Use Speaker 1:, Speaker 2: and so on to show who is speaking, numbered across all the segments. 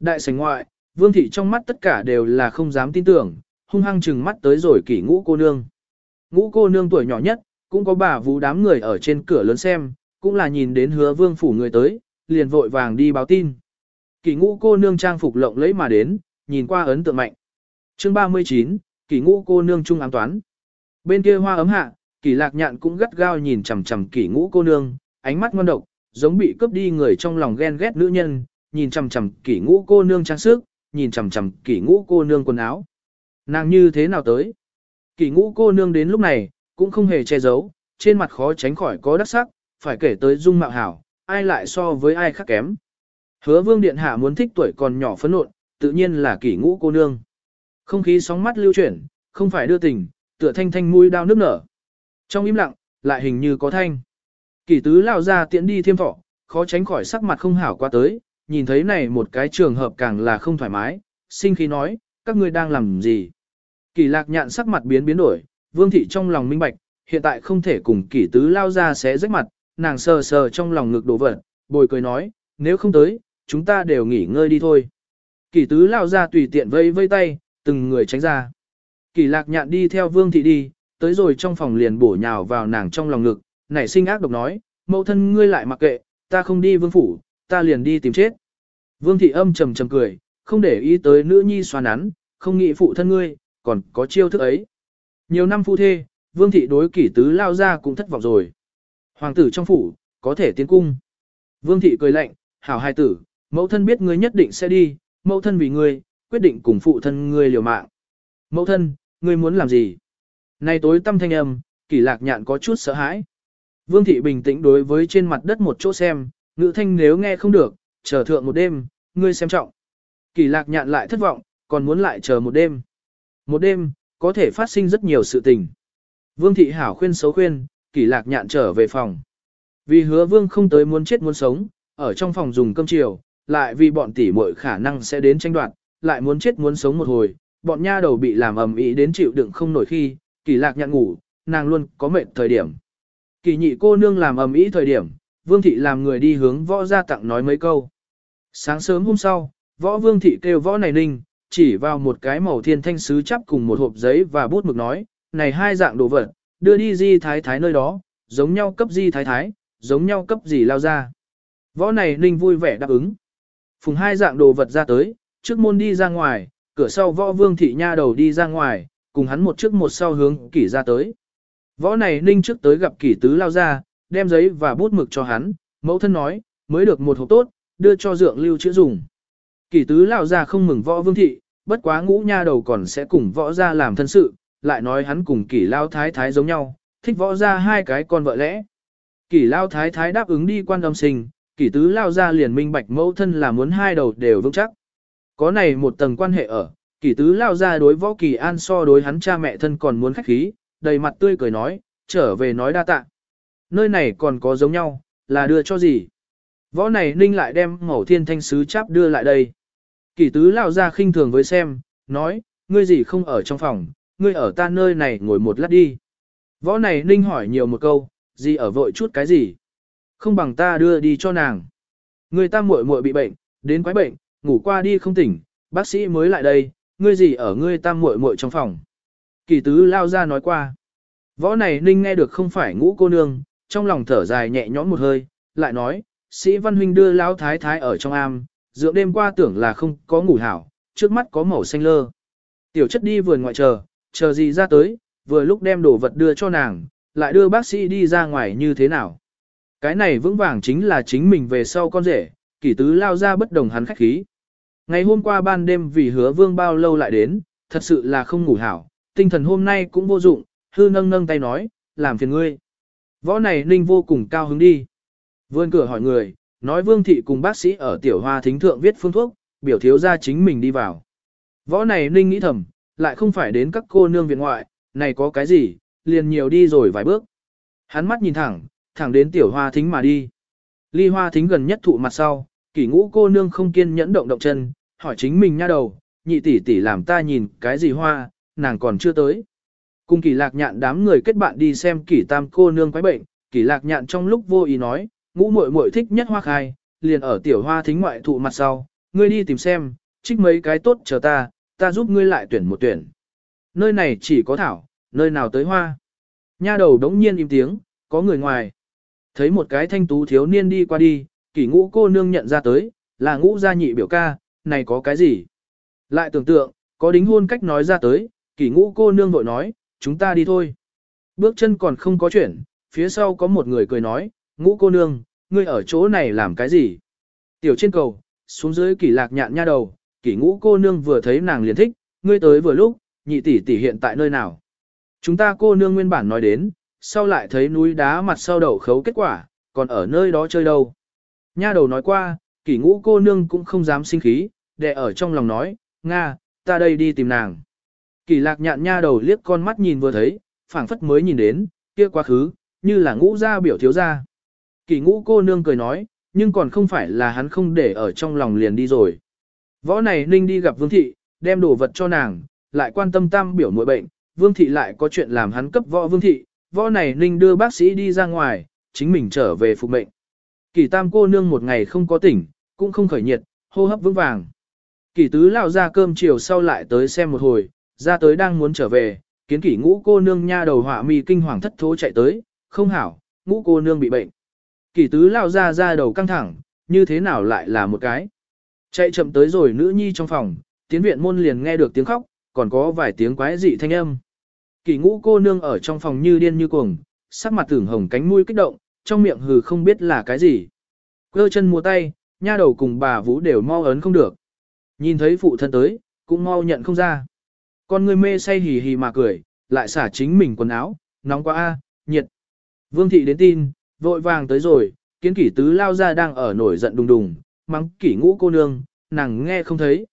Speaker 1: Đại sảnh ngoại, vương thị trong mắt tất cả đều là không dám tin tưởng, hung hăng chừng mắt tới rồi kỷ ngũ cô nương. Ngũ cô nương tuổi nhỏ nhất, cũng có bà vũ đám người ở trên cửa lớn xem, cũng là nhìn đến hứa vương phủ người tới, liền vội vàng đi báo tin. Kỷ ngũ cô nương trang phục lộng lẫy mà đến, nhìn qua ấn tượng mạnh. chương 39, kỷ ngũ cô nương trung ám toán. Bên kia hoa ấm hạ, kỷ lạc nhạn cũng gắt gao nhìn chằm chằm kỷ ngũ cô nương, ánh mắt ngon độc, giống bị cướp đi người trong lòng ghen ghét nữ nhân, nhìn chằm chằm kỷ ngũ cô nương trang sức, nhìn chằm chằm kỷ ngũ cô nương quần áo. Nàng như thế nào tới? Kỷ ngũ cô nương đến lúc này, cũng không hề che giấu, trên mặt khó tránh khỏi có đắc sắc, phải kể tới dung mạo hảo, ai lại so với ai khác kém. Hứa vương điện hạ muốn thích tuổi còn nhỏ phấn nộn, tự nhiên là kỷ ngũ cô nương. Không khí sóng mắt lưu chuyển, không phải đưa tình, tựa thanh thanh mũi đao nước nở. Trong im lặng, lại hình như có thanh. Kỷ tứ lao ra tiễn đi thiêm thọ, khó tránh khỏi sắc mặt không hảo qua tới, nhìn thấy này một cái trường hợp càng là không thoải mái, sinh khí nói, các ngươi đang làm gì. Kỷ lạc nhạn sắc mặt biến biến đổi, vương thị trong lòng minh bạch, hiện tại không thể cùng kỷ tứ lao ra xé rách mặt, nàng sờ sờ trong lòng ngực đổ vật, bồi cười nói, nếu không tới, chúng ta đều nghỉ ngơi đi thôi. Kỷ tứ lao ra tùy tiện vây vây tay, từng người tránh ra. Kỷ lạc nhạn đi theo vương thị đi, tới rồi trong phòng liền bổ nhào vào nàng trong lòng ngực, nảy sinh ác độc nói, mẫu thân ngươi lại mặc kệ, ta không đi vương phủ, ta liền đi tìm chết. Vương thị âm trầm trầm cười, không để ý tới nữ nhi xoa nắn, không nghĩ phụ thân ngươi, còn có chiêu thức ấy. Nhiều năm phu thê, vương thị đối kỷ tứ lao ra cũng thất vọng rồi. Hoàng tử trong phủ, có thể tiến cung. Vương thị cười lạnh, hảo hai tử, mẫu thân biết ngươi nhất định sẽ đi, mẫu thân vì ngươi, quyết định cùng phụ thân ngươi liều mạng. Mẫu thân, ngươi muốn làm gì? Nay tối tâm thanh âm, kỷ lạc nhạn có chút sợ hãi. Vương thị bình tĩnh đối với trên mặt đất một chỗ xem, ngữ thanh nếu nghe không được, chờ thượng một đêm, ngươi xem trọng. Kỷ lạc nhạn lại thất vọng, còn muốn lại chờ một đêm. Một đêm, có thể phát sinh rất nhiều sự tình. Vương thị hảo khuyên xấu khuyên, kỷ lạc nhạn trở về phòng. Vì hứa vương không tới muốn chết muốn sống, ở trong phòng dùng cơm chiều, lại vì bọn tỷ muội khả năng sẽ đến tranh đoạt, lại muốn chết muốn sống một hồi, bọn nha đầu bị làm ầm ĩ đến chịu đựng không nổi khi, kỳ lạc nhạn ngủ, nàng luôn có mệt thời điểm. Kỳ nhị cô nương làm ầm ĩ thời điểm, vương thị làm người đi hướng võ gia tặng nói mấy câu. Sáng sớm hôm sau, võ vương thị kêu võ này ninh, chỉ vào một cái màu thiên thanh sứ chắp cùng một hộp giấy và bút mực nói, này hai dạng đồ vật, đưa đi di thái thái nơi đó, giống nhau cấp di thái thái, giống nhau cấp gì lao ra. Võ này ninh vui vẻ đáp ứng. Phùng hai dạng đồ vật ra tới, trước môn đi ra ngoài, cửa sau võ vương thị nha đầu đi ra ngoài, cùng hắn một trước một sau hướng kỷ ra tới. Võ này ninh trước tới gặp kỷ tứ lao ra, đem giấy và bút mực cho hắn, mẫu thân nói, mới được một hộp tốt, đưa cho dượng lưu chữa dùng. Kỷ tứ Lão ra không mừng võ vương thị, bất quá ngũ nha đầu còn sẽ cùng võ ra làm thân sự, lại nói hắn cùng kỷ lao thái thái giống nhau, thích võ ra hai cái con vợ lẽ. Kỷ lao thái thái đáp ứng đi quan âm sinh, kỷ tứ lao ra liền minh bạch mẫu thân là muốn hai đầu đều vững chắc. Có này một tầng quan hệ ở, kỷ tứ lao ra đối võ kỳ an so đối hắn cha mẹ thân còn muốn khách khí, đầy mặt tươi cười nói, trở về nói đa tạ. Nơi này còn có giống nhau, là đưa cho gì? Võ này ninh lại đem mẫu thiên thanh sứ cháp đưa lại đây. Kỷ tứ lao ra khinh thường với xem, nói, ngươi gì không ở trong phòng, ngươi ở ta nơi này ngồi một lát đi. Võ này ninh hỏi nhiều một câu, gì ở vội chút cái gì? Không bằng ta đưa đi cho nàng. Người ta muội muội bị bệnh, đến quái bệnh, ngủ qua đi không tỉnh, bác sĩ mới lại đây, ngươi gì ở ngươi ta muội muội trong phòng. Kỳ tứ lao ra nói qua. Võ này ninh nghe được không phải ngũ cô nương, trong lòng thở dài nhẹ nhõm một hơi, lại nói, sĩ văn huynh đưa lão thái thái ở trong am, dựa đêm qua tưởng là không có ngủ hảo, trước mắt có màu xanh lơ. Tiểu chất đi vườn ngoại chờ, chờ gì ra tới, vừa lúc đem đồ vật đưa cho nàng, lại đưa bác sĩ đi ra ngoài như thế nào. Cái này vững vàng chính là chính mình về sau con rể, kỷ tứ lao ra bất đồng hắn khách khí. Ngày hôm qua ban đêm vì hứa vương bao lâu lại đến, thật sự là không ngủ hảo, tinh thần hôm nay cũng vô dụng, hư nâng nâng tay nói, làm phiền ngươi. Võ này ninh vô cùng cao hứng đi. Vươn cửa hỏi người, nói vương thị cùng bác sĩ ở tiểu hoa thính thượng viết phương thuốc, biểu thiếu ra chính mình đi vào. Võ này ninh nghĩ thầm, lại không phải đến các cô nương viện ngoại, này có cái gì, liền nhiều đi rồi vài bước. Hắn mắt nhìn thẳng, thẳng đến tiểu hoa thính mà đi. Ly hoa thính gần nhất thụ mặt sau, kỷ ngũ cô nương không kiên nhẫn động động chân, hỏi chính mình nha đầu, nhị tỷ tỷ làm ta nhìn cái gì hoa, nàng còn chưa tới. Cùng kỳ lạc nhạn đám người kết bạn đi xem kỳ tam cô nương quái bệnh, kỳ lạc nhạn trong lúc vô ý nói, ngũ muội muội thích nhất hoa khai, liền ở tiểu hoa thính ngoại thụ mặt sau, ngươi đi tìm xem, trích mấy cái tốt chờ ta, ta giúp ngươi lại tuyển một tuyển. Nơi này chỉ có thảo, nơi nào tới hoa. Nha đầu đống nhiên im tiếng, có người ngoài. Thấy một cái thanh tú thiếu niên đi qua đi, kỷ ngũ cô nương nhận ra tới, là ngũ gia nhị biểu ca, này có cái gì? Lại tưởng tượng, có đính hôn cách nói ra tới, kỷ ngũ cô nương vội nói, chúng ta đi thôi. Bước chân còn không có chuyển, phía sau có một người cười nói, ngũ cô nương, ngươi ở chỗ này làm cái gì? Tiểu trên cầu, xuống dưới kỷ lạc nhạn nha đầu, kỷ ngũ cô nương vừa thấy nàng liền thích, ngươi tới vừa lúc, nhị tỷ tỷ hiện tại nơi nào? Chúng ta cô nương nguyên bản nói đến, sau lại thấy núi đá mặt sau đầu khấu kết quả, còn ở nơi đó chơi đâu. Nha đầu nói qua, kỷ ngũ cô nương cũng không dám sinh khí, đệ ở trong lòng nói, Nga, ta đây đi tìm nàng. Kỳ lạc nhạn nha đầu liếc con mắt nhìn vừa thấy, phảng phất mới nhìn đến, kia quá khứ, như là ngũ gia biểu thiếu gia. Kỳ ngũ cô nương cười nói, nhưng còn không phải là hắn không để ở trong lòng liền đi rồi. Võ này ninh đi gặp vương thị, đem đồ vật cho nàng, lại quan tâm tam biểu mỗi bệnh, vương thị lại có chuyện làm hắn cấp võ vương thị, võ này ninh đưa bác sĩ đi ra ngoài, chính mình trở về phục mệnh. Kỳ tam cô nương một ngày không có tỉnh, cũng không khởi nhiệt, hô hấp vững vàng. Kỳ tứ lao ra cơm chiều sau lại tới xem một hồi, ra tới đang muốn trở về, kiến kỷ ngũ cô nương nha đầu họa mi kinh hoàng thất thố chạy tới, không hảo, ngũ cô nương bị bệnh. Kỷ tứ lao ra ra đầu căng thẳng, như thế nào lại là một cái. Chạy chậm tới rồi nữ nhi trong phòng, tiến viện môn liền nghe được tiếng khóc, còn có vài tiếng quái dị thanh âm. Kỷ ngũ cô nương ở trong phòng như điên như cuồng, sắc mặt tưởng hồng cánh mũi kích động, trong miệng hừ không biết là cái gì. Cơ chân mua tay, nha đầu cùng bà vũ đều mau ấn không được. Nhìn thấy phụ thân tới, cũng mau nhận không ra. Con người mê say hì hì mà cười, lại xả chính mình quần áo, nóng quá a, nhiệt. Vương thị đến tin, vội vàng tới rồi, kiến kỷ tứ lao ra đang ở nổi giận đùng đùng, mắng kỷ ngũ cô nương, nàng nghe không thấy.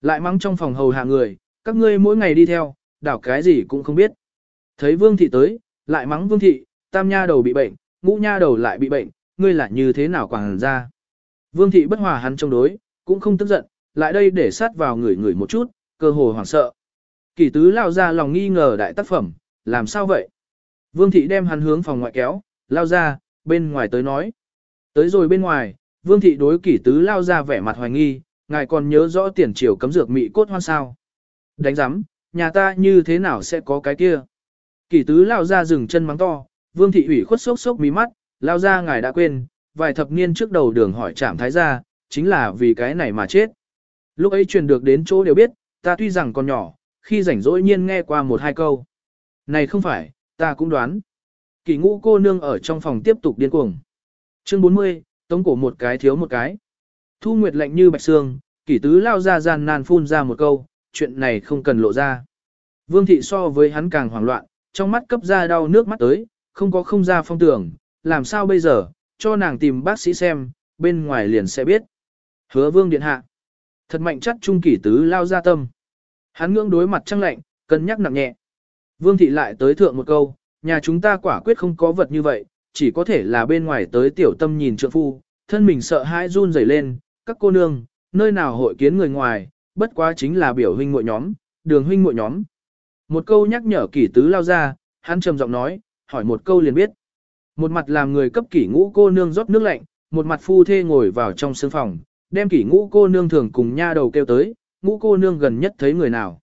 Speaker 1: Lại mắng trong phòng hầu hạ người, các ngươi mỗi ngày đi theo, đảo cái gì cũng không biết. Thấy vương thị tới, lại mắng vương thị, tam nha đầu bị bệnh, ngũ nha đầu lại bị bệnh, ngươi lại như thế nào quảng ra. Vương thị bất hòa hắn chống đối, cũng không tức giận, lại đây để sát vào người người một chút, cơ hồ hoảng sợ. Kỳ tứ lao ra lòng nghi ngờ đại tác phẩm, làm sao vậy? Vương thị đem hắn hướng phòng ngoại kéo, lao ra, bên ngoài tới nói. Tới rồi bên ngoài, vương thị đối kỷ tứ lao ra vẻ mặt hoài nghi, ngài còn nhớ rõ tiền triều cấm dược mị cốt hoan sao. Đánh giám, nhà ta như thế nào sẽ có cái kia? Kỷ tứ lao ra dừng chân mắng to, vương thị ủy khuất sốc sốc mí mắt, lao ra ngài đã quên, vài thập niên trước đầu đường hỏi trảm thái gia, chính là vì cái này mà chết. Lúc ấy truyền được đến chỗ đều biết, ta tuy rằng còn nhỏ, khi rảnh rỗi nhiên nghe qua một hai câu. Này không phải, ta cũng đoán. Kỳ ngũ cô nương ở trong phòng tiếp tục điên cuồng. Chương 40, tống cổ một cái thiếu một cái. Thu Nguyệt lạnh như bạch xương, kỷ tứ lao ra gian nan phun ra một câu, chuyện này không cần lộ ra. Vương thị so với hắn càng hoảng loạn, trong mắt cấp ra đau nước mắt tới, không có không ra phong tưởng, làm sao bây giờ, cho nàng tìm bác sĩ xem, bên ngoài liền sẽ biết. Hứa vương điện hạ. Thật mạnh chắc trung kỷ tứ lao ra tâm. Hắn ngưỡng đối mặt trăng lạnh, cân nhắc nặng nhẹ. Vương thị lại tới thượng một câu, nhà chúng ta quả quyết không có vật như vậy, chỉ có thể là bên ngoài tới tiểu tâm nhìn trượng phu, thân mình sợ hãi run rẩy lên, các cô nương, nơi nào hội kiến người ngoài, bất quá chính là biểu huynh muội nhóm, đường huynh muội nhóm. Một câu nhắc nhở kỷ tứ lao ra, hắn trầm giọng nói, hỏi một câu liền biết. Một mặt làm người cấp kỷ ngũ cô nương rót nước lạnh, một mặt phu thê ngồi vào trong sương phòng, đem kỷ ngũ cô nương thường cùng nha đầu kêu tới, ngũ cô nương gần nhất thấy người nào.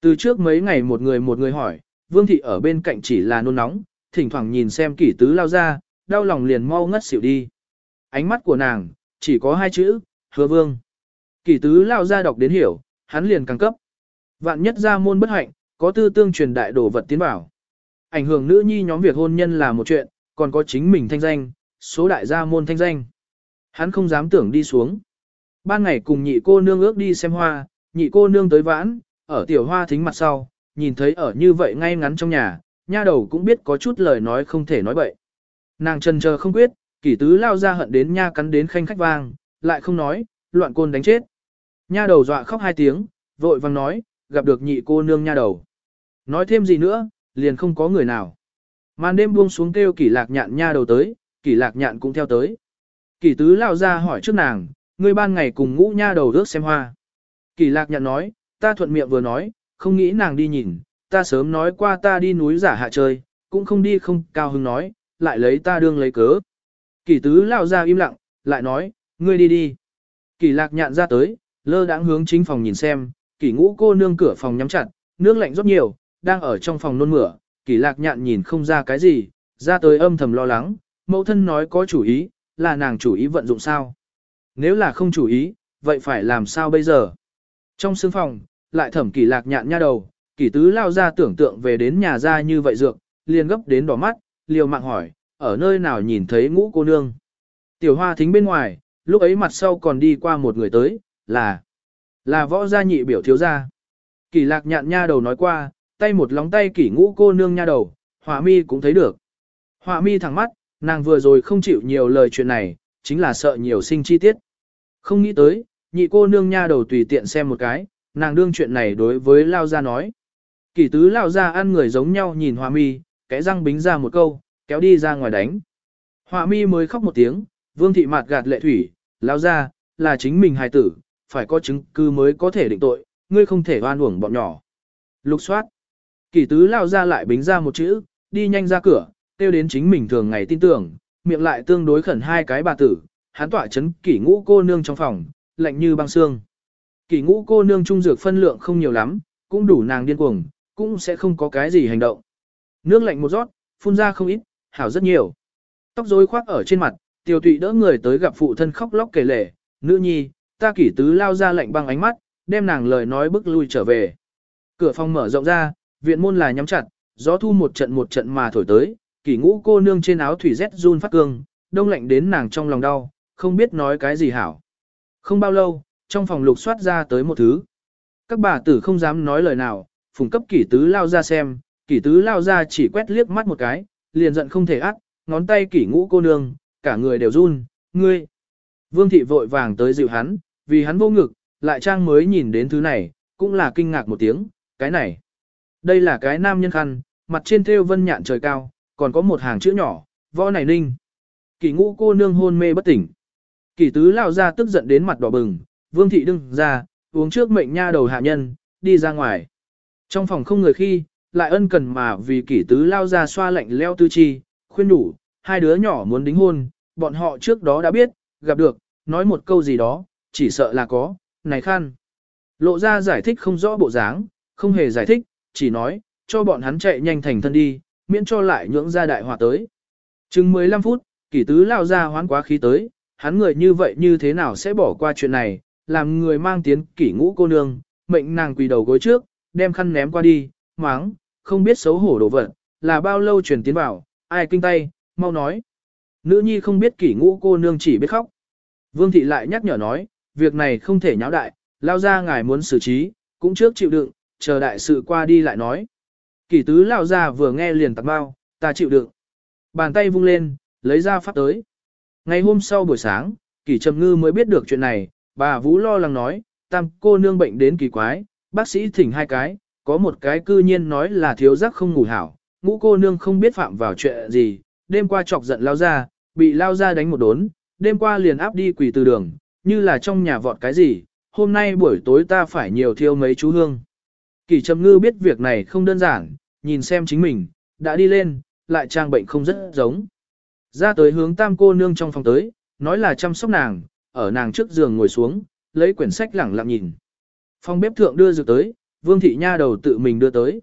Speaker 1: Từ trước mấy ngày một người một người hỏi, vương thị ở bên cạnh chỉ là nôn nóng, thỉnh thoảng nhìn xem kỷ tứ lao ra, đau lòng liền mau ngất xỉu đi. Ánh mắt của nàng, chỉ có hai chữ, hứa vương. Kỷ tứ lao ra đọc đến hiểu, hắn liền càng cấp. Vạn nhất ra môn bất hạnh, có tư tương truyền đại đồ vật tiến bảo. Ảnh hưởng nữ nhi nhóm việc hôn nhân là một chuyện, còn có chính mình thanh danh, số đại gia môn thanh danh. Hắn không dám tưởng đi xuống. Ban ngày cùng nhị cô nương ước đi xem hoa, nhị cô nương tới vãn, ở tiểu hoa thính mặt sau, nhìn thấy ở như vậy ngay ngắn trong nhà, nha đầu cũng biết có chút lời nói không thể nói bậy. Nàng trần chờ không quyết, kỷ tứ lao ra hận đến nha cắn đến khanh khách vang, lại không nói, loạn côn đánh chết. Nha đầu dọa khóc hai tiếng, vội vàng nói, gặp được nhị cô nương nha đầu. Nói thêm gì nữa, liền không có người nào. Màn đêm buông xuống kêu kỷ lạc nhạn nha đầu tới, kỷ lạc nhạn cũng theo tới. Kỷ tứ lao ra hỏi trước nàng, ngươi ban ngày cùng ngũ nha đầu rước xem hoa. Kỳ lạc nhạn nói, ta thuận miệng vừa nói, không nghĩ nàng đi nhìn, ta sớm nói qua ta đi núi giả hạ chơi, cũng không đi không cao hứng nói, lại lấy ta đương lấy cớ. Kỷ tứ lao ra im lặng, lại nói, ngươi đi đi. Kỳ lạc nhạn ra tới, lơ đãng hướng chính phòng nhìn xem, kỳ ngũ cô nương cửa phòng nhắm chặt, nước lạnh rất nhiều, đang ở trong phòng nôn mửa, kỳ lạc nhạn nhìn không ra cái gì, ra tới âm thầm lo lắng, mẫu thân nói có chủ ý, là nàng chủ ý vận dụng sao. Nếu là không chủ ý, vậy phải làm sao bây giờ? Trong sương phòng, lại thẩm kỳ lạc nhạn nha đầu, kỳ tứ lao ra tưởng tượng về đến nhà ra như vậy dược, liền gấp đến đỏ mắt, liều mạng hỏi, ở nơi nào nhìn thấy ngũ cô nương. Tiểu hoa thính bên ngoài, lúc ấy mặt sau còn đi qua một người tới, là, là võ gia nhị biểu thiếu gia. Kỳ lạc nhạn nha đầu nói qua, tay một lóng tay kỷ ngũ cô nương nha đầu, họa mi cũng thấy được. Họa mi thẳng mắt, nàng vừa rồi không chịu nhiều lời chuyện này, chính là sợ nhiều sinh chi tiết. Không nghĩ tới, nhị cô nương nha đầu tùy tiện xem một cái, nàng đương chuyện này đối với Lao Gia nói. Kỷ tứ Lao Gia ăn người giống nhau nhìn Hòa mi, cái răng bính ra một câu, kéo đi ra ngoài đánh. Hòa mi mới khóc một tiếng, vương thị mạt gạt lệ thủy, Lao Gia, là chính mình hài tử, phải có chứng cứ mới có thể định tội, ngươi không thể oan uổng bọn nhỏ. Lục soát. Kỷ tứ lao gia lại bính ra một chữ, đi nhanh ra cửa, tiêu đến chính mình thường ngày tin tưởng, miệng lại tương đối khẩn hai cái bà tử, hắn tỏa chấn kỷ ngũ cô nương trong phòng, lạnh như băng xương. Kỷ ngũ cô nương trung dược phân lượng không nhiều lắm, cũng đủ nàng điên cuồng, cũng sẽ không có cái gì hành động. Nước lạnh một rót, phun ra không ít, hảo rất nhiều. Tóc rối khoác ở trên mặt, Tiểu tụy đỡ người tới gặp phụ thân khóc lóc kể lể, nữ nhi, ta kỷ tứ lao ra lạnh băng ánh mắt, đem nàng lời nói bức lui trở về. Cửa phòng mở rộng ra, viện môn là nhắm chặt, gió thu một trận một trận mà thổi tới, kỷ ngũ cô nương trên áo thủy rét run phát cương, đông lạnh đến nàng trong lòng đau, không biết nói cái gì hảo. Không bao lâu, trong phòng lục soát ra tới một thứ. Các bà tử không dám nói lời nào, phùng cấp kỷ tứ lao ra xem, kỷ tứ lao ra chỉ quét liếc mắt một cái, liền giận không thể ác, ngón tay kỷ ngũ cô nương, cả người đều run, ngươi. Vương thị vội vàng tới dịu hắn, vì hắn vô ngực, lại trang mới nhìn đến thứ này, cũng là kinh ngạc một tiếng, cái này. Đây là cái nam nhân khăn, mặt trên thêu vân nhạn trời cao, còn có một hàng chữ nhỏ, võ này ninh. Kỷ ngũ cô nương hôn mê bất tỉnh. Kỷ tứ lao ra tức giận đến mặt đỏ bừng, vương thị đừng ra, uống trước mệnh nha đầu hạ nhân, đi ra ngoài. Trong phòng không người khi, lại ân cần mà vì kỷ tứ lao ra xoa lạnh leo tư chi, khuyên đủ, hai đứa nhỏ muốn đính hôn, bọn họ trước đó đã biết, gặp được, nói một câu gì đó, chỉ sợ là có, này khăn. Lộ ra giải thích không rõ bộ dáng, không hề giải thích, chỉ nói, cho bọn hắn chạy nhanh thành thân đi, miễn cho lại nhưỡng ra đại họa tới. Chừng 15 phút, kỷ tứ lao ra hoán quá khí tới, hắn người như vậy như thế nào sẽ bỏ qua chuyện này, làm người mang tiến kỷ ngũ cô nương, mệnh nàng quỳ đầu gối trước, đem khăn ném qua đi, máng, không biết xấu hổ đồ vật, là bao lâu truyền tiến vào, ai kinh tay, mau nói. Nữ nhi không biết kỷ ngũ cô nương chỉ biết khóc. Vương thị lại nhắc nhở nói, việc này không thể nháo đại, lao ra ngài muốn xử trí, cũng trước chịu đựng, chờ đại sự qua đi lại nói. Kỷ tứ lao ra vừa nghe liền tặng bao, ta chịu đựng. Bàn tay vung lên, lấy ra pháp tới. Ngày hôm sau buổi sáng, kỷ trầm ngư mới biết được chuyện này, bà Vũ lo lắng nói, tam cô nương bệnh đến kỳ quái, bác sĩ thỉnh hai cái, có một cái cư nhiên nói là thiếu giấc không ngủ hảo, ngũ cô nương không biết phạm vào chuyện gì, đêm qua chọc giận lao ra, bị lao ra đánh một đốn, đêm qua liền áp đi quỳ từ đường, như là trong nhà vọt cái gì, hôm nay buổi tối ta phải nhiều thiêu mấy chú hương. Kỳ Trầm Ngư biết việc này không đơn giản, nhìn xem chính mình, đã đi lên, lại trang bệnh không rất giống. Ra tới hướng tam cô nương trong phòng tới, nói là chăm sóc nàng, ở nàng trước giường ngồi xuống, lấy quyển sách lẳng lặng nhìn. Phòng bếp thượng đưa dược tới, vương thị nha đầu tự mình đưa tới.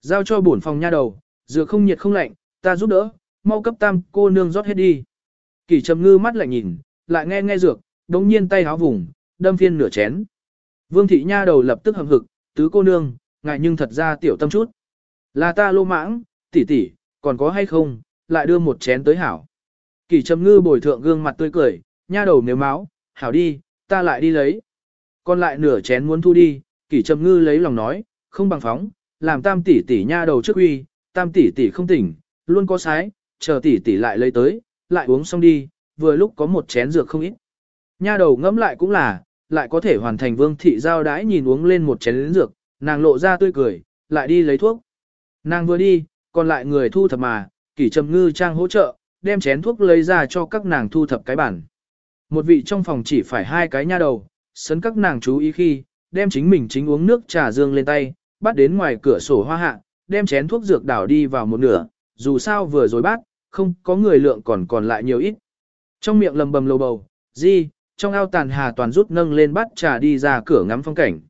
Speaker 1: Giao cho bổn phòng nha đầu, dược không nhiệt không lạnh, ta giúp đỡ, mau cấp tam cô nương rót hết đi. Kỳ trầm ngư mắt lại nhìn, lại nghe nghe dược, đống nhiên tay háo vùng, đâm phiên nửa chén. Vương thị nha đầu lập tức hầm hực, tứ cô nương, ngại nhưng thật ra tiểu tâm chút. Là ta lô mãng, tỷ tỷ, còn có hay không, lại đưa một chén tới hảo. Kỳ trầm ngư bồi thượng gương mặt tươi cười, nha đầu nếu máu, hảo đi, ta lại đi lấy. Còn lại nửa chén muốn thu đi, kỳ trầm ngư lấy lòng nói, không bằng phóng, làm tam tỷ tỷ nha đầu trước uy, tam tỷ tỷ không tỉnh, luôn có sái, chờ tỷ tỷ lại lấy tới, lại uống xong đi, vừa lúc có một chén dược không ít. Nha đầu ngẫm lại cũng là, lại có thể hoàn thành vương thị giao đãi nhìn uống lên một chén dược, nàng lộ ra tươi cười, lại đi lấy thuốc. Nàng vừa đi, còn lại người thu thập mà, kỷ trầm ngư trang hỗ trợ, đem chén thuốc lấy ra cho các nàng thu thập cái bản. Một vị trong phòng chỉ phải hai cái nha đầu, sấn các nàng chú ý khi, đem chính mình chính uống nước trà dương lên tay, bắt đến ngoài cửa sổ hoa hạ, đem chén thuốc dược đảo đi vào một nửa, dù sao vừa rồi bát, không có người lượng còn còn lại nhiều ít. Trong miệng lầm bầm lầu bầu, di trong ao tàn hà toàn rút nâng lên bắt trà đi ra cửa ngắm phong cảnh.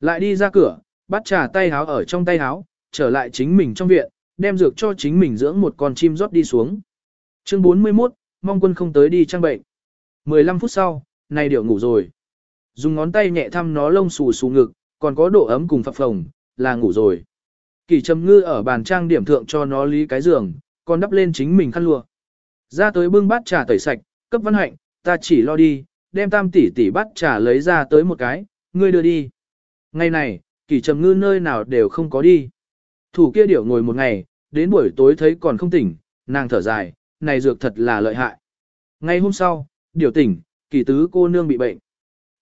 Speaker 1: Lại đi ra cửa, bắt trà tay háo ở trong tay háo, trở lại chính mình trong viện, đem dược cho chính mình dưỡng một con chim rót đi xuống. Chương 41, mong quân không tới đi trang bệnh. 15 phút sau, này điệu ngủ rồi. Dùng ngón tay nhẹ thăm nó lông xù xù ngực, còn có độ ấm cùng phập phồng, là ngủ rồi. Kỳ trầm ngư ở bàn trang điểm thượng cho nó lý cái giường, còn đắp lên chính mình khăn lụa. Ra tới bưng bát trà tẩy sạch, cấp văn hạnh, ta chỉ lo đi, đem tam tỷ tỷ bát trà lấy ra tới một cái, ngươi đưa đi. Ngày này, kỳ trầm ngư nơi nào đều không có đi. Thủ kia điểu ngồi một ngày, đến buổi tối thấy còn không tỉnh, nàng thở dài, này dược thật là lợi hại. Ngày hôm sau, điểu tỉnh, kỳ tứ cô nương bị bệnh.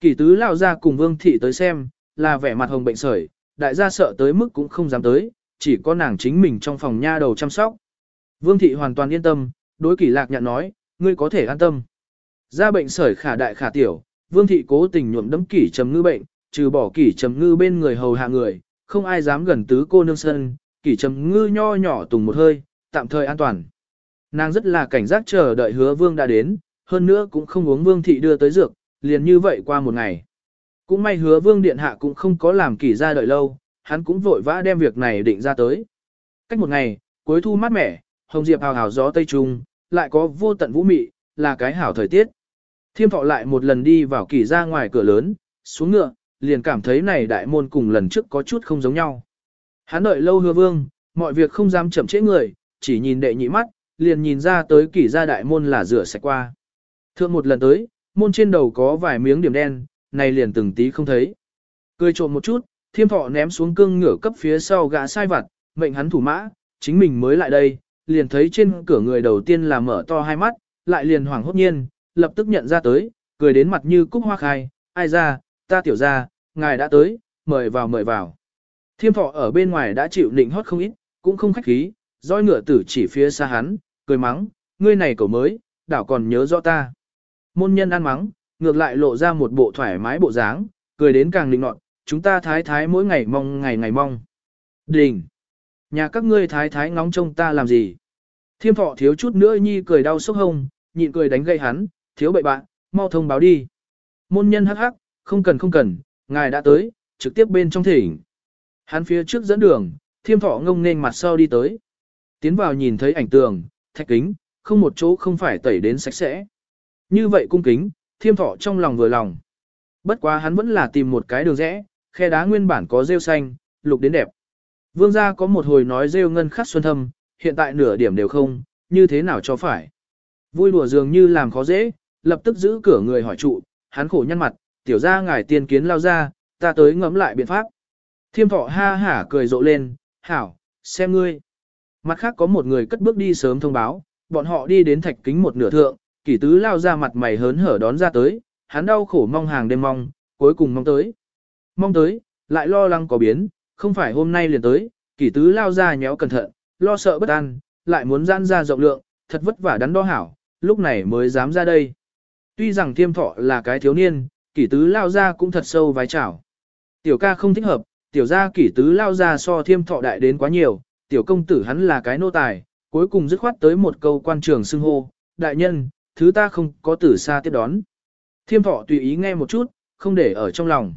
Speaker 1: Kỳ tứ lao ra cùng vương thị tới xem, là vẻ mặt hồng bệnh sởi, đại gia sợ tới mức cũng không dám tới, chỉ có nàng chính mình trong phòng nha đầu chăm sóc. Vương thị hoàn toàn yên tâm, đối kỳ lạc nhận nói, ngươi có thể an tâm. Ra bệnh sởi khả đại khả tiểu, vương thị cố tình nhuộm đấm kỷ trầm ngư bệnh, trừ bỏ kỷ trầm ngư bên người hầu hạ người, không ai dám gần tứ cô nương sân, kỷ trầm ngư nho nhỏ tùng một hơi, tạm thời an toàn. Nàng rất là cảnh giác chờ đợi hứa vương đã đến, hơn nữa cũng không uống vương thị đưa tới dược, liền như vậy qua một ngày. Cũng may hứa vương điện hạ cũng không có làm kỷ ra đợi lâu, hắn cũng vội vã đem việc này định ra tới. Cách một ngày, cuối thu mát mẻ, hồng diệp hào hào gió tây trung, lại có vô tận vũ mị, là cái hảo thời tiết. Thiêm thọ lại một lần đi vào kỷ ra ngoài cửa lớn, xuống ngựa, liền cảm thấy này đại môn cùng lần trước có chút không giống nhau. Hắn đợi lâu hứa vương, mọi việc không dám chậm trễ người, chỉ nhìn đệ nhị mắt, liền nhìn ra tới kỷ gia đại môn là rửa sạch qua. Thượng một lần tới, môn trên đầu có vài miếng điểm đen, này liền từng tí không thấy. Cười trộm một chút, thiêm thọ ném xuống cương ngửa cấp phía sau gã sai vặt, mệnh hắn thủ mã, chính mình mới lại đây, liền thấy trên cửa người đầu tiên là mở to hai mắt, lại liền hoảng hốt nhiên, lập tức nhận ra tới, cười đến mặt như cúc hoa khai, ai ra, ta tiểu ra, ngài đã tới, mời vào mời vào. Thiêm thọ ở bên ngoài đã chịu nịnh hót không ít, cũng không khách khí, roi ngựa tử chỉ phía xa hắn, cười mắng, ngươi này cậu mới, đảo còn nhớ rõ ta. Môn nhân ăn mắng, ngược lại lộ ra một bộ thoải mái bộ dáng, cười đến càng nịnh nọt, chúng ta thái thái mỗi ngày mong ngày ngày mong. Đình! Nhà các ngươi thái thái ngóng trông ta làm gì? Thiêm thọ thiếu chút nữa nhi cười đau sốc hông, nhịn cười đánh gây hắn, thiếu bậy bạn, mau thông báo đi. Môn nhân hắc hắc, không cần không cần, ngài đã tới, trực tiếp bên trong thỉnh. Hắn phía trước dẫn đường, thiêm thọ ngông nên mặt sau đi tới. Tiến vào nhìn thấy ảnh tường, thạch kính, không một chỗ không phải tẩy đến sạch sẽ. Như vậy cung kính, thiêm thọ trong lòng vừa lòng. Bất quá hắn vẫn là tìm một cái đường rẽ, khe đá nguyên bản có rêu xanh, lục đến đẹp. Vương gia có một hồi nói rêu ngân khắc xuân thâm, hiện tại nửa điểm đều không, như thế nào cho phải. Vui đùa dường như làm khó dễ, lập tức giữ cửa người hỏi trụ, hắn khổ nhăn mặt, tiểu ra ngài tiên kiến lao ra, ta tới ngẫm lại biện pháp. Thiêm thọ ha hả cười rộ lên, hảo, xem ngươi. Mặt khác có một người cất bước đi sớm thông báo, bọn họ đi đến thạch kính một nửa thượng, kỷ tứ lao ra mặt mày hớn hở đón ra tới, hắn đau khổ mong hàng đêm mong, cuối cùng mong tới. Mong tới, lại lo lắng có biến, không phải hôm nay liền tới, kỷ tứ lao ra nhéo cẩn thận, lo sợ bất an, lại muốn gian ra rộng lượng, thật vất vả đắn đo hảo, lúc này mới dám ra đây. Tuy rằng thiêm thọ là cái thiếu niên, kỷ tứ lao ra cũng thật sâu vái chảo. Tiểu ca không thích hợp, tiểu gia kỷ tứ lao ra so thiêm thọ đại đến quá nhiều, tiểu công tử hắn là cái nô tài, cuối cùng dứt khoát tới một câu quan trường xưng hô, đại nhân, thứ ta không có tử xa tiếp đón. Thiêm thọ tùy ý nghe một chút, không để ở trong lòng.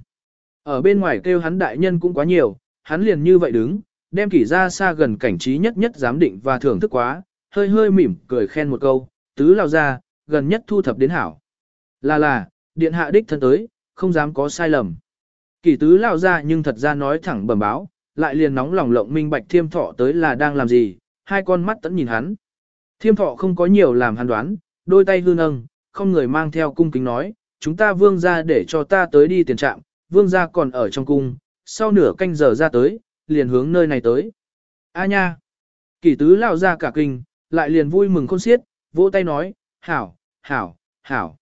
Speaker 1: Ở bên ngoài kêu hắn đại nhân cũng quá nhiều, hắn liền như vậy đứng, đem kỷ ra xa gần cảnh trí nhất nhất giám định và thưởng thức quá, hơi hơi mỉm cười khen một câu, tứ lao ra, gần nhất thu thập đến hảo. Là là, điện hạ đích thân tới, không dám có sai lầm. Kỷ tứ lao ra nhưng thật ra nói thẳng bẩm báo, lại liền nóng lòng lộng minh bạch thiêm thọ tới là đang làm gì, hai con mắt tẫn nhìn hắn. Thiêm thọ không có nhiều làm hắn đoán, đôi tay hư nâng, không người mang theo cung kính nói, chúng ta vương ra để cho ta tới đi tiền trạm, vương ra còn ở trong cung, sau nửa canh giờ ra tới, liền hướng nơi này tới. A nha! Kỷ tứ lao ra cả kinh, lại liền vui mừng khôn xiết, vỗ tay nói, hảo, hảo, hảo.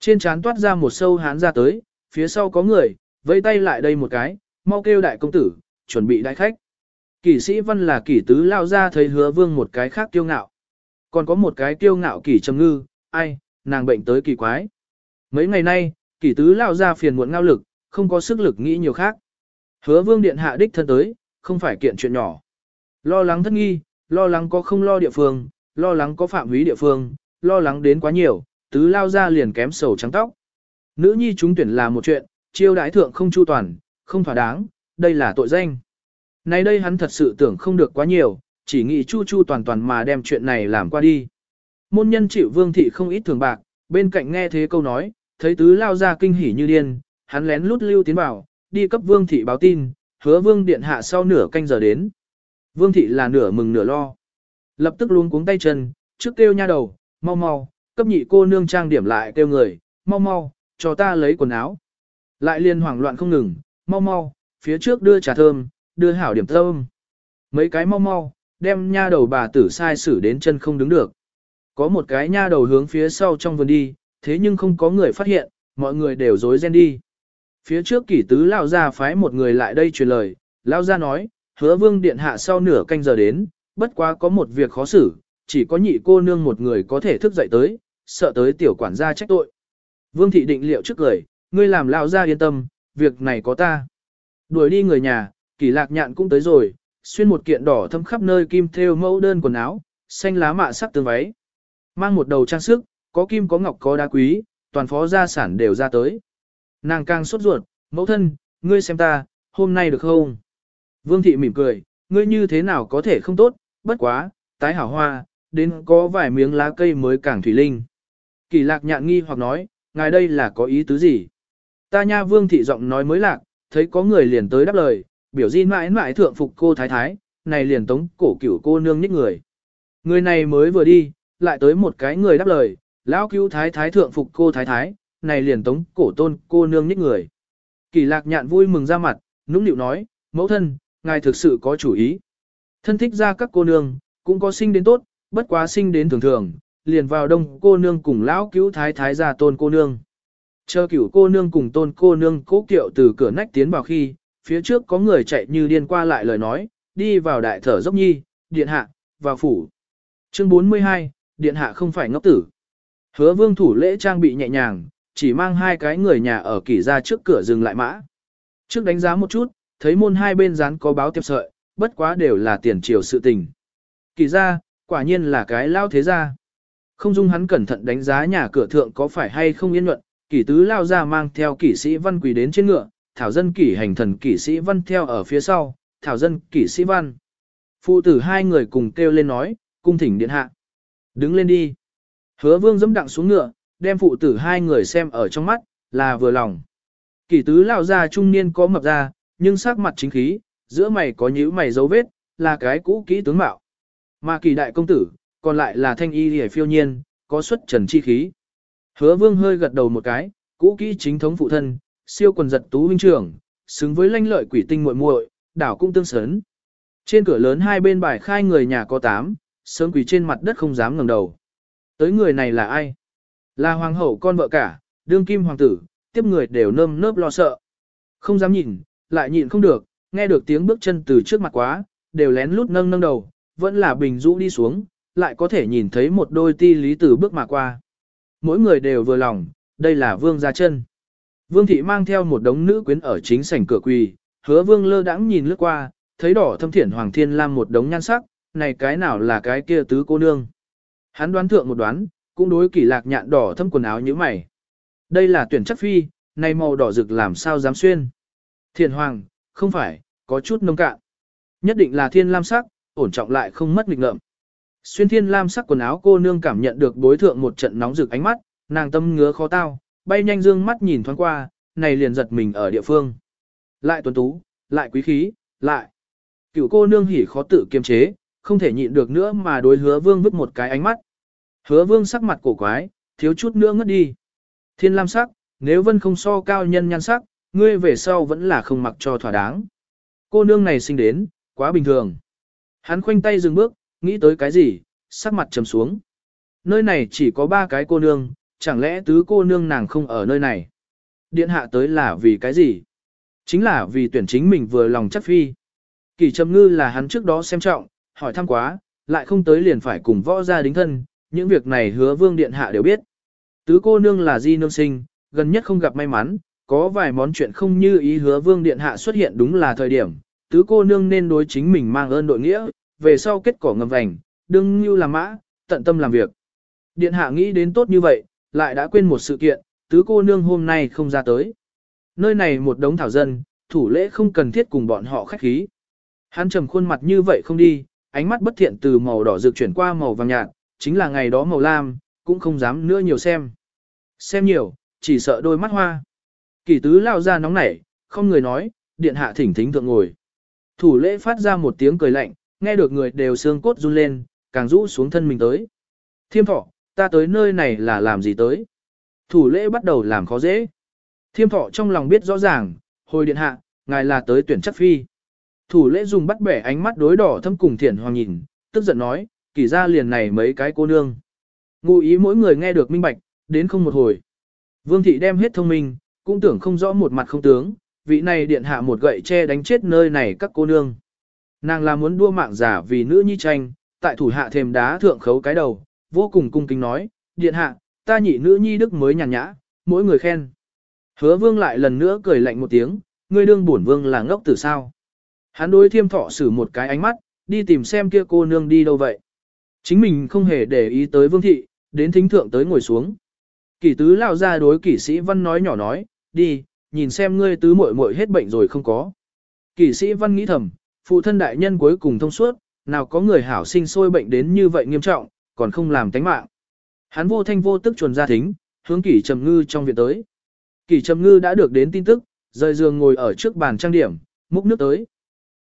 Speaker 1: Trên trán toát ra một sâu hán ra tới, phía sau có người, vẫy tay lại đây một cái, mau kêu đại công tử, chuẩn bị đại khách. Kỷ sĩ văn là kỷ tứ lao ra thấy hứa vương một cái khác kiêu ngạo. Còn có một cái kiêu ngạo kỷ trầm ngư, ai, nàng bệnh tới kỳ quái. Mấy ngày nay, kỷ tứ lao ra phiền muộn ngao lực, không có sức lực nghĩ nhiều khác. Hứa vương điện hạ đích thân tới, không phải kiện chuyện nhỏ. Lo lắng thất nghi, lo lắng có không lo địa phương, lo lắng có phạm húy địa phương, lo lắng đến quá nhiều, tứ lao ra liền kém sầu trắng tóc. Nữ nhi chúng tuyển là một chuyện, chiêu đãi thượng không chu toàn, không thỏa đáng, đây là tội danh. Nay đây hắn thật sự tưởng không được quá nhiều, chỉ nghĩ chu chu toàn toàn mà đem chuyện này làm qua đi. Môn nhân chịu vương thị không ít thường bạc, bên cạnh nghe thế câu nói, thấy tứ lao ra kinh hỉ như điên, hắn lén lút lưu tiến vào, đi cấp vương thị báo tin, hứa vương điện hạ sau nửa canh giờ đến. Vương thị là nửa mừng nửa lo. Lập tức luống cuống tay chân, trước kêu nha đầu, mau mau, cấp nhị cô nương trang điểm lại kêu người, mau mau, cho ta lấy quần áo. Lại liên hoảng loạn không ngừng, mau mau, phía trước đưa trà thơm, đưa hảo điểm thơm. Mấy cái mau mau, đem nha đầu bà tử sai xử đến chân không đứng được. Có một cái nha đầu hướng phía sau trong vườn đi, thế nhưng không có người phát hiện, mọi người đều rối ren đi. Phía trước kỷ tứ lao ra phái một người lại đây truyền lời, lao ra nói, hứa vương điện hạ sau nửa canh giờ đến, bất quá có một việc khó xử, chỉ có nhị cô nương một người có thể thức dậy tới, sợ tới tiểu quản gia trách tội. Vương thị định liệu trước cười, ngươi làm lão gia yên tâm, việc này có ta. Đuổi đi người nhà, kỳ lạc nhạn cũng tới rồi, xuyên một kiện đỏ thâm khắp nơi kim thêu mẫu đơn quần áo, xanh lá mạ sắc tương váy. Mang một đầu trang sức, có kim có ngọc có đá quý, toàn phó gia sản đều ra tới. Nàng càng sốt ruột, mẫu thân, ngươi xem ta, hôm nay được không? Vương thị mỉm cười, ngươi như thế nào có thể không tốt, bất quá, tái hảo hoa, đến có vài miếng lá cây mới càng thủy linh. Kỳ lạc nhạn nghi hoặc nói, ngài đây là có ý tứ gì? Ta nha vương thị giọng nói mới lạc, thấy có người liền tới đáp lời, biểu di mãi mãi thượng phục cô thái thái, này liền tống cổ cửu cô nương nhích người. Người này mới vừa đi, lại tới một cái người đáp lời, lão cứu thái thái thượng phục cô thái thái, này liền tống cổ tôn cô nương nhích người. Kỳ lạc nhạn vui mừng ra mặt, nũng nịu nói, mẫu thân, ngài thực sự có chủ ý. Thân thích ra các cô nương, cũng có sinh đến tốt, bất quá sinh đến thường thường, liền vào đông cô nương cùng lão cứu thái thái ra tôn cô nương. Chờ cửu cô nương cùng tôn cô nương cố kiệu từ cửa nách tiến vào khi, phía trước có người chạy như điên qua lại lời nói, đi vào đại thở dốc nhi, điện hạ, vào phủ. Chương 42, điện hạ không phải ngốc tử. Hứa vương thủ lễ trang bị nhẹ nhàng, chỉ mang hai cái người nhà ở kỷ ra trước cửa dừng lại mã. Trước đánh giá một chút, thấy môn hai bên dán có báo tiếp sợi, bất quá đều là tiền triều sự tình. Kỷ ra, quả nhiên là cái lao thế gia. Không dung hắn cẩn thận đánh giá nhà cửa thượng có phải hay không yên nhuận, kỷ tứ lao ra mang theo kỷ sĩ văn quỳ đến trên ngựa, thảo dân kỷ hành thần kỷ sĩ văn theo ở phía sau, thảo dân kỷ sĩ văn. Phụ tử hai người cùng kêu lên nói, cung thỉnh điện hạ. Đứng lên đi. Hứa vương dẫm đặng xuống ngựa, đem phụ tử hai người xem ở trong mắt, là vừa lòng. Kỷ tứ lao ra trung niên có mập ra, nhưng sắc mặt chính khí, giữa mày có nhíu mày dấu vết, là cái cũ kỹ tướng mạo. Mà kỳ đại công tử, còn lại là thanh y hề phiêu nhiên, có xuất trần chi khí. Hứa vương hơi gật đầu một cái, cũ kỹ chính thống phụ thân, siêu quần giật tú huynh trưởng, xứng với lanh lợi quỷ tinh muội muội, đảo cũng tương sớn. Trên cửa lớn hai bên bài khai người nhà có tám, sớm quỷ trên mặt đất không dám ngẩng đầu. Tới người này là ai? Là hoàng hậu con vợ cả, đương kim hoàng tử, tiếp người đều nơm nớp lo sợ. Không dám nhìn, lại nhìn không được, nghe được tiếng bước chân từ trước mặt quá, đều lén lút nâng nâng đầu, vẫn là bình rũ đi xuống, lại có thể nhìn thấy một đôi ti lý tử bước mà qua. Mỗi người đều vừa lòng, đây là vương gia chân. Vương thị mang theo một đống nữ quyến ở chính sảnh cửa quỳ, hứa vương lơ đãng nhìn lướt qua, thấy đỏ thâm thiển hoàng thiên lam một đống nhan sắc, này cái nào là cái kia tứ cô nương. Hắn đoán thượng một đoán, cũng đối kỳ lạc nhạn đỏ thâm quần áo như mày. Đây là tuyển chất phi, này màu đỏ rực làm sao dám xuyên. Thiền hoàng, không phải, có chút nông cạn. Nhất định là thiên lam sắc, ổn trọng lại không mất nghịch ngợm. Xuyên thiên lam sắc quần áo cô nương cảm nhận được đối thượng một trận nóng rực ánh mắt, nàng tâm ngứa khó tao, bay nhanh dương mắt nhìn thoáng qua, này liền giật mình ở địa phương. Lại tuấn tú, lại quý khí, lại. Cựu cô nương hỉ khó tự kiềm chế, không thể nhịn được nữa mà đối hứa vương vứt một cái ánh mắt. Hứa vương sắc mặt cổ quái, thiếu chút nữa ngất đi. Thiên lam sắc, nếu vân không so cao nhân nhan sắc, ngươi về sau vẫn là không mặc cho thỏa đáng. Cô nương này sinh đến, quá bình thường. Hắn khoanh tay dừng bước, nghĩ tới cái gì, sắc mặt trầm xuống. Nơi này chỉ có ba cái cô nương, chẳng lẽ tứ cô nương nàng không ở nơi này. Điện hạ tới là vì cái gì? Chính là vì tuyển chính mình vừa lòng chắc phi. Kỳ trầm ngư là hắn trước đó xem trọng, hỏi thăm quá, lại không tới liền phải cùng võ gia đính thân, những việc này hứa vương điện hạ đều biết. Tứ cô nương là di nương sinh, gần nhất không gặp may mắn, có vài món chuyện không như ý hứa vương điện hạ xuất hiện đúng là thời điểm, tứ cô nương nên đối chính mình mang ơn đội nghĩa, về sau kết quả ngầm vành, đương như làm mã, tận tâm làm việc. Điện hạ nghĩ đến tốt như vậy, lại đã quên một sự kiện, tứ cô nương hôm nay không ra tới. Nơi này một đống thảo dân, thủ lễ không cần thiết cùng bọn họ khách khí. Hắn trầm khuôn mặt như vậy không đi, ánh mắt bất thiện từ màu đỏ rực chuyển qua màu vàng nhạt, chính là ngày đó màu lam, cũng không dám nữa nhiều xem. Xem nhiều, chỉ sợ đôi mắt hoa. Kỷ tứ lao ra nóng nảy, không người nói, điện hạ thỉnh thính thượng ngồi. Thủ lễ phát ra một tiếng cười lạnh, nghe được người đều xương cốt run lên, càng rũ xuống thân mình tới. Thiêm thọ, ta tới nơi này là làm gì tới? Thủ lễ bắt đầu làm khó dễ. Thiêm thọ trong lòng biết rõ ràng, hồi điện hạ, ngài là tới tuyển chắc phi. Thủ lễ dùng bắt bẻ ánh mắt đối đỏ thâm cùng thiện hoàng nhìn, tức giận nói, kỳ ra liền này mấy cái cô nương. Ngụ ý mỗi người nghe được minh bạch, đến không một hồi. Vương thị đem hết thông minh, cũng tưởng không rõ một mặt không tướng, vị này điện hạ một gậy che đánh chết nơi này các cô nương. Nàng là muốn đua mạng giả vì nữ nhi tranh, tại thủ hạ thềm đá thượng khấu cái đầu, vô cùng cung kính nói, điện hạ, ta nhị nữ nhi đức mới nhàn nhã, mỗi người khen. Hứa vương lại lần nữa cười lạnh một tiếng, ngươi đương bổn vương là ngốc từ sao. Hắn đối thiêm thọ xử một cái ánh mắt, đi tìm xem kia cô nương đi đâu vậy. Chính mình không hề để ý tới vương thị, đến thính thượng tới ngồi xuống. Kỷ tứ lao ra đối kỷ sĩ văn nói nhỏ nói, đi, nhìn xem ngươi tứ muội muội hết bệnh rồi không có. Kỷ sĩ văn nghĩ thầm, phụ thân đại nhân cuối cùng thông suốt, nào có người hảo sinh sôi bệnh đến như vậy nghiêm trọng, còn không làm tánh mạng. Hắn vô thanh vô tức chuồn ra thính, hướng kỷ trầm ngư trong viện tới. Kỷ trầm ngư đã được đến tin tức, rời giường ngồi ở trước bàn trang điểm, múc nước tới.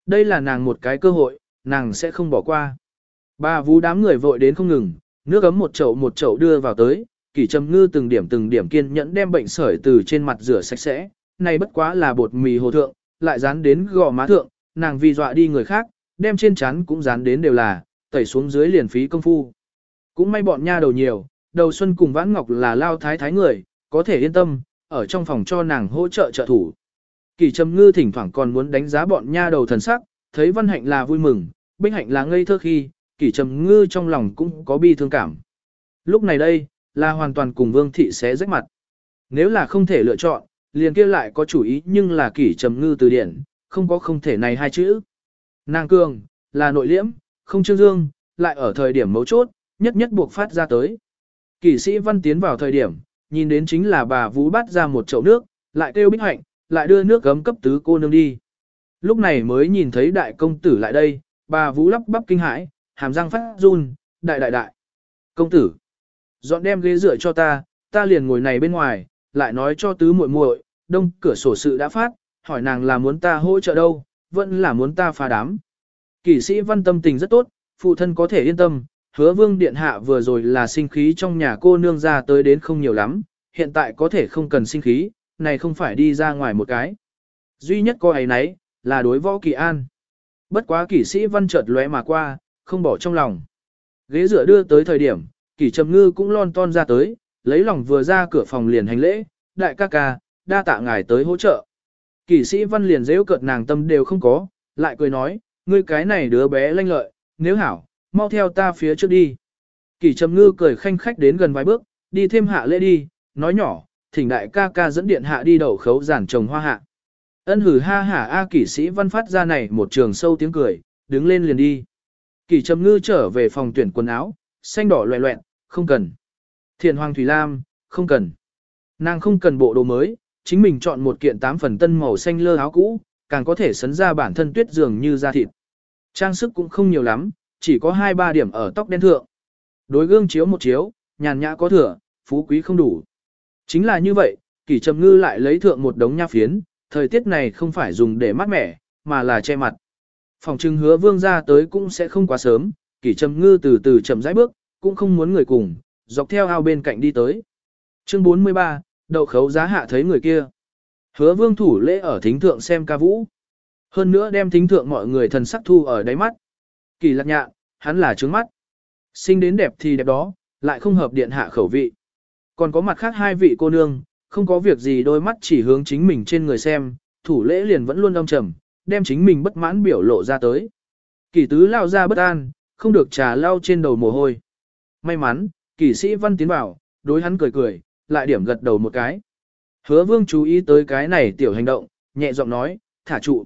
Speaker 1: Đây là nàng một cái cơ hội, nàng sẽ không bỏ qua. Ba vú đám người vội đến không ngừng, nước ấm một chậu một chậu đưa vào tới, kỷ trầm ngư từng điểm từng điểm kiên nhẫn đem bệnh sởi từ trên mặt rửa sạch sẽ, này bất quá là bột mì hồ thượng, lại dán đến gò má thượng, nàng vì dọa đi người khác, đem trên chắn cũng dán đến đều là, tẩy xuống dưới liền phí công phu. Cũng may bọn nha đầu nhiều, đầu xuân cùng vãn ngọc là lao thái thái người, có thể yên tâm, ở trong phòng cho nàng hỗ trợ trợ thủ. Kỳ trầm ngư thỉnh thoảng còn muốn đánh giá bọn nha đầu thần sắc, thấy văn hạnh là vui mừng, binh hạnh là ngây thơ khi, kỳ trầm ngư trong lòng cũng có bi thương cảm. Lúc này đây, là hoàn toàn cùng vương thị sẽ rách mặt. Nếu là không thể lựa chọn, liền kia lại có chủ ý nhưng là Kỳ trầm ngư từ điển, không có không thể này hai chữ. Nàng cường, là nội liễm, không trương dương, lại ở thời điểm mấu chốt, nhất nhất buộc phát ra tới. Kỷ sĩ văn tiến vào thời điểm, nhìn đến chính là bà vũ bắt ra một chậu nước, lại kêu bích hạnh, lại đưa nước gấm cấp tứ cô nương đi. Lúc này mới nhìn thấy đại công tử lại đây, bà vũ lắp bắp kinh hãi, hàm răng phát run, đại đại đại. Công tử, dọn đem ghế dựa cho ta, ta liền ngồi này bên ngoài, lại nói cho tứ muội muội, đông cửa sổ sự đã phát, hỏi nàng là muốn ta hỗ trợ đâu, vẫn là muốn ta phá đám. Kỷ sĩ văn tâm tình rất tốt, phụ thân có thể yên tâm, hứa vương điện hạ vừa rồi là sinh khí trong nhà cô nương ra tới đến không nhiều lắm, hiện tại có thể không cần sinh khí, này không phải đi ra ngoài một cái. Duy nhất cô ấy nấy, là đối võ kỳ an. Bất quá kỷ sĩ văn chợt lóe mà qua, không bỏ trong lòng. Ghế dựa đưa tới thời điểm, kỷ trầm ngư cũng lon ton ra tới, lấy lòng vừa ra cửa phòng liền hành lễ, đại ca ca, đa tạ ngài tới hỗ trợ. Kỷ sĩ văn liền dễ cợt nàng tâm đều không có, lại cười nói, ngươi cái này đứa bé lanh lợi, nếu hảo, mau theo ta phía trước đi. Kỷ trầm ngư cười khanh khách đến gần vài bước, đi thêm hạ lễ đi, nói nhỏ, thỉnh đại ca ca dẫn điện hạ đi đầu khấu giản trồng hoa hạ. Ân hử ha hả A kỷ sĩ văn phát ra này một trường sâu tiếng cười, đứng lên liền đi. Kỷ trầm ngư trở về phòng tuyển quần áo, xanh đỏ loẹ loẹn, không cần. Thiền hoàng thủy lam, không cần. Nàng không cần bộ đồ mới, chính mình chọn một kiện tám phần tân màu xanh lơ áo cũ, càng có thể sấn ra bản thân tuyết dường như da thịt. Trang sức cũng không nhiều lắm, chỉ có hai ba điểm ở tóc đen thượng. Đối gương chiếu một chiếu, nhàn nhã có thừa, phú quý không đủ. Chính là như vậy, kỷ trầm ngư lại lấy thượng một đống nha phiến, thời tiết này không phải dùng để mát mẻ, mà là che mặt. Phòng trưng hứa vương ra tới cũng sẽ không quá sớm, kỷ trầm ngư từ từ chậm rãi bước, cũng không muốn người cùng, dọc theo ao bên cạnh đi tới. Chương 43, đậu khấu giá hạ thấy người kia. Hứa vương thủ lễ ở thính thượng xem ca vũ. Hơn nữa đem thính thượng mọi người thần sắc thu ở đáy mắt. Kỳ lạc nhạ, hắn là trướng mắt. Sinh đến đẹp thì đẹp đó, lại không hợp điện hạ khẩu vị. Còn có mặt khác hai vị cô nương, không có việc gì đôi mắt chỉ hướng chính mình trên người xem, thủ lễ liền vẫn luôn âm trầm, đem chính mình bất mãn biểu lộ ra tới. Kỳ tứ lao ra bất an, không được trà lao trên đầu mồ hôi. May mắn, kỳ sĩ văn tiến vào, đối hắn cười cười, lại điểm gật đầu một cái. Hứa vương chú ý tới cái này tiểu hành động, nhẹ giọng nói, thả trụ.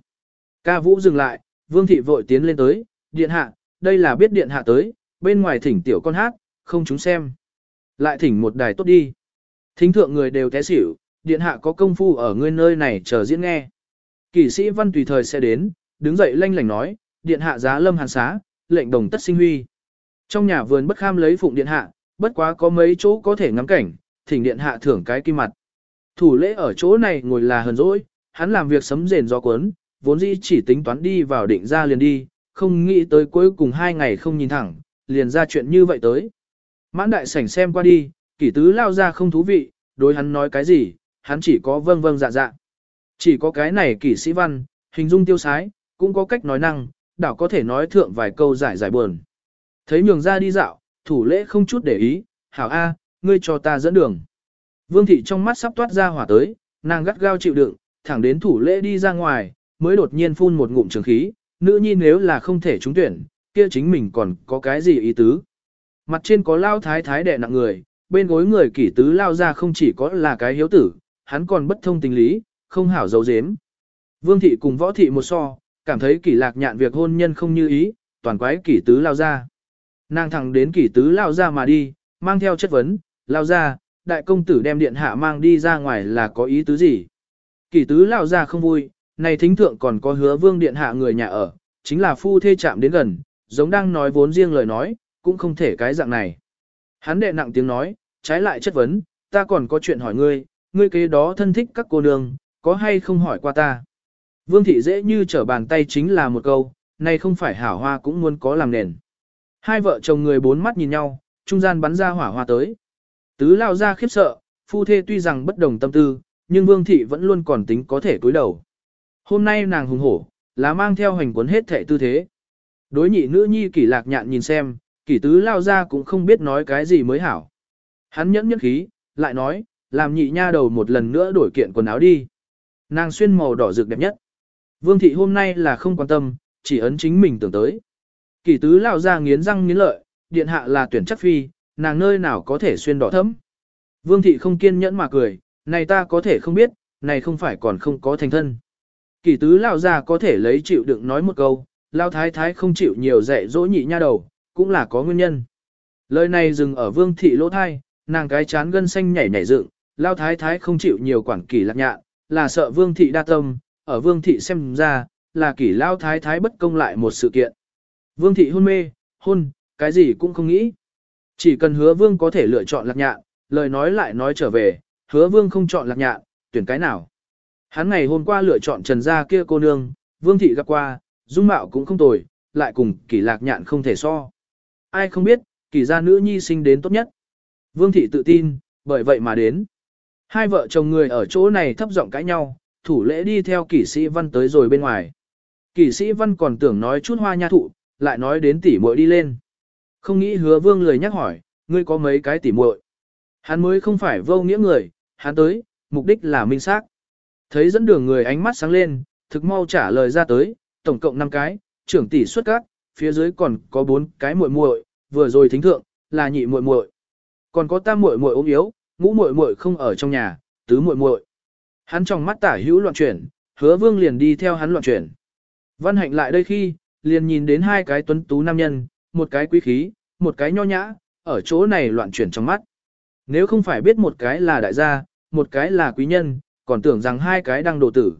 Speaker 1: Ca vũ dừng lại, vương thị vội tiến lên tới, điện hạ, đây là biết điện hạ tới, bên ngoài thỉnh tiểu con hát, không chúng xem. Lại thỉnh một đài tốt đi. Thính thượng người đều té xỉu, điện hạ có công phu ở ngươi nơi này chờ diễn nghe. Kỷ sĩ văn tùy thời sẽ đến, đứng dậy lanh lảnh nói, điện hạ giá lâm hàn xá, lệnh đồng tất sinh huy. Trong nhà vườn bất kham lấy phụng điện hạ, bất quá có mấy chỗ có thể ngắm cảnh, thỉnh điện hạ thưởng cái kim mặt. Thủ lễ ở chỗ này ngồi là hờn dỗi, hắn làm việc sấm rền gió cuốn, vốn dĩ chỉ tính toán đi vào định ra liền đi, không nghĩ tới cuối cùng hai ngày không nhìn thẳng, liền ra chuyện như vậy tới. Mãn đại sảnh xem qua đi, kỷ tứ lao ra không thú vị, đối hắn nói cái gì, hắn chỉ có vâng vâng dạ dạ. Chỉ có cái này kỷ sĩ văn, hình dung tiêu sái, cũng có cách nói năng, đảo có thể nói thượng vài câu giải giải buồn. Thấy nhường ra đi dạo, thủ lễ không chút để ý, hảo A, ngươi cho ta dẫn đường. Vương thị trong mắt sắp toát ra hỏa tới, nàng gắt gao chịu đựng, thẳng đến thủ lễ đi ra ngoài, mới đột nhiên phun một ngụm trường khí, nữ nhi nếu là không thể trúng tuyển, kia chính mình còn có cái gì ý tứ. Mặt trên có lao thái thái đẻ nặng người, bên gối người kỷ tứ lao ra không chỉ có là cái hiếu tử, hắn còn bất thông tình lý, không hảo dấu dếm. Vương thị cùng võ thị một so, cảm thấy kỷ lạc nhạn việc hôn nhân không như ý, toàn quái kỷ tứ lao ra. Nàng thẳng đến kỷ tứ lao ra mà đi, mang theo chất vấn, lao ra, đại công tử đem điện hạ mang đi ra ngoài là có ý tứ gì. Kỷ tứ lao ra không vui, này thính thượng còn có hứa vương điện hạ người nhà ở, chính là phu thê chạm đến gần, giống đang nói vốn riêng lời nói, cũng không thể cái dạng này. Hắn đệ nặng tiếng nói, trái lại chất vấn, ta còn có chuyện hỏi ngươi, ngươi kế đó thân thích các cô nương, có hay không hỏi qua ta. Vương thị dễ như trở bàn tay chính là một câu, này không phải hảo hoa cũng muốn có làm nền. Hai vợ chồng người bốn mắt nhìn nhau, trung gian bắn ra hỏa hoa tới. Tứ lao ra khiếp sợ, phu thê tuy rằng bất đồng tâm tư, nhưng vương thị vẫn luôn còn tính có thể cúi đầu. Hôm nay nàng hùng hổ, là mang theo hành quấn hết thể tư thế. Đối nhị nữ nhi kỷ lạc nhạn nhìn xem, kỷ tứ lao ra cũng không biết nói cái gì mới hảo. Hắn nhẫn nhất khí, lại nói, làm nhị nha đầu một lần nữa đổi kiện quần áo đi. Nàng xuyên màu đỏ rực đẹp nhất. Vương thị hôm nay là không quan tâm, chỉ ấn chính mình tưởng tới. Kỷ tứ lao ra nghiến răng nghiến lợi, điện hạ là tuyển chắc phi, nàng nơi nào có thể xuyên đỏ thấm. Vương thị không kiên nhẫn mà cười, này ta có thể không biết, này không phải còn không có thành thân. Kỷ tứ lao ra có thể lấy chịu đựng nói một câu, lao thái thái không chịu nhiều dạy dỗ nhị nha đầu, cũng là có nguyên nhân. Lời này dừng ở vương thị lỗ thai, nàng cái chán gân xanh nhảy nhảy dựng, lao thái thái không chịu nhiều quản kỷ lạc nhạ, là sợ vương thị đa tâm, ở vương thị xem ra, là kỷ lao thái thái bất công lại một sự kiện. Vương thị hôn mê, hôn, cái gì cũng không nghĩ. Chỉ cần hứa vương có thể lựa chọn lạc nhạn, lời nói lại nói trở về, hứa vương không chọn lạc nhạn, tuyển cái nào. Hắn ngày hôm qua lựa chọn trần gia kia cô nương, vương thị gặp qua, dung mạo cũng không tồi, lại cùng kỷ lạc nhạn không thể so. Ai không biết, kỷ gia nữ nhi sinh đến tốt nhất. Vương thị tự tin, bởi vậy mà đến. Hai vợ chồng người ở chỗ này thấp giọng cãi nhau, thủ lễ đi theo kỷ sĩ văn tới rồi bên ngoài. Kỷ sĩ văn còn tưởng nói chút hoa nha thụ, lại nói đến tỉ muội đi lên. Không nghĩ hứa vương lời nhắc hỏi, ngươi có mấy cái tỉ muội? Hắn mới không phải vô nghĩa người, hắn tới, mục đích là minh xác. Thấy dẫn đường người ánh mắt sáng lên, thực mau trả lời ra tới, tổng cộng 5 cái, trưởng tỷ xuất các, phía dưới còn có 4 cái muội muội, vừa rồi thính thượng, là nhị muội muội. Còn có tam muội muội ốm yếu, ngũ muội muội không ở trong nhà, tứ muội muội. Hắn trong mắt tả hữu loạn chuyển, hứa vương liền đi theo hắn loạn chuyển. Văn hạnh lại đây khi, liền nhìn đến hai cái tuấn tú nam nhân, một cái quý khí, một cái nho nhã, ở chỗ này loạn chuyển trong mắt. Nếu không phải biết một cái là đại gia, một cái là quý nhân, còn tưởng rằng hai cái đang đồ tử.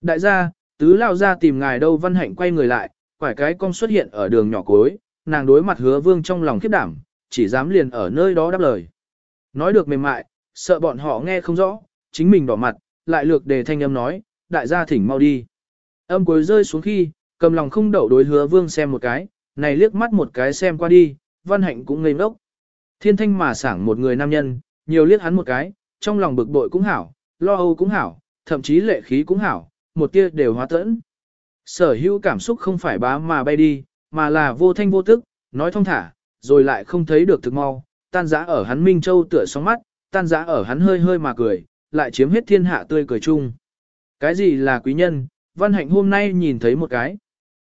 Speaker 1: Đại gia, tứ lao ra tìm ngài đâu văn hạnh quay người lại, quải cái cong xuất hiện ở đường nhỏ cuối, nàng đối mặt hứa vương trong lòng khiếp đảm, chỉ dám liền ở nơi đó đáp lời. Nói được mềm mại, sợ bọn họ nghe không rõ, chính mình đỏ mặt, lại lược đề thanh âm nói, đại gia thỉnh mau đi. Âm cuối rơi xuống khi, cầm lòng không đậu đối hứa vương xem một cái, này liếc mắt một cái xem qua đi, văn hạnh cũng ngây ngốc. Thiên thanh mà sảng một người nam nhân, nhiều liếc hắn một cái, trong lòng bực bội cũng hảo, lo âu cũng hảo, thậm chí lệ khí cũng hảo, một tia đều hóa tẫn. Sở hữu cảm xúc không phải bá mà bay đi, mà là vô thanh vô tức, nói thông thả, rồi lại không thấy được thực mau, tan giã ở hắn Minh Châu tựa sóng mắt, tan giã ở hắn hơi hơi mà cười, lại chiếm hết thiên hạ tươi cười chung. Cái gì là quý nhân, văn hạnh hôm nay nhìn thấy một cái.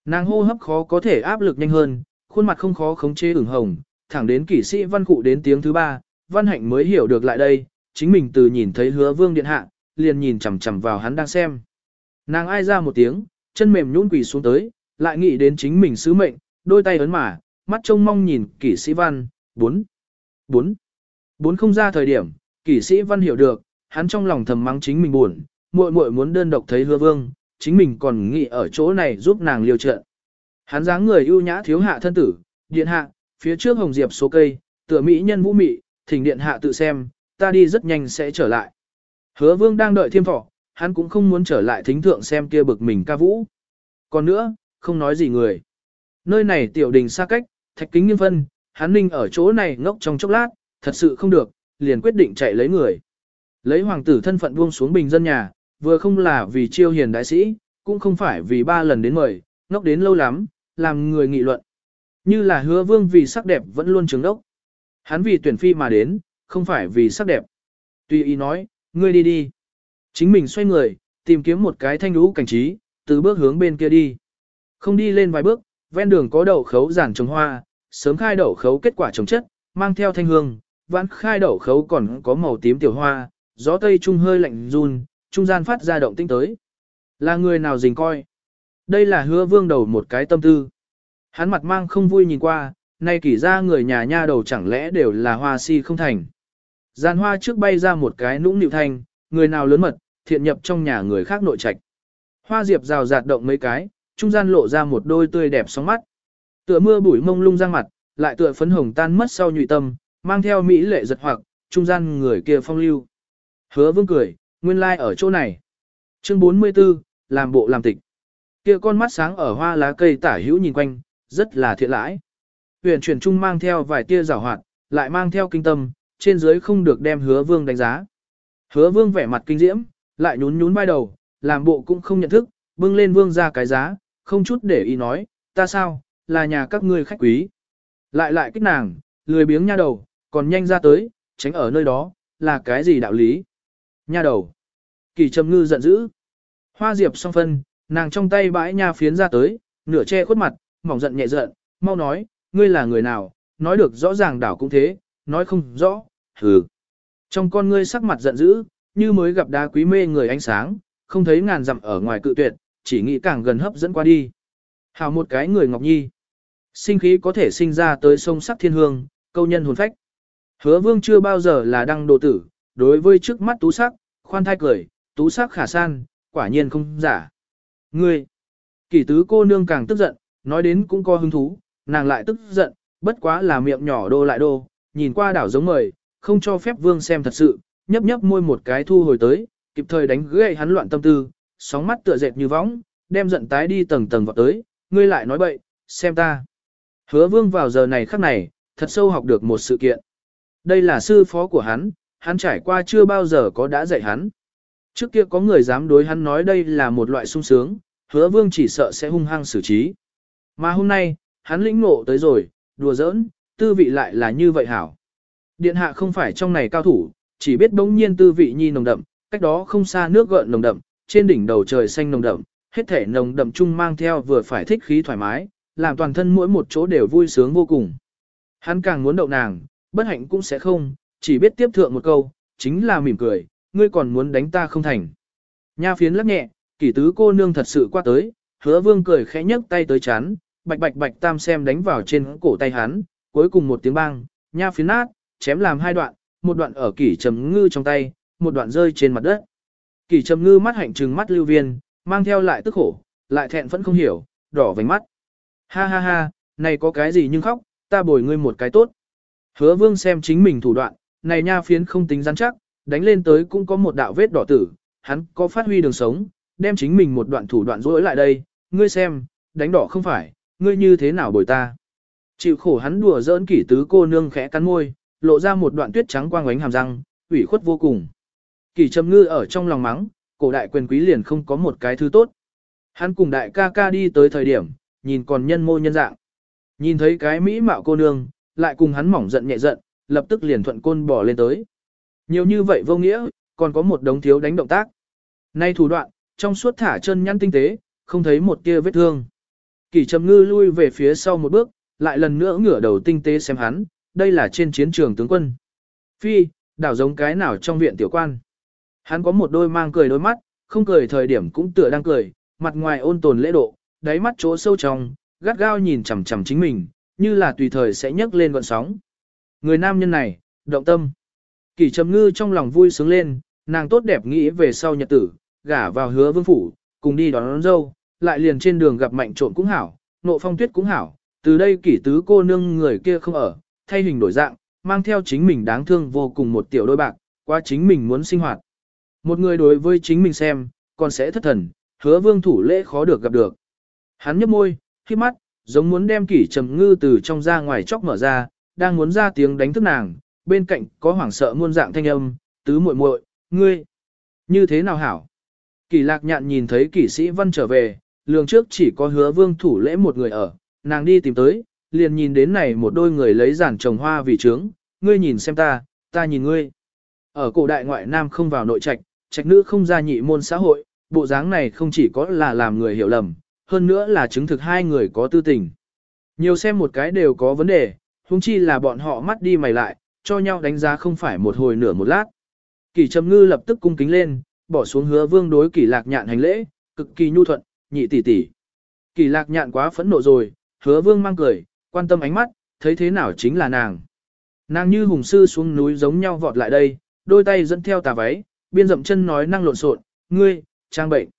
Speaker 1: Nàng hô hấp khó có thể áp lực nhanh hơn, khuôn mặt không khó khống chế ửng hồng, thẳng đến kỷ sĩ văn cụ đến tiếng thứ ba, văn hạnh mới hiểu được lại đây, chính mình từ nhìn thấy hứa vương điện hạ, liền nhìn chằm chằm vào hắn đang xem. Nàng ai ra một tiếng, chân mềm nhũn quỳ xuống tới, lại nghĩ đến chính mình sứ mệnh, đôi tay ấn mà, mắt trông mong nhìn kỷ sĩ văn, bốn, bốn, bốn không ra thời điểm, Kỷ sĩ văn hiểu được, hắn trong lòng thầm mắng chính mình buồn, muội muội muốn đơn độc thấy hứa vương, chính mình còn nghĩ ở chỗ này giúp nàng liều trận. Hắn dáng người ưu nhã thiếu hạ thân tử, điện hạ, phía trước hồng diệp số cây, tựa mỹ nhân vũ mị, thỉnh điện hạ tự xem, ta đi rất nhanh sẽ trở lại. Hứa vương đang đợi thiêm thọ, hắn cũng không muốn trở lại thính thượng xem kia bực mình ca vũ. Còn nữa, không nói gì người. Nơi này tiểu đình xa cách, thạch kính nghiêm phân, hắn ninh ở chỗ này ngốc trong chốc lát, thật sự không được, liền quyết định chạy lấy người. Lấy hoàng tử thân phận buông xuống bình dân nhà, vừa không là vì chiêu hiền đại sĩ, cũng không phải vì ba lần đến mời, ngốc đến lâu lắm, làm người nghị luận. Như là hứa vương vì sắc đẹp vẫn luôn trứng đốc. Hắn vì tuyển phi mà đến, không phải vì sắc đẹp. Tuy ý nói, ngươi đi đi. Chính mình xoay người, tìm kiếm một cái thanh lũ cảnh trí, từ bước hướng bên kia đi. Không đi lên vài bước, ven đường có đậu khấu giản trồng hoa, sớm khai đậu khấu kết quả trồng chất, mang theo thanh hương, vãn khai đậu khấu còn có màu tím tiểu hoa, gió tây trung hơi lạnh run, trung gian phát ra động tinh tới. Là người nào dình coi? Đây là hứa vương đầu một cái tâm tư. Hắn mặt mang không vui nhìn qua, nay kỷ ra người nhà nha đầu chẳng lẽ đều là hoa si không thành. Gian hoa trước bay ra một cái nũng nịu thanh, người nào lớn mật, thiện nhập trong nhà người khác nội trạch. Hoa diệp rào rạt động mấy cái, trung gian lộ ra một đôi tươi đẹp sóng mắt. Tựa mưa bụi mông lung răng mặt, lại tựa phấn hồng tan mất sau nhụy tâm, mang theo mỹ lệ giật hoặc, trung gian người kia phong lưu. Hứa vương cười, nguyên lai like ở chỗ này. Chương 44, làm bộ làm tịch. Kia con mắt sáng ở hoa lá cây tả hữu nhìn quanh, rất là thiện lãi. Huyền chuyển trung mang theo vài tia rào hoạt, lại mang theo kinh tâm, trên dưới không được đem hứa vương đánh giá. Hứa vương vẻ mặt kinh diễm, lại nhún nhún vai đầu, làm bộ cũng không nhận thức, bưng lên vương ra cái giá, không chút để ý nói, ta sao, là nhà các ngươi khách quý. Lại lại kích nàng, lười biếng nha đầu, còn nhanh ra tới, tránh ở nơi đó, là cái gì đạo lý. Nha đầu. Kỳ trầm ngư giận dữ. Hoa diệp song phân, nàng trong tay bãi nha phiến ra tới, nửa che khuất mặt, mỏng giận nhẹ giận, mau nói, ngươi là người nào, nói được rõ ràng đảo cũng thế, nói không rõ, hừ. Trong con ngươi sắc mặt giận dữ, như mới gặp đá quý mê người ánh sáng, không thấy ngàn dặm ở ngoài cự tuyệt, chỉ nghĩ càng gần hấp dẫn qua đi. Hào một cái người ngọc nhi. Sinh khí có thể sinh ra tới sông sắc thiên hương, câu nhân hồn phách. Hứa vương chưa bao giờ là đăng đồ tử, đối với trước mắt tú sắc, khoan thai cười, tú sắc khả san, quả nhiên không giả. Ngươi, kỷ tứ cô nương càng tức giận, nói đến cũng có hứng thú, nàng lại tức giận, bất quá là miệng nhỏ đô lại đô, nhìn qua đảo giống mời, không cho phép vương xem thật sự, nhấp nhấp môi một cái thu hồi tới, kịp thời đánh gãy hắn loạn tâm tư, sóng mắt tựa dệt như võng, đem giận tái đi tầng tầng vào tới, ngươi lại nói bậy, xem ta. Hứa vương vào giờ này khắc này, thật sâu học được một sự kiện. Đây là sư phó của hắn, hắn trải qua chưa bao giờ có đã dạy hắn. Trước kia có người dám đối hắn nói đây là một loại sung sướng, hứa vương chỉ sợ sẽ hung hăng xử trí. Mà hôm nay, hắn lĩnh ngộ tới rồi, đùa giỡn, tư vị lại là như vậy hảo. Điện hạ không phải trong này cao thủ, chỉ biết bỗng nhiên tư vị nhi nồng đậm, cách đó không xa nước gợn nồng đậm, trên đỉnh đầu trời xanh nồng đậm, hết thể nồng đậm chung mang theo vừa phải thích khí thoải mái, làm toàn thân mỗi một chỗ đều vui sướng vô cùng. Hắn càng muốn đậu nàng, bất hạnh cũng sẽ không, chỉ biết tiếp thượng một câu, chính là mỉm cười, ngươi còn muốn đánh ta không thành. Nha phiến lắc nhẹ, kỷ tứ cô nương thật sự qua tới, hứa vương cười khẽ nhấc tay tới chán, bạch bạch bạch tam xem đánh vào trên cổ tay hắn, cuối cùng một tiếng bang, nha phiến nát, chém làm hai đoạn, một đoạn ở kỷ trầm ngư trong tay, một đoạn rơi trên mặt đất. Kỷ trầm ngư mắt hạnh trừng mắt lưu viên, mang theo lại tức khổ, lại thẹn vẫn không hiểu, đỏ vành mắt. Ha ha ha, này có cái gì nhưng khóc, ta bồi ngươi một cái tốt. Hứa vương xem chính mình thủ đoạn, này nha phiến không tính rắn chắc, đánh lên tới cũng có một đạo vết đỏ tử, hắn có phát huy đường sống, đem chính mình một đoạn thủ đoạn rỗi lại đây, ngươi xem, đánh đỏ không phải, ngươi như thế nào bồi ta. Chịu khổ hắn đùa giỡn kỷ tứ cô nương khẽ cắn môi, lộ ra một đoạn tuyết trắng quang ánh hàm răng, ủy khuất vô cùng. Kỷ trầm ngư ở trong lòng mắng, cổ đại quyền quý liền không có một cái thứ tốt. Hắn cùng đại ca ca đi tới thời điểm, nhìn còn nhân mô nhân dạng. Nhìn thấy cái mỹ mạo cô nương, lại cùng hắn mỏng giận nhẹ giận, lập tức liền thuận côn bỏ lên tới. Nhiều như vậy vô nghĩa, còn có một đống thiếu đánh động tác. Nay thủ đoạn, trong suốt thả chân nhăn tinh tế, không thấy một tia vết thương. Kỷ trầm ngư lui về phía sau một bước, lại lần nữa ngửa đầu tinh tế xem hắn, đây là trên chiến trường tướng quân. Phi, đảo giống cái nào trong viện tiểu quan. Hắn có một đôi mang cười đôi mắt, không cười thời điểm cũng tựa đang cười, mặt ngoài ôn tồn lễ độ, đáy mắt chỗ sâu trong, gắt gao nhìn chằm chằm chính mình, như là tùy thời sẽ nhấc lên gọn sóng. Người nam nhân này, động tâm. Kỷ trầm ngư trong lòng vui sướng lên, nàng tốt đẹp nghĩ về sau nhật tử, gả vào hứa vương phủ, cùng đi đón, đón dâu, lại liền trên đường gặp mạnh trộn cũng hảo, nộ phong tuyết cũng hảo, từ đây kỷ tứ cô nương người kia không ở, thay hình đổi dạng, mang theo chính mình đáng thương vô cùng một tiểu đôi bạc, qua chính mình muốn sinh hoạt. Một người đối với chính mình xem, còn sẽ thất thần, hứa vương thủ lễ khó được gặp được. Hắn nhấp môi, khi mắt, giống muốn đem kỷ trầm ngư từ trong ra ngoài chóc mở ra, đang muốn ra tiếng đánh thức nàng, bên cạnh có hoảng sợ muôn dạng thanh âm, tứ muội muội, ngươi, như thế nào hảo? kỳ lạc nhạn nhìn thấy kỷ sĩ văn trở về, lường trước chỉ có hứa vương thủ lễ một người ở, nàng đi tìm tới, liền nhìn đến này một đôi người lấy giản trồng hoa vì trướng, ngươi nhìn xem ta, ta nhìn ngươi. Ở cổ đại ngoại nam không vào nội trạch, trạch nữ không ra nhị môn xã hội, bộ dáng này không chỉ có là làm người hiểu lầm, hơn nữa là chứng thực hai người có tư tình. Nhiều xem một cái đều có vấn đề, huống chi là bọn họ mắt đi mày lại, cho nhau đánh giá không phải một hồi nửa một lát. Kỷ Trầm Ngư lập tức cung kính lên, bỏ xuống hứa vương đối Kỷ Lạc Nhạn hành lễ, cực kỳ nhu thuận, nhị tỷ tỷ. Kỷ Lạc Nhạn quá phẫn nộ rồi, hứa vương mang cười, quan tâm ánh mắt, thấy thế nào chính là nàng. Nàng như hùng sư xuống núi giống nhau vọt lại đây, đôi tay dẫn theo tà váy, biên dậm chân nói năng lộn xộn, ngươi, trang bệnh.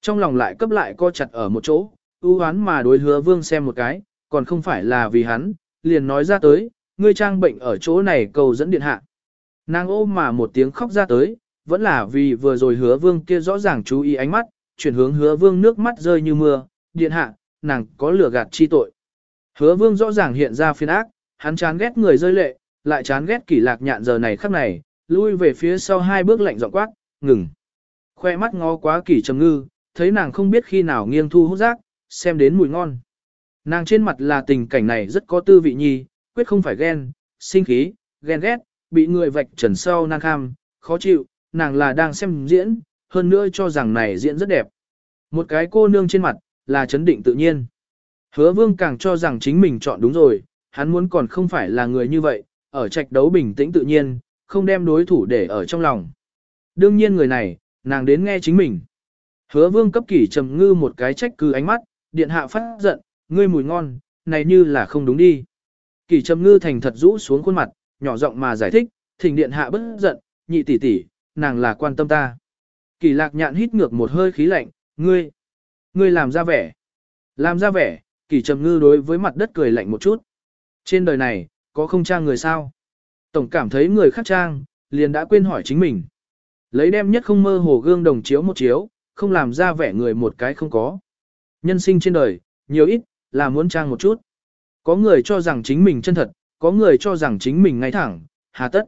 Speaker 1: Trong lòng lại cấp lại co chặt ở một chỗ, ưu hoán mà đối hứa vương xem một cái, còn không phải là vì hắn, liền nói ra tới, ngươi trang bệnh ở chỗ này cầu dẫn điện hạ. Nàng ôm mà một tiếng khóc ra tới, vẫn là vì vừa rồi hứa vương kia rõ ràng chú ý ánh mắt, chuyển hướng hứa vương nước mắt rơi như mưa, điện hạ, nàng có lửa gạt chi tội. Hứa vương rõ ràng hiện ra phiên ác, hắn chán ghét người rơi lệ, lại chán ghét kỷ lạc nhạn giờ này khắc này, lui về phía sau hai bước lạnh giọng quát, ngừng. Khoe mắt ngó quá kỷ trầm ngư, thấy nàng không biết khi nào nghiêng thu hút rác, xem đến mùi ngon. Nàng trên mặt là tình cảnh này rất có tư vị nhi, quyết không phải ghen, sinh khí, ghen ghét, bị người vạch trần sau nàng kham, khó chịu, nàng là đang xem diễn, hơn nữa cho rằng này diễn rất đẹp. Một cái cô nương trên mặt, là chấn định tự nhiên. Hứa vương càng cho rằng chính mình chọn đúng rồi, hắn muốn còn không phải là người như vậy, ở trạch đấu bình tĩnh tự nhiên, không đem đối thủ để ở trong lòng. Đương nhiên người này, nàng đến nghe chính mình. Hứa vương cấp kỷ trầm ngư một cái trách cứ ánh mắt, điện hạ phát giận, ngươi mùi ngon, này như là không đúng đi. Kỷ trầm ngư thành thật rũ xuống khuôn mặt, nhỏ giọng mà giải thích, thỉnh điện hạ bất giận, nhị tỷ tỷ, nàng là quan tâm ta. Kỷ lạc nhạn hít ngược một hơi khí lạnh, ngươi, ngươi làm ra vẻ. Làm ra vẻ, kỷ trầm ngư đối với mặt đất cười lạnh một chút. Trên đời này, có không trang người sao? Tổng cảm thấy người khác trang, liền đã quên hỏi chính mình. Lấy đem nhất không mơ hồ gương đồng chiếu một chiếu, không làm ra vẻ người một cái không có. Nhân sinh trên đời, nhiều ít, là muốn trang một chút. Có người cho rằng chính mình chân thật, có người cho rằng chính mình ngay thẳng, hà tất.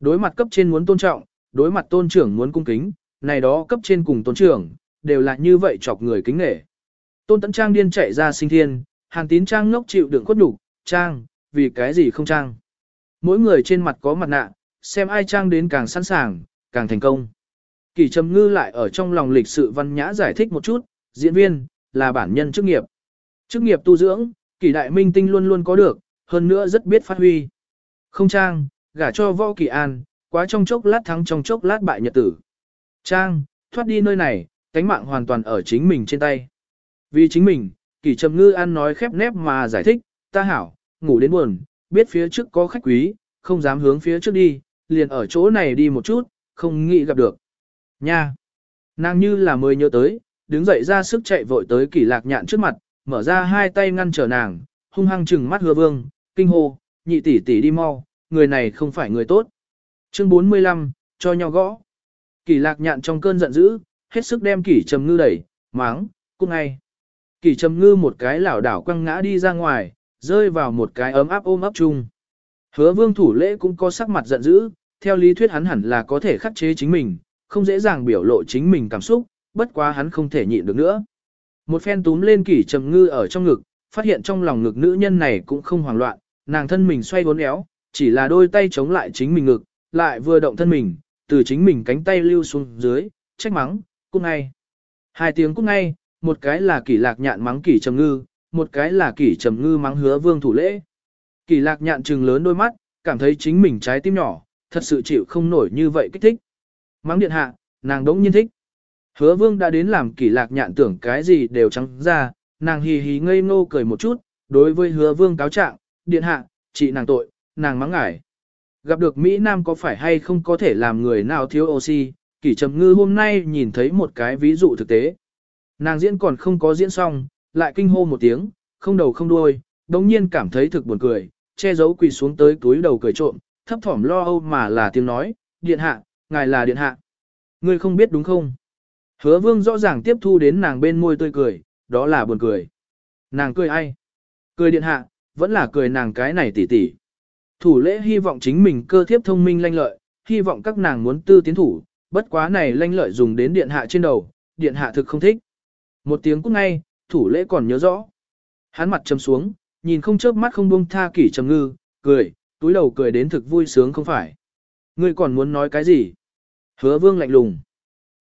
Speaker 1: Đối mặt cấp trên muốn tôn trọng, đối mặt tôn trưởng muốn cung kính, này đó cấp trên cùng tôn trưởng, đều là như vậy chọc người kính nể. Tôn tấn trang điên chạy ra sinh thiên, hàn tín trang ngốc chịu đựng khuất nhục trang, vì cái gì không trang. Mỗi người trên mặt có mặt nạ, xem ai trang đến càng sẵn sàng, càng thành công. Kỳ trầm ngư lại ở trong lòng lịch sự văn nhã giải thích một chút, diễn viên, là bản nhân chức nghiệp. Chức nghiệp tu dưỡng, kỳ đại minh tinh luôn luôn có được, hơn nữa rất biết phát huy. Không trang, gả cho võ kỳ an, quá trong chốc lát thắng trong chốc lát bại nhật tử. Trang, thoát đi nơi này, cánh mạng hoàn toàn ở chính mình trên tay. Vì chính mình, kỳ trầm ngư an nói khép nép mà giải thích, ta hảo, ngủ đến buồn, biết phía trước có khách quý, không dám hướng phía trước đi, liền ở chỗ này đi một chút, không nghĩ gặp được. Nha! Nàng như là mới nhớ tới, đứng dậy ra sức chạy vội tới kỷ lạc nhạn trước mặt, mở ra hai tay ngăn trở nàng, hung hăng chừng mắt hứa vương, kinh hô, nhị tỷ tỷ đi mau, người này không phải người tốt. Chương 45, cho nhau gõ. Kỷ lạc nhạn trong cơn giận dữ, hết sức đem kỷ trầm ngư đẩy, máng, cung ngay. Kỷ trầm ngư một cái lảo đảo quăng ngã đi ra ngoài, rơi vào một cái ấm áp ôm ấp chung. Hứa vương thủ lễ cũng có sắc mặt giận dữ, theo lý thuyết hắn hẳn là có thể khắc chế chính mình, không dễ dàng biểu lộ chính mình cảm xúc, bất quá hắn không thể nhịn được nữa. Một phen túm lên kỷ trầm ngư ở trong ngực, phát hiện trong lòng ngực nữ nhân này cũng không hoảng loạn, nàng thân mình xoay vốn éo, chỉ là đôi tay chống lại chính mình ngực, lại vừa động thân mình, từ chính mình cánh tay lưu xuống dưới, trách mắng, cút ngay. Hai tiếng cút ngay, một cái là kỷ lạc nhạn mắng kỷ trầm ngư, một cái là kỷ trầm ngư mắng hứa vương thủ lễ. Kỷ lạc nhạn trừng lớn đôi mắt, cảm thấy chính mình trái tim nhỏ, thật sự chịu không nổi như vậy kích thích. Mắng điện hạ, nàng đống nhiên thích. Hứa vương đã đến làm kỷ lạc nhạn tưởng cái gì đều trắng ra, nàng hì hì ngây ngô cười một chút, đối với hứa vương cáo trạng, điện hạ, chị nàng tội, nàng mắng ngải. Gặp được Mỹ Nam có phải hay không có thể làm người nào thiếu oxy, kỷ trầm ngư hôm nay nhìn thấy một cái ví dụ thực tế. Nàng diễn còn không có diễn xong, lại kinh hô một tiếng, không đầu không đuôi, đồng nhiên cảm thấy thực buồn cười, che giấu quỳ xuống tới túi đầu cười trộm, thấp thỏm lo âu mà là tiếng nói, điện hạ, ngài là điện hạ. Ngươi không biết đúng không? Hứa vương rõ ràng tiếp thu đến nàng bên môi tươi cười, đó là buồn cười. Nàng cười ai? Cười điện hạ, vẫn là cười nàng cái này tỉ tỉ. Thủ lễ hy vọng chính mình cơ thiếp thông minh lanh lợi, hy vọng các nàng muốn tư tiến thủ, bất quá này lanh lợi dùng đến điện hạ trên đầu, điện hạ thực không thích. Một tiếng cút ngay, thủ lễ còn nhớ rõ. Hắn mặt trầm xuống, nhìn không chớp mắt không buông tha kỷ trầm ngư, cười, túi đầu cười đến thực vui sướng không phải. Ngươi còn muốn nói cái gì? Hứa vương lạnh lùng.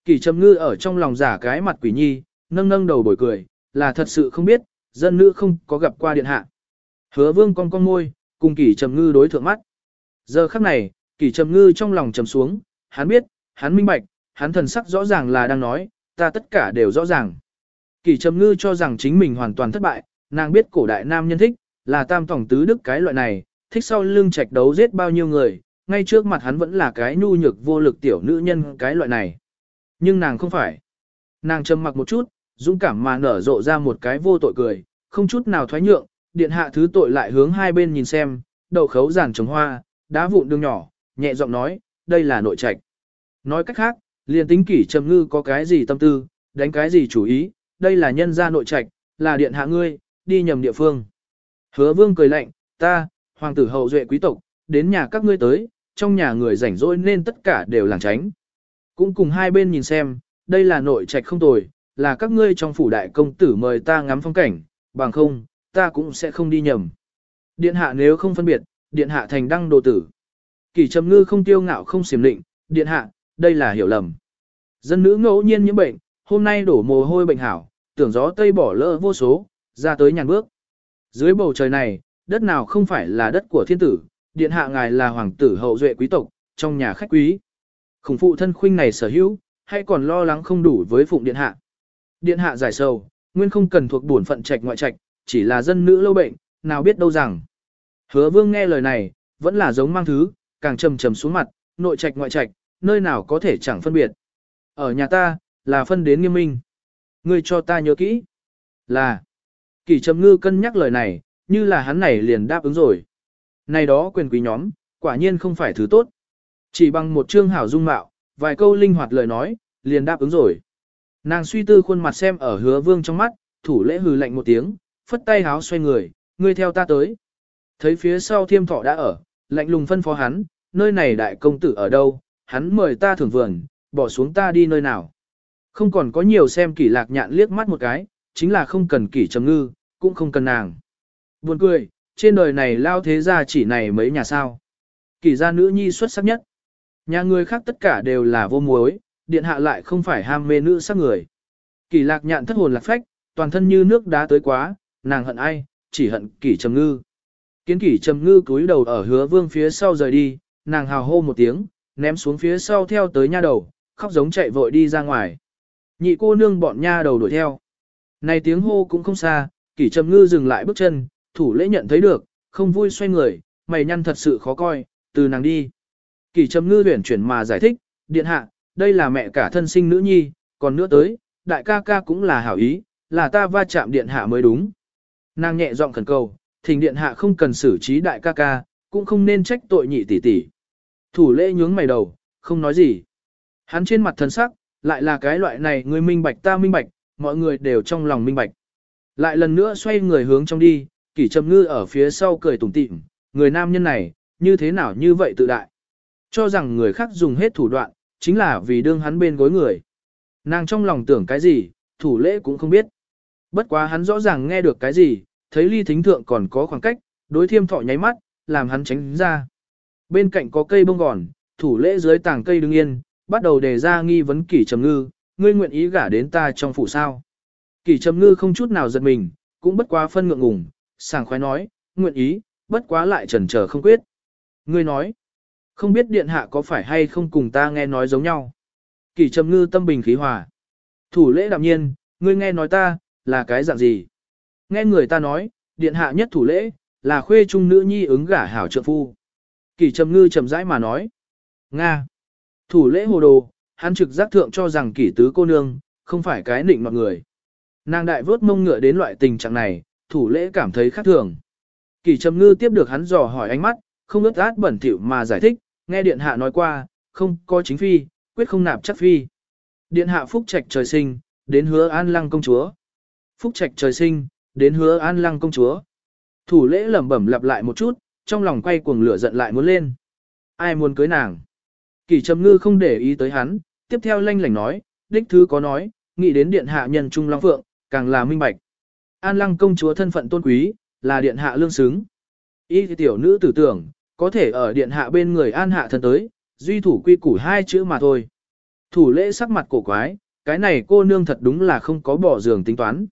Speaker 1: Kỳ trầm ngư ở trong lòng giả cái mặt quỷ nhi, nâng nâng đầu bồi cười, là thật sự không biết, dân nữ không có gặp qua điện hạ. Hứa vương cong cong môi, cùng kỷ trầm ngư đối thượng mắt. Giờ khắc này, kỷ trầm ngư trong lòng trầm xuống, hắn biết, hắn minh bạch, hắn thần sắc rõ ràng là đang nói, ta tất cả đều rõ ràng. Kỷ trầm ngư cho rằng chính mình hoàn toàn thất bại, nàng biết cổ đại nam nhân thích, là tam tổng tứ đức cái loại này, thích sau lưng trạch đấu giết bao nhiêu người, ngay trước mặt hắn vẫn là cái nhu nhược vô lực tiểu nữ nhân cái loại này. Nhưng nàng không phải. Nàng trầm mặc một chút, dũng cảm mà nở rộ ra một cái vô tội cười, không chút nào thoái nhượng, điện hạ thứ tội lại hướng hai bên nhìn xem, đậu khấu giản trồng hoa, đá vụn đường nhỏ, nhẹ giọng nói, đây là nội trạch. Nói cách khác, liền tính kỷ trầm ngư có cái gì tâm tư, đánh cái gì chủ ý, đây là nhân gia nội trạch, là điện hạ ngươi, đi nhầm địa phương. Hứa vương cười lạnh, ta, hoàng tử hậu duệ quý tộc, đến nhà các ngươi tới, trong nhà người rảnh rỗi nên tất cả đều làng tránh. Cũng cùng hai bên nhìn xem, đây là nội trạch không tồi, là các ngươi trong phủ đại công tử mời ta ngắm phong cảnh, bằng không, ta cũng sẽ không đi nhầm. Điện hạ nếu không phân biệt, điện hạ thành đăng đồ tử. Kỳ trầm ngư không tiêu ngạo không xiểm định, điện hạ, đây là hiểu lầm. Dân nữ ngẫu nhiên những bệnh, hôm nay đổ mồ hôi bệnh hảo, tưởng gió tây bỏ lỡ vô số, ra tới nhàn bước. Dưới bầu trời này, đất nào không phải là đất của thiên tử, điện hạ ngài là hoàng tử hậu duệ quý tộc, trong nhà khách quý. Khủng phụ thân khuynh này sở hữu, hay còn lo lắng không đủ với phụng điện hạ. Điện hạ giải sầu, nguyên không cần thuộc bổn phận trạch ngoại trạch, chỉ là dân nữ lâu bệnh, nào biết đâu rằng. Hứa vương nghe lời này, vẫn là giống mang thứ, càng trầm trầm xuống mặt, nội trạch ngoại trạch, nơi nào có thể chẳng phân biệt. Ở nhà ta, là phân đến nghiêm minh. Ngươi cho ta nhớ kỹ. Là. Kỳ trầm ngư cân nhắc lời này, như là hắn này liền đáp ứng rồi. Này đó quyền quý nhóm, quả nhiên không phải thứ tốt. Chỉ bằng một chương hảo dung mạo, vài câu linh hoạt lời nói, liền đáp ứng rồi. Nàng suy tư khuôn mặt xem ở hứa vương trong mắt, thủ lễ hừ lạnh một tiếng, phất tay háo xoay người, ngươi theo ta tới. Thấy phía sau thiêm thọ đã ở, lạnh lùng phân phó hắn, nơi này đại công tử ở đâu, hắn mời ta thưởng vườn, bỏ xuống ta đi nơi nào. Không còn có nhiều xem kỷ lạc nhạn liếc mắt một cái, chính là không cần kỷ trầm ngư, cũng không cần nàng. Buồn cười, trên đời này lao thế gia chỉ này mấy nhà sao. Kỷ gia nữ nhi xuất sắc nhất. Nhà người khác tất cả đều là vô muối, điện hạ lại không phải ham mê nữ sắc người. kỳ lạc nhạn thất hồn lạc phách, toàn thân như nước đá tới quá, nàng hận ai, chỉ hận kỷ trầm ngư. Kiến kỷ trầm ngư cúi đầu ở hứa vương phía sau rời đi, nàng hào hô một tiếng, ném xuống phía sau theo tới nha đầu, khóc giống chạy vội đi ra ngoài. Nhị cô nương bọn nha đầu đuổi theo. Này tiếng hô cũng không xa, kỷ trầm ngư dừng lại bước chân, thủ lễ nhận thấy được, không vui xoay người, mày nhăn thật sự khó coi, từ nàng đi kỳ trầm ngư huyền chuyển mà giải thích, điện hạ, đây là mẹ cả thân sinh nữ nhi, còn nữa tới, đại ca ca cũng là hảo ý, là ta va chạm điện hạ mới đúng. Nàng nhẹ giọng khẩn cầu, thỉnh điện hạ không cần xử trí đại ca ca, cũng không nên trách tội nhị tỷ tỷ. Thủ lễ nhướng mày đầu, không nói gì. Hắn trên mặt thần sắc, lại là cái loại này người minh bạch ta minh bạch, mọi người đều trong lòng minh bạch. Lại lần nữa xoay người hướng trong đi, kỷ trầm ngư ở phía sau cười tủm tỉm, người nam nhân này, như thế nào như vậy tự đại. Cho rằng người khác dùng hết thủ đoạn, chính là vì đương hắn bên gối người. Nàng trong lòng tưởng cái gì, thủ lễ cũng không biết. Bất quá hắn rõ ràng nghe được cái gì, thấy ly thính thượng còn có khoảng cách, đối thiêm thọ nháy mắt, làm hắn tránh ra. Bên cạnh có cây bông gòn, thủ lễ dưới tảng cây đứng yên, bắt đầu đề ra nghi vấn kỷ trầm ngư, ngươi nguyện ý gả đến ta trong phủ sao. Kỷ trầm ngư không chút nào giật mình, cũng bất quá phân ngượng ngùng, sảng khoái nói, nguyện ý, bất quá lại chần chờ không quyết. Ngươi nói, không biết điện hạ có phải hay không cùng ta nghe nói giống nhau. Kỷ trầm ngư tâm bình khí hòa. Thủ lễ đạm nhiên, ngươi nghe nói ta, là cái dạng gì? Nghe người ta nói, điện hạ nhất thủ lễ, là khuê trung nữ nhi ứng gả hảo trợ phu. Kỷ trầm ngư trầm rãi mà nói. Nga. Thủ lễ hồ đồ, hắn trực giác thượng cho rằng kỷ tứ cô nương, không phải cái nịnh mọi người. Nàng đại vớt mông ngựa đến loại tình trạng này, thủ lễ cảm thấy khác thường. Kỷ trầm ngư tiếp được hắn dò hỏi ánh mắt, không ướt át bẩn thỉu mà giải thích, nghe điện hạ nói qua, không có chính phi, quyết không nạp chắc phi. Điện hạ phúc trạch trời sinh, đến hứa an lăng công chúa. Phúc trạch trời sinh, đến hứa an lăng công chúa. Thủ lễ lẩm bẩm lặp lại một chút, trong lòng quay cuồng lửa giận lại muốn lên. Ai muốn cưới nàng? Kỷ trầm ngư không để ý tới hắn, tiếp theo lanh lảnh nói, đích thứ có nói, nghĩ đến điện hạ nhân trung long phượng, càng là minh bạch. An lăng công chúa thân phận tôn quý, là điện hạ lương xứng. Ý tiểu nữ tử tưởng, có thể ở điện hạ bên người an hạ thân tới, duy thủ quy củ hai chữ mà thôi. Thủ lễ sắc mặt cổ quái, cái này cô nương thật đúng là không có bỏ giường tính toán.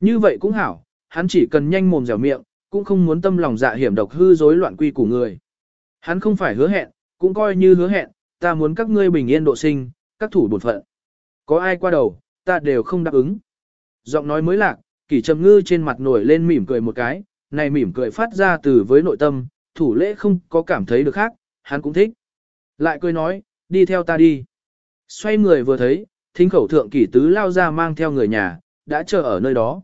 Speaker 1: Như vậy cũng hảo, hắn chỉ cần nhanh mồm dẻo miệng, cũng không muốn tâm lòng dạ hiểm độc hư rối loạn quy củ người. Hắn không phải hứa hẹn, cũng coi như hứa hẹn, ta muốn các ngươi bình yên độ sinh, các thủ bổn phận. Có ai qua đầu, ta đều không đáp ứng. Giọng nói mới lạc, kỷ trầm ngư trên mặt nổi lên mỉm cười một cái, này mỉm cười phát ra từ với nội tâm, thủ lễ không có cảm thấy được khác, hắn cũng thích. Lại cười nói, đi theo ta đi. Xoay người vừa thấy, thính khẩu thượng kỷ tứ lao ra mang theo người nhà, đã chờ ở nơi đó.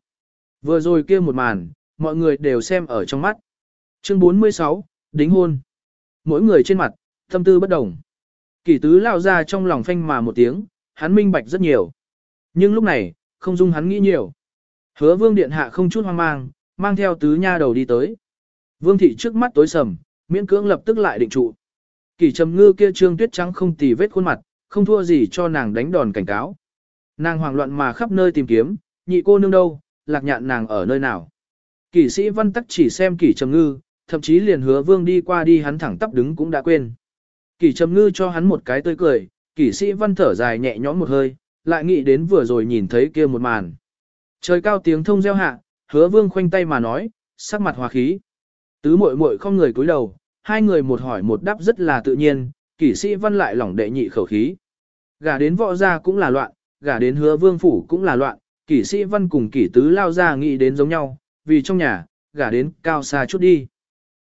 Speaker 1: Vừa rồi kia một màn, mọi người đều xem ở trong mắt. Chương 46, đính hôn. Mỗi người trên mặt, tâm tư bất đồng. Kỷ tứ lao ra trong lòng phanh mà một tiếng, hắn minh bạch rất nhiều. Nhưng lúc này, không dung hắn nghĩ nhiều. Hứa vương điện hạ không chút hoang mang, mang theo tứ nha đầu đi tới. Vương thị trước mắt tối sầm, miễn cưỡng lập tức lại định trụ. Kỷ trầm ngư kia trương tuyết trắng không tì vết khuôn mặt, không thua gì cho nàng đánh đòn cảnh cáo. Nàng hoảng loạn mà khắp nơi tìm kiếm, nhị cô nương đâu, lạc nhạn nàng ở nơi nào. Kỷ sĩ văn tắc chỉ xem kỳ trầm ngư, thậm chí liền hứa vương đi qua đi hắn thẳng tắp đứng cũng đã quên. Kỷ trầm ngư cho hắn một cái tươi cười, kỳ sĩ văn thở dài nhẹ nhõm một hơi, lại nghĩ đến vừa rồi nhìn thấy kia một màn. Trời cao tiếng thông gieo hạ, hứa vương khoanh tay mà nói, sắc mặt hòa khí. Tứ muội muội không người cúi đầu, hai người một hỏi một đáp rất là tự nhiên, kỷ sĩ văn lại lỏng đệ nhị khẩu khí. Gả đến võ gia cũng là loạn, gả đến hứa vương phủ cũng là loạn, kỷ sĩ văn cùng kỷ tứ lao ra nghĩ đến giống nhau, vì trong nhà, gả đến cao xa chút đi.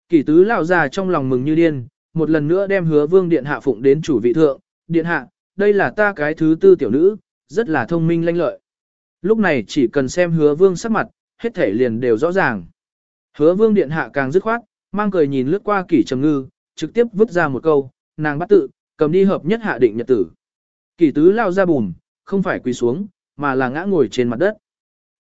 Speaker 1: Kỷ tứ lao ra trong lòng mừng như điên, một lần nữa đem hứa vương điện hạ phụng đến chủ vị thượng, điện hạ, đây là ta cái thứ tư tiểu nữ, rất là thông minh lanh lợi. Lúc này chỉ cần xem hứa vương sắc mặt, hết thể liền đều rõ ràng. Hứa vương điện hạ càng dứt khoát, mang cười nhìn lướt qua kỷ trầm ngư, trực tiếp vứt ra một câu, nàng bắt tự, cầm đi hợp nhất hạ định nhật tử. Kỷ tứ lao ra bùn, không phải quỳ xuống, mà là ngã ngồi trên mặt đất.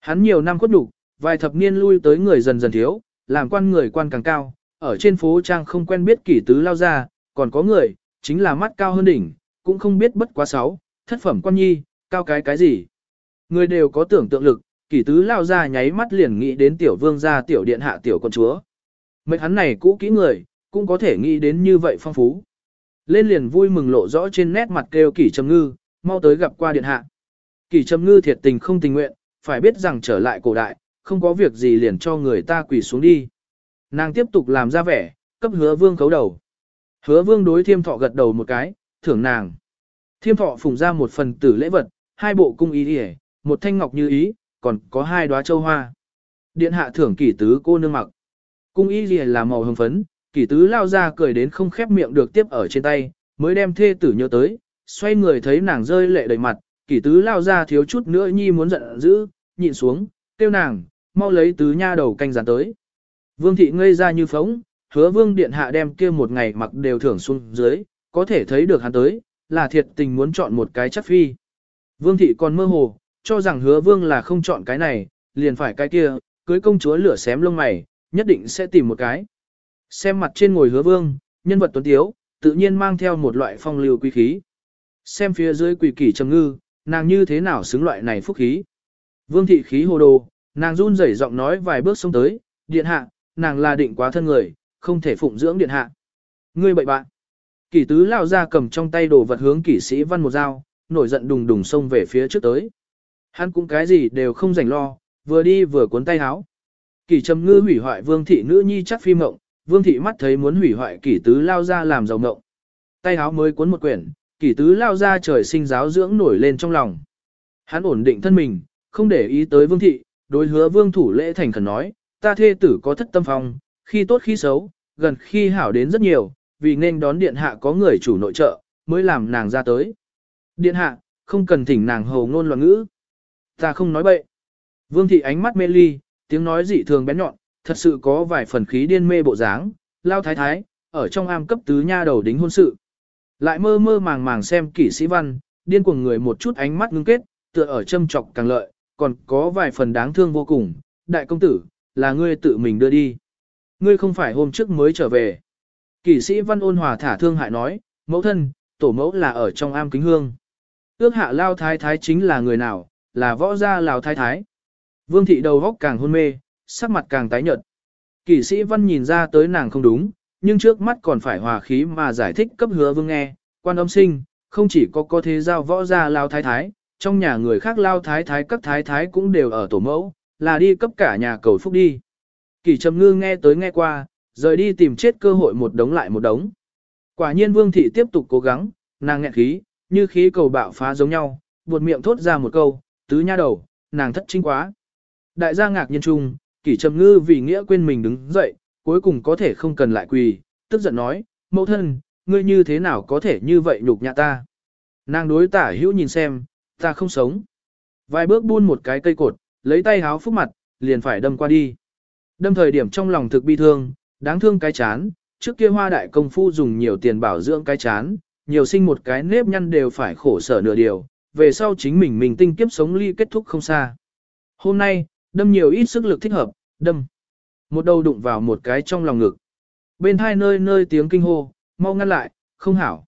Speaker 1: Hắn nhiều năm khuất đủ, vài thập niên lui tới người dần dần thiếu, làm quan người quan càng cao, ở trên phố trang không quen biết kỷ tứ lao ra, còn có người, chính là mắt cao hơn đỉnh, cũng không biết bất quá sáu, thất phẩm quan nhi, cao cái cái gì. Người đều có tưởng tượng lực, kỷ tứ lao ra nháy mắt liền nghĩ đến tiểu vương gia tiểu điện hạ tiểu con chúa. Mấy hắn này cũ kỹ người, cũng có thể nghĩ đến như vậy phong phú. Lên liền vui mừng lộ rõ trên nét mặt kêu kỷ trầm ngư, mau tới gặp qua điện hạ. Kỷ trầm ngư thiệt tình không tình nguyện, phải biết rằng trở lại cổ đại, không có việc gì liền cho người ta quỳ xuống đi. Nàng tiếp tục làm ra vẻ, cấp hứa vương khấu đầu. Hứa vương đối thiêm thọ gật đầu một cái, thưởng nàng. Thiêm thọ phùng ra một phần tử lễ vật, hai bộ cung ý hề, một thanh ngọc như ý, còn có hai đóa châu hoa. Điện hạ thưởng kỷ tứ cô nương mặc. Cung ý gì là màu hồng phấn, kỷ tứ lao ra cười đến không khép miệng được tiếp ở trên tay, mới đem thê tử nhớ tới, xoay người thấy nàng rơi lệ đầy mặt, kỷ tứ lao ra thiếu chút nữa nhi muốn giận dữ, nhịn xuống, tiêu nàng, mau lấy tứ nha đầu canh gián tới. Vương thị ngây ra như phóng, hứa vương điện hạ đem kia một ngày mặc đều thưởng xuống dưới, có thể thấy được hắn tới, là thiệt tình muốn chọn một cái chắc phi. Vương thị còn mơ hồ, cho rằng hứa vương là không chọn cái này, liền phải cái kia, cưới công chúa lửa xém lông mày, nhất định sẽ tìm một cái. Xem mặt trên ngồi hứa vương, nhân vật tuấn tiếu, tự nhiên mang theo một loại phong lưu quý khí. Xem phía dưới quỷ kỷ trầm ngư, nàng như thế nào xứng loại này phúc khí. Vương thị khí hồ đồ, nàng run rẩy giọng nói vài bước xông tới, điện hạ, nàng là định quá thân người, không thể phụng dưỡng điện hạ. Ngươi bậy bạn. Kỷ tứ lao ra cầm trong tay đồ vật hướng kỷ sĩ văn một dao, nổi giận đùng đùng xông về phía trước tới. Hắn cũng cái gì đều không rảnh lo, vừa đi vừa cuốn tay áo. Kỷ trầm ngư hủy hoại vương thị nữ nhi chắc phi mộng, vương thị mắt thấy muốn hủy hoại kỷ tứ lao ra làm giàu mộng. Tay áo mới cuốn một quyển, kỷ tứ lao ra trời sinh giáo dưỡng nổi lên trong lòng. Hắn ổn định thân mình, không để ý tới vương thị, đối hứa vương thủ lễ thành khẩn nói, ta thê tử có thất tâm phong, khi tốt khi xấu, gần khi hảo đến rất nhiều, vì nên đón điện hạ có người chủ nội trợ, mới làm nàng ra tới. Điện hạ, không cần thỉnh nàng hầu ngôn loạn ngữ. Ta không nói bậy. Vương thị ánh mắt mê ly, tiếng nói dị thường bén nhọn, thật sự có vài phần khí điên mê bộ dáng, lao thái thái, ở trong am cấp tứ nha đầu đính hôn sự. Lại mơ mơ màng màng xem kỷ sĩ văn, điên cuồng người một chút ánh mắt ngưng kết, tựa ở châm trọc càng lợi, còn có vài phần đáng thương vô cùng. Đại công tử, là ngươi tự mình đưa đi. Ngươi không phải hôm trước mới trở về. Kỷ sĩ văn ôn hòa thả thương hại nói, mẫu thân, tổ mẫu là ở trong am kính hương. Ước hạ lao thái thái chính là người nào, là võ gia lao thái thái. Vương thị đầu góc càng hôn mê, sắc mặt càng tái nhợt. Kỷ sĩ văn nhìn ra tới nàng không đúng, nhưng trước mắt còn phải hòa khí mà giải thích cấp hứa vương nghe, quan âm sinh, không chỉ có có thế giao võ gia lao thái thái, trong nhà người khác lao thái thái các thái thái cũng đều ở tổ mẫu, là đi cấp cả nhà cầu phúc đi. Kỷ trầm ngư nghe tới nghe qua, rời đi tìm chết cơ hội một đống lại một đống. Quả nhiên vương thị tiếp tục cố gắng, nàng nghẹn khí, như khí cầu bạo phá giống nhau, buột miệng thốt ra một câu, tứ nha đầu, nàng thất trinh quá. Đại gia ngạc nhiên chung kỷ trầm ngư vì nghĩa quên mình đứng dậy, cuối cùng có thể không cần lại quỳ, tức giận nói, mẫu thân, ngươi như thế nào có thể như vậy nhục nhã ta. Nàng đối tả hữu nhìn xem, ta không sống. Vài bước buôn một cái cây cột, lấy tay háo phúc mặt, liền phải đâm qua đi. Đâm thời điểm trong lòng thực bi thương, đáng thương cái chán, trước kia hoa đại công phu dùng nhiều tiền bảo dưỡng cái chán, nhiều sinh một cái nếp nhăn đều phải khổ sở nửa điều, về sau chính mình mình tinh kiếp sống ly kết thúc không xa. Hôm nay, đâm nhiều ít sức lực thích hợp, đâm. Một đầu đụng vào một cái trong lòng ngực. Bên hai nơi nơi tiếng kinh hô, mau ngăn lại, không hảo.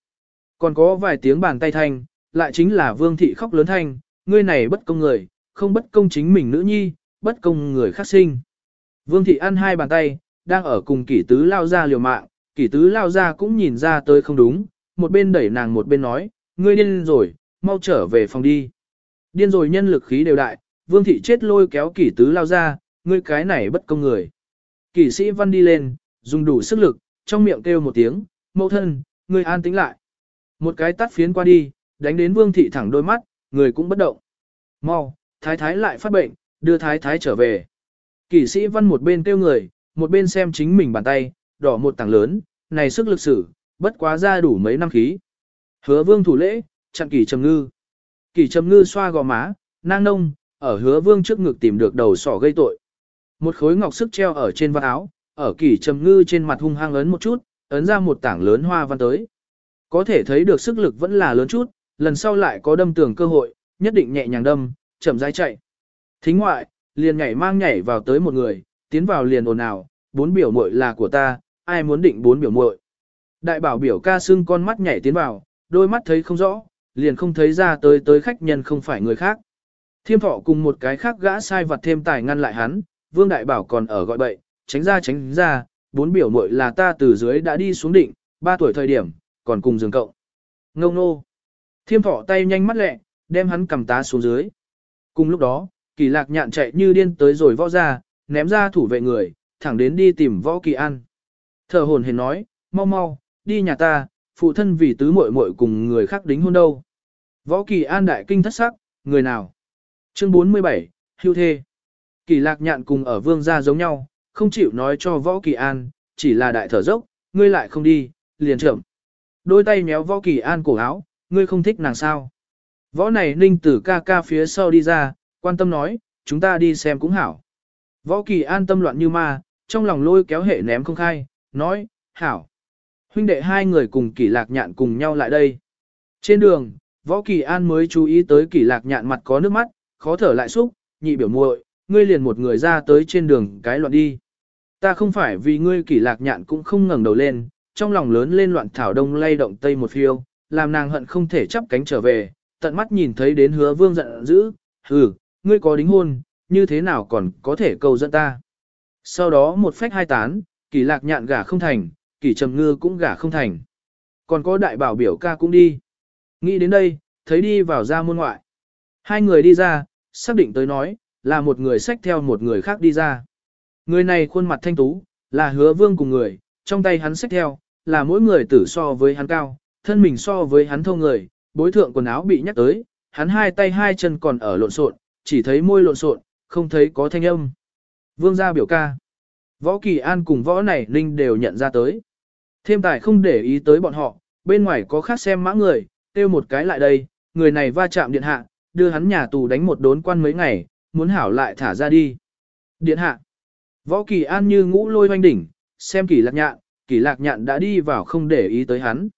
Speaker 1: Còn có vài tiếng bàn tay thanh, lại chính là vương thị khóc lớn thanh, ngươi này bất công người, không bất công chính mình nữ nhi, bất công người khác sinh. Vương thị ăn hai bàn tay, đang ở cùng kỷ tứ lao ra liều mạng, kỷ tứ lao ra cũng nhìn ra tới không đúng, một bên đẩy nàng một bên nói, ngươi điên rồi, mau trở về phòng đi. Điên rồi nhân lực khí đều đại, vương thị chết lôi kéo kỷ tứ lao ra, ngươi cái này bất công người. Kỷ sĩ văn đi lên, dùng đủ sức lực, trong miệng kêu một tiếng, mẫu thân, ngươi an tĩnh lại. Một cái tắt phiến qua đi, đánh đến vương thị thẳng đôi mắt, người cũng bất động. Mau, thái thái lại phát bệnh, đưa thái thái trở về. Kỷ sĩ văn một bên kêu người, một bên xem chính mình bàn tay, đỏ một tảng lớn, này sức lực sử, bất quá ra đủ mấy năm khí. Hứa vương thủ lễ, chặn kỳ trầm ngư. Kỳ trầm ngư xoa gò má, nang nông, ở hứa vương trước ngực tìm được đầu sỏ gây tội. Một khối ngọc sức treo ở trên vạt áo, ở kỳ trầm ngư trên mặt hung hăng ấn một chút, ấn ra một tảng lớn hoa văn tới. Có thể thấy được sức lực vẫn là lớn chút, lần sau lại có đâm tường cơ hội, nhất định nhẹ nhàng đâm, chậm rãi chạy. Thính ngoại, liền nhảy mang nhảy vào tới một người, tiến vào liền ồn ào, bốn biểu muội là của ta, ai muốn định bốn biểu muội. Đại bảo biểu ca xưng con mắt nhảy tiến vào, đôi mắt thấy không rõ, liền không thấy ra tới tới khách nhân không phải người khác. Thiêm thọ cùng một cái khác gã sai vật thêm tài ngăn lại hắn, vương đại bảo còn ở gọi bậy, tránh ra tránh ra, bốn biểu muội là ta từ dưới đã đi xuống định, ba tuổi thời điểm, còn cùng giường cậu. Ngông nô. Thiêm thọ tay nhanh mắt lẹ, đem hắn cầm tá xuống dưới. Cùng lúc đó, kỳ lạc nhạn chạy như điên tới rồi võ ra, ném ra thủ vệ người, thẳng đến đi tìm võ kỳ an. Thở hồn hển nói, mau mau, đi nhà ta, phụ thân vì tứ muội muội cùng người khác đính hôn đâu. Võ kỳ an đại kinh thất sắc, người nào? Chương 47, hưu thê. Kỳ lạc nhạn cùng ở vương gia giống nhau, không chịu nói cho võ kỳ an, chỉ là đại thở dốc, ngươi lại không đi, liền trưởng. Đôi tay méo võ kỳ an cổ áo, ngươi không thích nàng sao. Võ này ninh tử ca ca phía sau đi ra, quan tâm nói, chúng ta đi xem cũng hảo. Võ kỳ an tâm loạn như ma, trong lòng lôi kéo hệ ném không khai, nói, hảo. Huynh đệ hai người cùng kỷ lạc nhạn cùng nhau lại đây. Trên đường, võ kỳ an mới chú ý tới kỷ lạc nhạn mặt có nước mắt, khó thở lại xúc, nhị biểu muội, ngươi liền một người ra tới trên đường cái loạn đi. Ta không phải vì ngươi kỷ lạc nhạn cũng không ngẩng đầu lên, trong lòng lớn lên loạn thảo đông lay động tây một phiêu, làm nàng hận không thể chắp cánh trở về, tận mắt nhìn thấy đến hứa vương giận dữ, hừ, ngươi có đính hôn, như thế nào còn có thể cầu dẫn ta. Sau đó một phách hai tán, kỳ lạc nhạn gả không thành, kỳ trầm ngư cũng gả không thành. Còn có đại bảo biểu ca cũng đi. Nghĩ đến đây, thấy đi vào ra môn ngoại. Hai người đi ra, xác định tới nói, là một người xách theo một người khác đi ra. Người này khuôn mặt thanh tú, là hứa vương cùng người, trong tay hắn xách theo, là mỗi người tử so với hắn cao, thân mình so với hắn thông người, bối thượng quần áo bị nhắc tới, hắn hai tay hai chân còn ở lộn xộn, chỉ thấy môi lộn xộn, không thấy có thanh âm. Vương gia biểu ca. Võ Kỳ An cùng võ này Ninh đều nhận ra tới. Thêm tài không để ý tới bọn họ, bên ngoài có khác xem mã người, tiêu một cái lại đây, người này va chạm điện hạ, đưa hắn nhà tù đánh một đốn quan mấy ngày, muốn hảo lại thả ra đi. Điện hạ. Võ kỳ an như ngũ lôi hoanh đỉnh, xem kỳ lạc nhạn, kỳ lạc nhạn đã đi vào không để ý tới hắn.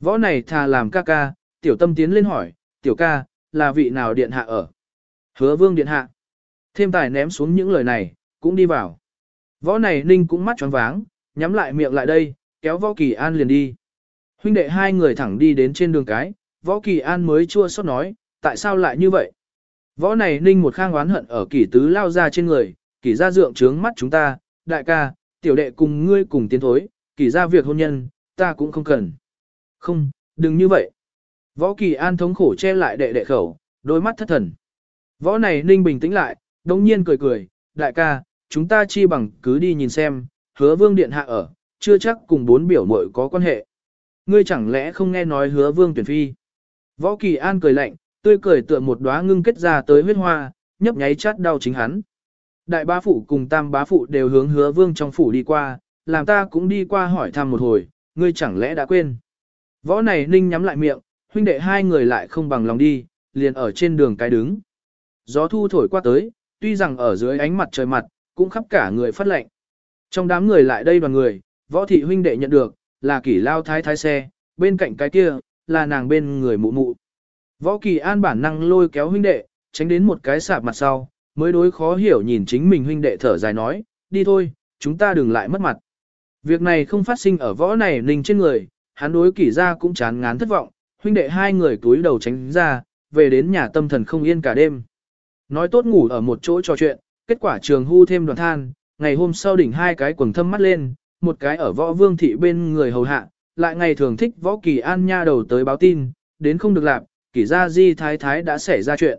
Speaker 1: Võ này thà làm ca ca, tiểu tâm tiến lên hỏi, tiểu ca, là vị nào điện hạ ở? Hứa vương điện hạ. Thêm tài ném xuống những lời này, cũng đi vào. Võ này ninh cũng mắt tròn váng, nhắm lại miệng lại đây, kéo võ kỳ an liền đi. Huynh đệ hai người thẳng đi đến trên đường cái, võ kỳ an mới chua xót nói, tại sao lại như vậy? Võ này ninh một khang oán hận ở kỷ tứ lao ra trên người, kỷ ra dượng trướng mắt chúng ta, đại ca, tiểu đệ cùng ngươi cùng tiến thối, kỷ ra việc hôn nhân, ta cũng không cần. Không, đừng như vậy. Võ kỳ an thống khổ che lại đệ đệ khẩu, đôi mắt thất thần. Võ này ninh bình tĩnh lại, đồng nhiên cười cười, đại ca, chúng ta chi bằng cứ đi nhìn xem, hứa vương điện hạ ở, chưa chắc cùng bốn biểu muội có quan hệ. Ngươi chẳng lẽ không nghe nói hứa vương tuyển phi. Võ kỳ an cười lạnh, tươi cười tựa một đóa ngưng kết ra tới huyết hoa, nhấp nháy chát đau chính hắn. Đại bá phụ cùng tam bá phụ đều hướng hứa vương trong phủ đi qua, làm ta cũng đi qua hỏi thăm một hồi, ngươi chẳng lẽ đã quên. Võ này ninh nhắm lại miệng, huynh đệ hai người lại không bằng lòng đi, liền ở trên đường cái đứng. Gió thu thổi qua tới, tuy rằng ở dưới ánh mặt trời mặt, cũng khắp cả người phát lạnh. Trong đám người lại đây đoàn người, võ thị huynh đệ nhận được, là kỷ lao thái thái xe, bên cạnh cái kia, là nàng bên người mụ mụ. Võ kỳ an bản năng lôi kéo huynh đệ, tránh đến một cái sạp mặt sau, mới đối khó hiểu nhìn chính mình huynh đệ thở dài nói, đi thôi, chúng ta đừng lại mất mặt. Việc này không phát sinh ở võ này ninh trên người, hắn đối kỷ ra cũng chán ngán thất vọng, huynh đệ hai người túi đầu tránh ra, về đến nhà tâm thần không yên cả đêm. Nói tốt ngủ ở một chỗ trò chuyện, kết quả trường hưu thêm đoàn than, ngày hôm sau đỉnh hai cái quần thâm mắt lên, một cái ở võ vương thị bên người hầu hạ, lại ngày thường thích võ kỳ an nha đầu tới báo tin, đến không được làm, kỷ gia di thái thái đã xảy ra chuyện.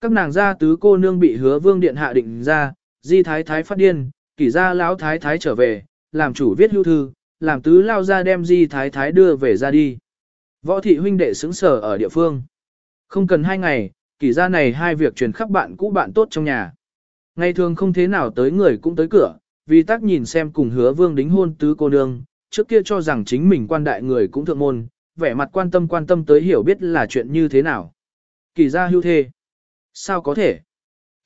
Speaker 1: Các nàng gia tứ cô nương bị hứa vương điện hạ định ra, di thái thái phát điên, kỷ gia lão thái thái trở về, làm chủ viết hưu thư, làm tứ lao ra đem di thái thái đưa về ra đi. Võ thị huynh đệ xứng sở ở địa phương. Không cần hai ngày, kỷ gia này hai việc truyền khắp bạn cũ bạn tốt trong nhà. Ngày thường không thế nào tới người cũng tới cửa, vì tác nhìn xem cùng hứa vương đính hôn tứ cô nương, trước kia cho rằng chính mình quan đại người cũng thượng môn, vẻ mặt quan tâm quan tâm tới hiểu biết là chuyện như thế nào. Kỳ gia hưu thê. Sao có thể?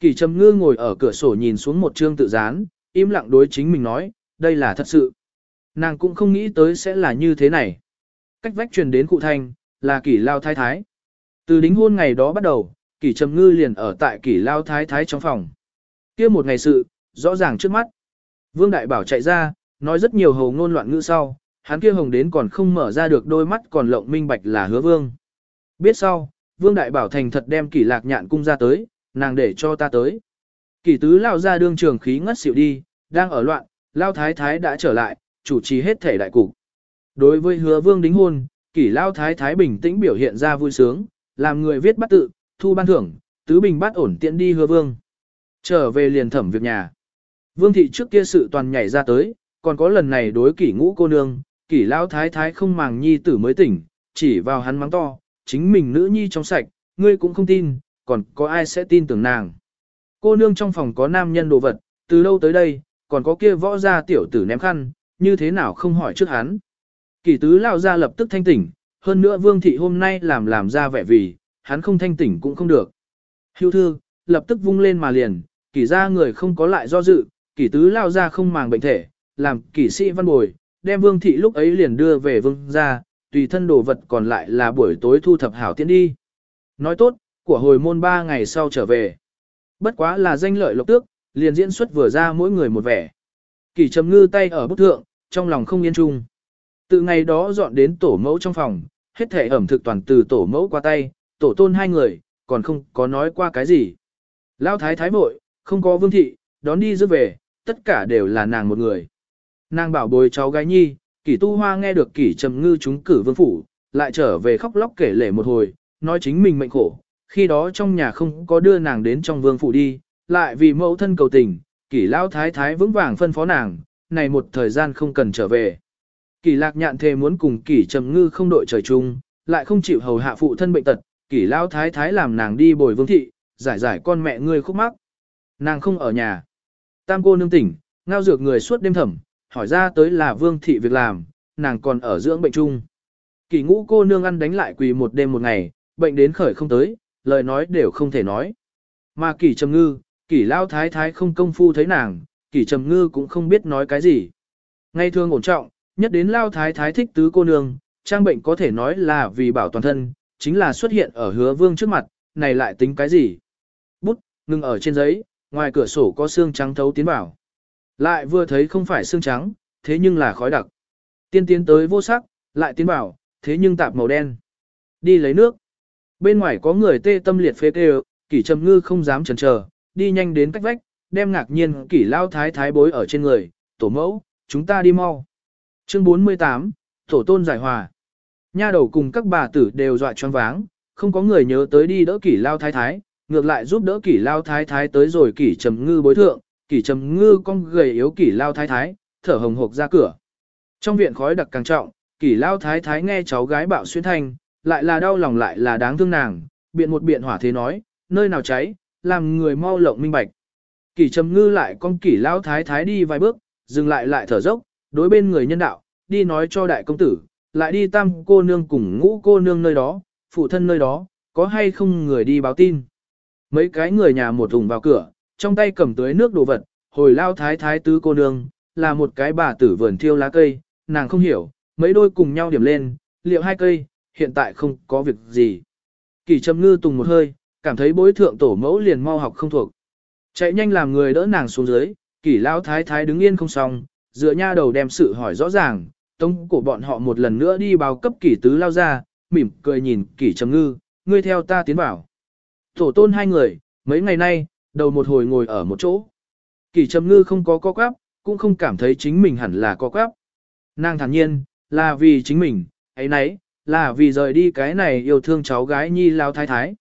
Speaker 1: Kỳ trầm ngư ngồi ở cửa sổ nhìn xuống một chương tự gián, im lặng đối chính mình nói, đây là thật sự. Nàng cũng không nghĩ tới sẽ là như thế này. Cách vách truyền đến cụ thanh, là kỷ lao thái thái. Từ đính hôn ngày đó bắt đầu, kỳ trầm ngư liền ở tại kỷ lao thái thái trong phòng. kia một ngày sự, rõ ràng trước mắt. Vương Đại Bảo chạy ra, nói rất nhiều hầu ngôn loạn ngữ sau, hắn kia hồng đến còn không mở ra được đôi mắt còn lộng minh bạch là hứa vương. Biết sau, Vương Đại Bảo thành thật đem kỷ lạc nhạn cung ra tới, nàng để cho ta tới. Kỷ tứ lao ra đương trường khí ngất xỉu đi, đang ở loạn, lao thái thái đã trở lại, chủ trì hết thể đại cục. Đối với hứa vương đính hôn, kỷ lao thái thái bình tĩnh biểu hiện ra vui sướng, làm người viết bắt tự, thu ban thưởng, tứ bình bắt ổn tiện đi hứa vương. Trở về liền thẩm việc nhà. Vương thị trước kia sự toàn nhảy ra tới, còn có lần này đối kỷ ngũ cô nương, kỷ lao thái thái không màng nhi tử mới tỉnh, chỉ vào hắn mắng to, chính mình nữ nhi trong sạch, ngươi cũng không tin, còn có ai sẽ tin tưởng nàng. Cô nương trong phòng có nam nhân đồ vật, từ lâu tới đây, còn có kia võ gia tiểu tử ném khăn, như thế nào không hỏi trước hắn. Kỷ tứ lao ra lập tức thanh tỉnh, hơn nữa vương thị hôm nay làm làm ra vẻ vì, hắn không thanh tỉnh cũng không được. Hưu thư, lập tức vung lên mà liền, kỷ ra người không có lại do dự, kỷ tứ lao ra không màng bệnh thể, làm kỷ sĩ văn bồi, đem vương thị lúc ấy liền đưa về vương ra, tùy thân đồ vật còn lại là buổi tối thu thập hảo tiến đi. Nói tốt, của hồi môn ba ngày sau trở về. Bất quá là danh lợi lộc tước, liền diễn xuất vừa ra mỗi người một vẻ. Kỷ trầm ngư tay ở bức thượng, trong lòng không yên trung. Từ ngày đó dọn đến tổ mẫu trong phòng, hết thể ẩm thực toàn từ tổ mẫu qua tay, tổ tôn hai người, còn không có nói qua cái gì. Lao thái thái bội, không có vương thị, đón đi rước về, tất cả đều là nàng một người. Nàng bảo bồi cháu gái nhi, kỷ tu hoa nghe được kỷ trầm ngư chúng cử vương phủ, lại trở về khóc lóc kể lể một hồi, nói chính mình mệnh khổ, khi đó trong nhà không có đưa nàng đến trong vương phủ đi, lại vì mẫu thân cầu tình, kỷ lao thái thái vững vàng phân phó nàng, này một thời gian không cần trở về. Kỷ lạc nhạn thề muốn cùng kỷ trầm ngư không đội trời chung, lại không chịu hầu hạ phụ thân bệnh tật, kỷ lao thái thái làm nàng đi bồi vương thị, giải giải con mẹ ngươi khúc mắc. Nàng không ở nhà. Tam cô nương tỉnh, ngao dược người suốt đêm thẩm, hỏi ra tới là vương thị việc làm, nàng còn ở dưỡng bệnh chung. kỳ ngũ cô nương ăn đánh lại quỳ một đêm một ngày, bệnh đến khởi không tới, lời nói đều không thể nói. Mà kỳ trầm ngư, kỳ lao thái thái không công phu thấy nàng, kỳ trầm ngư cũng không biết nói cái gì. Ngay thương ổn trọng, nhất đến lao thái thái thích tứ cô nương, trang bệnh có thể nói là vì bảo toàn thân, chính là xuất hiện ở hứa vương trước mặt, này lại tính cái gì? Bút, ngừng ở trên giấy, ngoài cửa sổ có xương trắng thấu tiến vào. Lại vừa thấy không phải xương trắng, thế nhưng là khói đặc. Tiên tiến tới vô sắc, lại tiến vào, thế nhưng tạp màu đen. Đi lấy nước. Bên ngoài có người tê tâm liệt phế tê kỷ trầm ngư không dám chần chờ, đi nhanh đến cách vách, đem ngạc nhiên kỷ lao thái thái bối ở trên người, tổ mẫu, chúng ta đi mau. Chương 48, Tổ tôn giải hòa. Nha đầu cùng các bà tử đều dọa choáng váng, không có người nhớ tới đi đỡ kỷ lao thái thái, ngược lại giúp đỡ kỷ lao thái thái tới rồi kỷ trầm ngư bối thượng, kỷ trầm ngư con gầy yếu kỷ lao thái thái, thở hồng hộc ra cửa. Trong viện khói đặc càng trọng, kỷ lao thái thái nghe cháu gái bạo xuyên thanh, lại là đau lòng lại là đáng thương nàng, biện một biện hỏa thế nói, nơi nào cháy, làm người mau lộng minh bạch. Kỷ trầm ngư lại con kỷ lao thái thái đi vài bước, dừng lại lại thở dốc, đối bên người nhân đạo, đi nói cho đại công tử, lại đi tam cô nương cùng ngũ cô nương nơi đó, phụ thân nơi đó, có hay không người đi báo tin. Mấy cái người nhà một thùng vào cửa, trong tay cầm tưới nước đồ vật, hồi lao thái thái tứ cô nương, là một cái bà tử vườn thiêu lá cây, nàng không hiểu, mấy đôi cùng nhau điểm lên, liệu hai cây, hiện tại không có việc gì. Kỳ trầm ngư tùng một hơi, cảm thấy bối thượng tổ mẫu liền mau học không thuộc. Chạy nhanh làm người đỡ nàng xuống dưới, kỳ lao thái thái đứng yên không xong, dựa nha đầu đem sự hỏi rõ ràng, tông của bọn họ một lần nữa đi báo cấp kỳ tứ lao ra, mỉm cười nhìn kỷ trầm ngư, ngươi theo ta tiến vào. Tổ tôn hai người, mấy ngày nay, đầu một hồi ngồi ở một chỗ. Kỷ trầm ngư không có co quắp, cũng không cảm thấy chính mình hẳn là co quắp. Nàng thản nhiên, là vì chính mình, ấy nấy, là vì rời đi cái này yêu thương cháu gái nhi lao thái thái.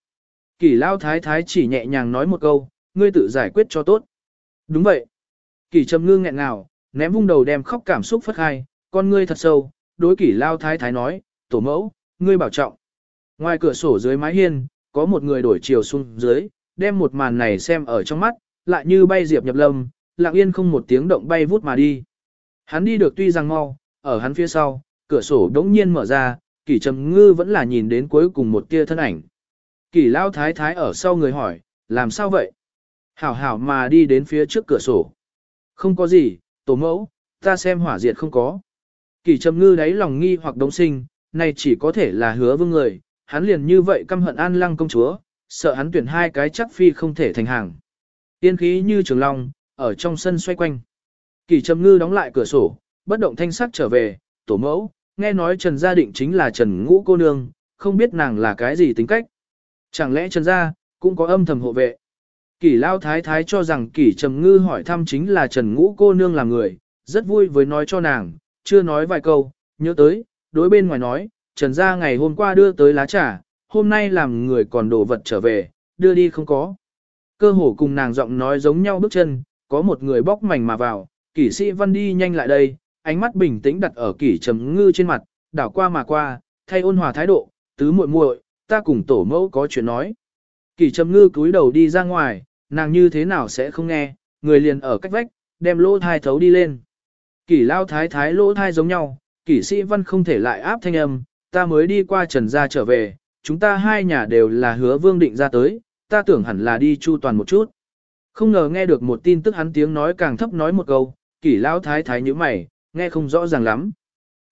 Speaker 1: Kỷ lao thái thái chỉ nhẹ nhàng nói một câu, ngươi tự giải quyết cho tốt. Đúng vậy. Kỷ trầm ngư nghẹn ngào, ném vung đầu đem khóc cảm xúc phất khai, con ngươi thật sâu, đối kỷ lao thái thái nói, tổ mẫu, ngươi bảo trọng. Ngoài cửa sổ dưới mái hiên, có một người đổi chiều xuống dưới, đem một màn này xem ở trong mắt, lại như bay diệp nhập lâm, lặng yên không một tiếng động bay vút mà đi. Hắn đi được tuy rằng mau, ở hắn phía sau, cửa sổ đống nhiên mở ra, kỷ trầm ngư vẫn là nhìn đến cuối cùng một tia thân ảnh. Kỷ lao thái thái ở sau người hỏi, làm sao vậy? Hảo hảo mà đi đến phía trước cửa sổ. Không có gì, tổ mẫu, ta xem hỏa diệt không có. Kỷ trầm ngư đáy lòng nghi hoặc đống sinh, này chỉ có thể là hứa vương người, hắn liền như vậy căm hận an lăng công chúa, sợ hắn tuyển hai cái chắc phi không thể thành hàng. Tiên khí như trường long, ở trong sân xoay quanh. Kỷ trầm ngư đóng lại cửa sổ, bất động thanh sắc trở về, tổ mẫu, nghe nói Trần Gia Định chính là Trần Ngũ cô nương, không biết nàng là cái gì tính cách. Chẳng lẽ Trần Gia, cũng có âm thầm hộ vệ. Kỷ Lao Thái Thái cho rằng Kỷ Trầm Ngư hỏi thăm chính là Trần Ngũ cô nương là người, rất vui với nói cho nàng, chưa nói vài câu, nhớ tới, đối bên ngoài nói, Trần Gia ngày hôm qua đưa tới lá trà, hôm nay làm người còn đồ vật trở về, đưa đi không có. Cơ hồ cùng nàng giọng nói giống nhau bước chân, có một người bóc mảnh mà vào, kỷ sĩ văn đi nhanh lại đây, ánh mắt bình tĩnh đặt ở kỷ trầm ngư trên mặt, đảo qua mà qua, thay ôn hòa thái độ, tứ muội muội, ta cùng tổ mẫu có chuyện nói. Kỷ trầm ngư cúi đầu đi ra ngoài, nàng như thế nào sẽ không nghe, người liền ở cách vách, đem lỗ thai thấu đi lên. Kỷ lao thái thái lỗ thai giống nhau, kỷ sĩ văn không thể lại áp thanh âm, ta mới đi qua trần gia trở về, chúng ta hai nhà đều là hứa vương định ra tới, ta tưởng hẳn là đi chu toàn một chút. Không ngờ nghe được một tin tức hắn tiếng nói càng thấp nói một câu, kỷ lão thái thái như mày, nghe không rõ ràng lắm.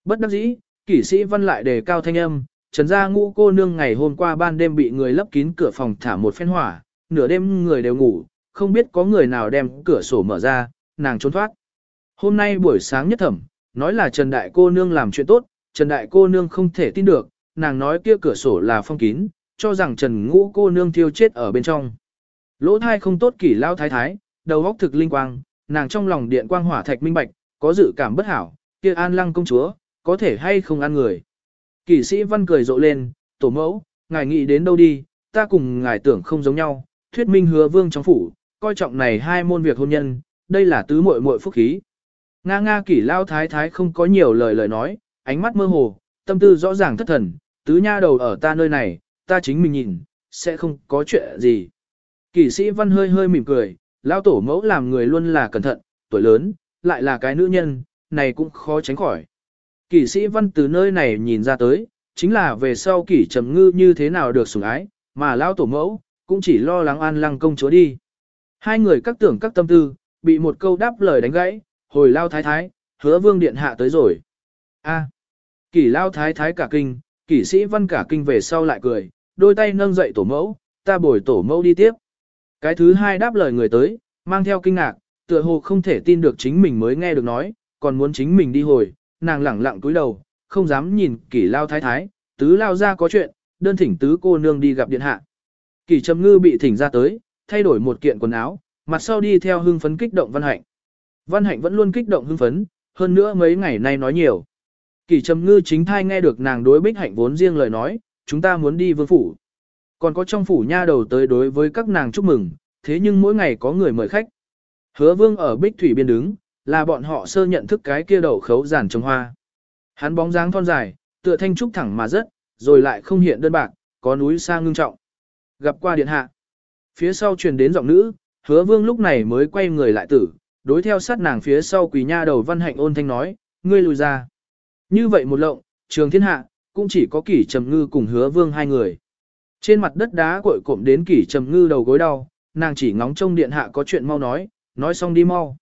Speaker 1: Bất đắc dĩ, kỷ sĩ văn lại đề cao thanh âm, trần gia ngũ cô nương ngày hôm qua ban đêm bị người lấp kín cửa phòng thả một phen hỏa, nửa đêm người đều ngủ, không biết có người nào đem cửa sổ mở ra, nàng trốn thoát. Hôm nay buổi sáng nhất thẩm, nói là Trần Đại cô nương làm chuyện tốt, Trần Đại cô nương không thể tin được, nàng nói kia cửa sổ là phong kín, cho rằng Trần Ngũ cô nương thiêu chết ở bên trong. Lỗ thai không tốt kỷ lao thái thái, đầu óc thực linh quang, nàng trong lòng điện quang hỏa thạch minh bạch, có dự cảm bất hảo, kia an lăng công chúa, có thể hay không ăn người. Kỷ sĩ văn cười rộ lên, tổ mẫu, ngài nghĩ đến đâu đi, ta cùng ngài tưởng không giống nhau, thuyết minh hứa vương trong phủ, coi trọng này hai môn việc hôn nhân, đây là tứ muội muội phúc khí. Nga nga kỷ lao thái thái không có nhiều lời lời nói, ánh mắt mơ hồ, tâm tư rõ ràng thất thần, tứ nha đầu ở ta nơi này, ta chính mình nhìn, sẽ không có chuyện gì. Kỷ sĩ văn hơi hơi mỉm cười, lao tổ mẫu làm người luôn là cẩn thận, tuổi lớn, lại là cái nữ nhân, này cũng khó tránh khỏi. Kỷ sĩ văn từ nơi này nhìn ra tới, chính là về sau kỷ trầm ngư như thế nào được sủng ái, mà lao tổ mẫu, cũng chỉ lo lắng an lăng công chúa đi. Hai người các tưởng các tâm tư, bị một câu đáp lời đánh gãy, hồi lao thái thái, hứa vương điện hạ tới rồi a kỷ lao thái thái cả kinh, kỷ sĩ văn cả kinh về sau lại cười, đôi tay nâng dậy tổ mẫu, ta bồi tổ mẫu đi tiếp. Cái thứ hai đáp lời người tới, mang theo kinh ngạc, tựa hồ không thể tin được chính mình mới nghe được nói, còn muốn chính mình đi hồi, nàng lẳng lặng túi đầu, không dám nhìn kỷ lao thái thái, tứ lao ra có chuyện, đơn thỉnh tứ cô nương đi gặp điện hạ. Kỷ trầm ngư bị thỉnh ra tới, thay đổi một kiện quần áo, mặt sau đi theo hưng phấn kích động văn hạnh. Văn hạnh vẫn luôn kích động hưng phấn, hơn nữa mấy ngày nay nói nhiều. Kỳ trầm ngư chính thai nghe được nàng đối bích hạnh vốn riêng lời nói, chúng ta muốn đi vương phủ. Còn có trong phủ nha đầu tới đối với các nàng chúc mừng, thế nhưng mỗi ngày có người mời khách. Hứa vương ở bích thủy biên đứng, là bọn họ sơ nhận thức cái kia đầu khấu giản trồng hoa. Hắn bóng dáng thon dài, tựa thanh trúc thẳng mà rất, rồi lại không hiện đơn bạc, có núi xa ngưng trọng. Gặp qua điện hạ. Phía sau truyền đến giọng nữ, hứa vương lúc này mới quay người lại tử, đối theo sát nàng phía sau quỳ nha đầu văn hạnh ôn thanh nói, ngươi lùi ra. Như vậy một lộng, trường thiên hạ, cũng chỉ có kỷ trầm ngư cùng hứa vương hai người. Trên mặt đất đá cội cộm đến kỷ trầm ngư đầu gối đau, nàng chỉ ngóng trông điện hạ có chuyện mau nói, nói xong đi mau.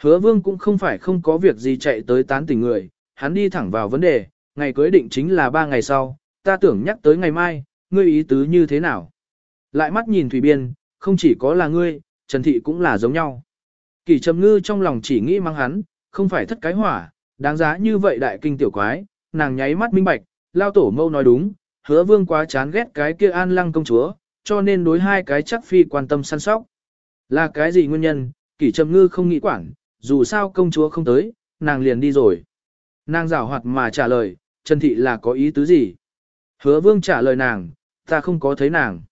Speaker 1: Hứa vương cũng không phải không có việc gì chạy tới tán tỉnh người, hắn đi thẳng vào vấn đề, ngày cưới định chính là ba ngày sau, ta tưởng nhắc tới ngày mai, ngươi ý tứ như thế nào. Lại mắt nhìn Thủy Biên, không chỉ có là ngươi, Trần Thị cũng là giống nhau. Kỳ trầm ngư trong lòng chỉ nghĩ mang hắn, không phải thất cái hỏa, đáng giá như vậy đại kinh tiểu quái, nàng nháy mắt minh bạch, lao tổ mâu nói đúng, hứa vương quá chán ghét cái kia an lăng công chúa, cho nên đối hai cái chắc phi quan tâm săn sóc. Là cái gì nguyên nhân, kỷ trầm ngư không nghĩ quản, dù sao công chúa không tới, nàng liền đi rồi. Nàng rảo hoạt mà trả lời, Trần Thị là có ý tứ gì? Hứa vương trả lời nàng, ta không có thấy nàng.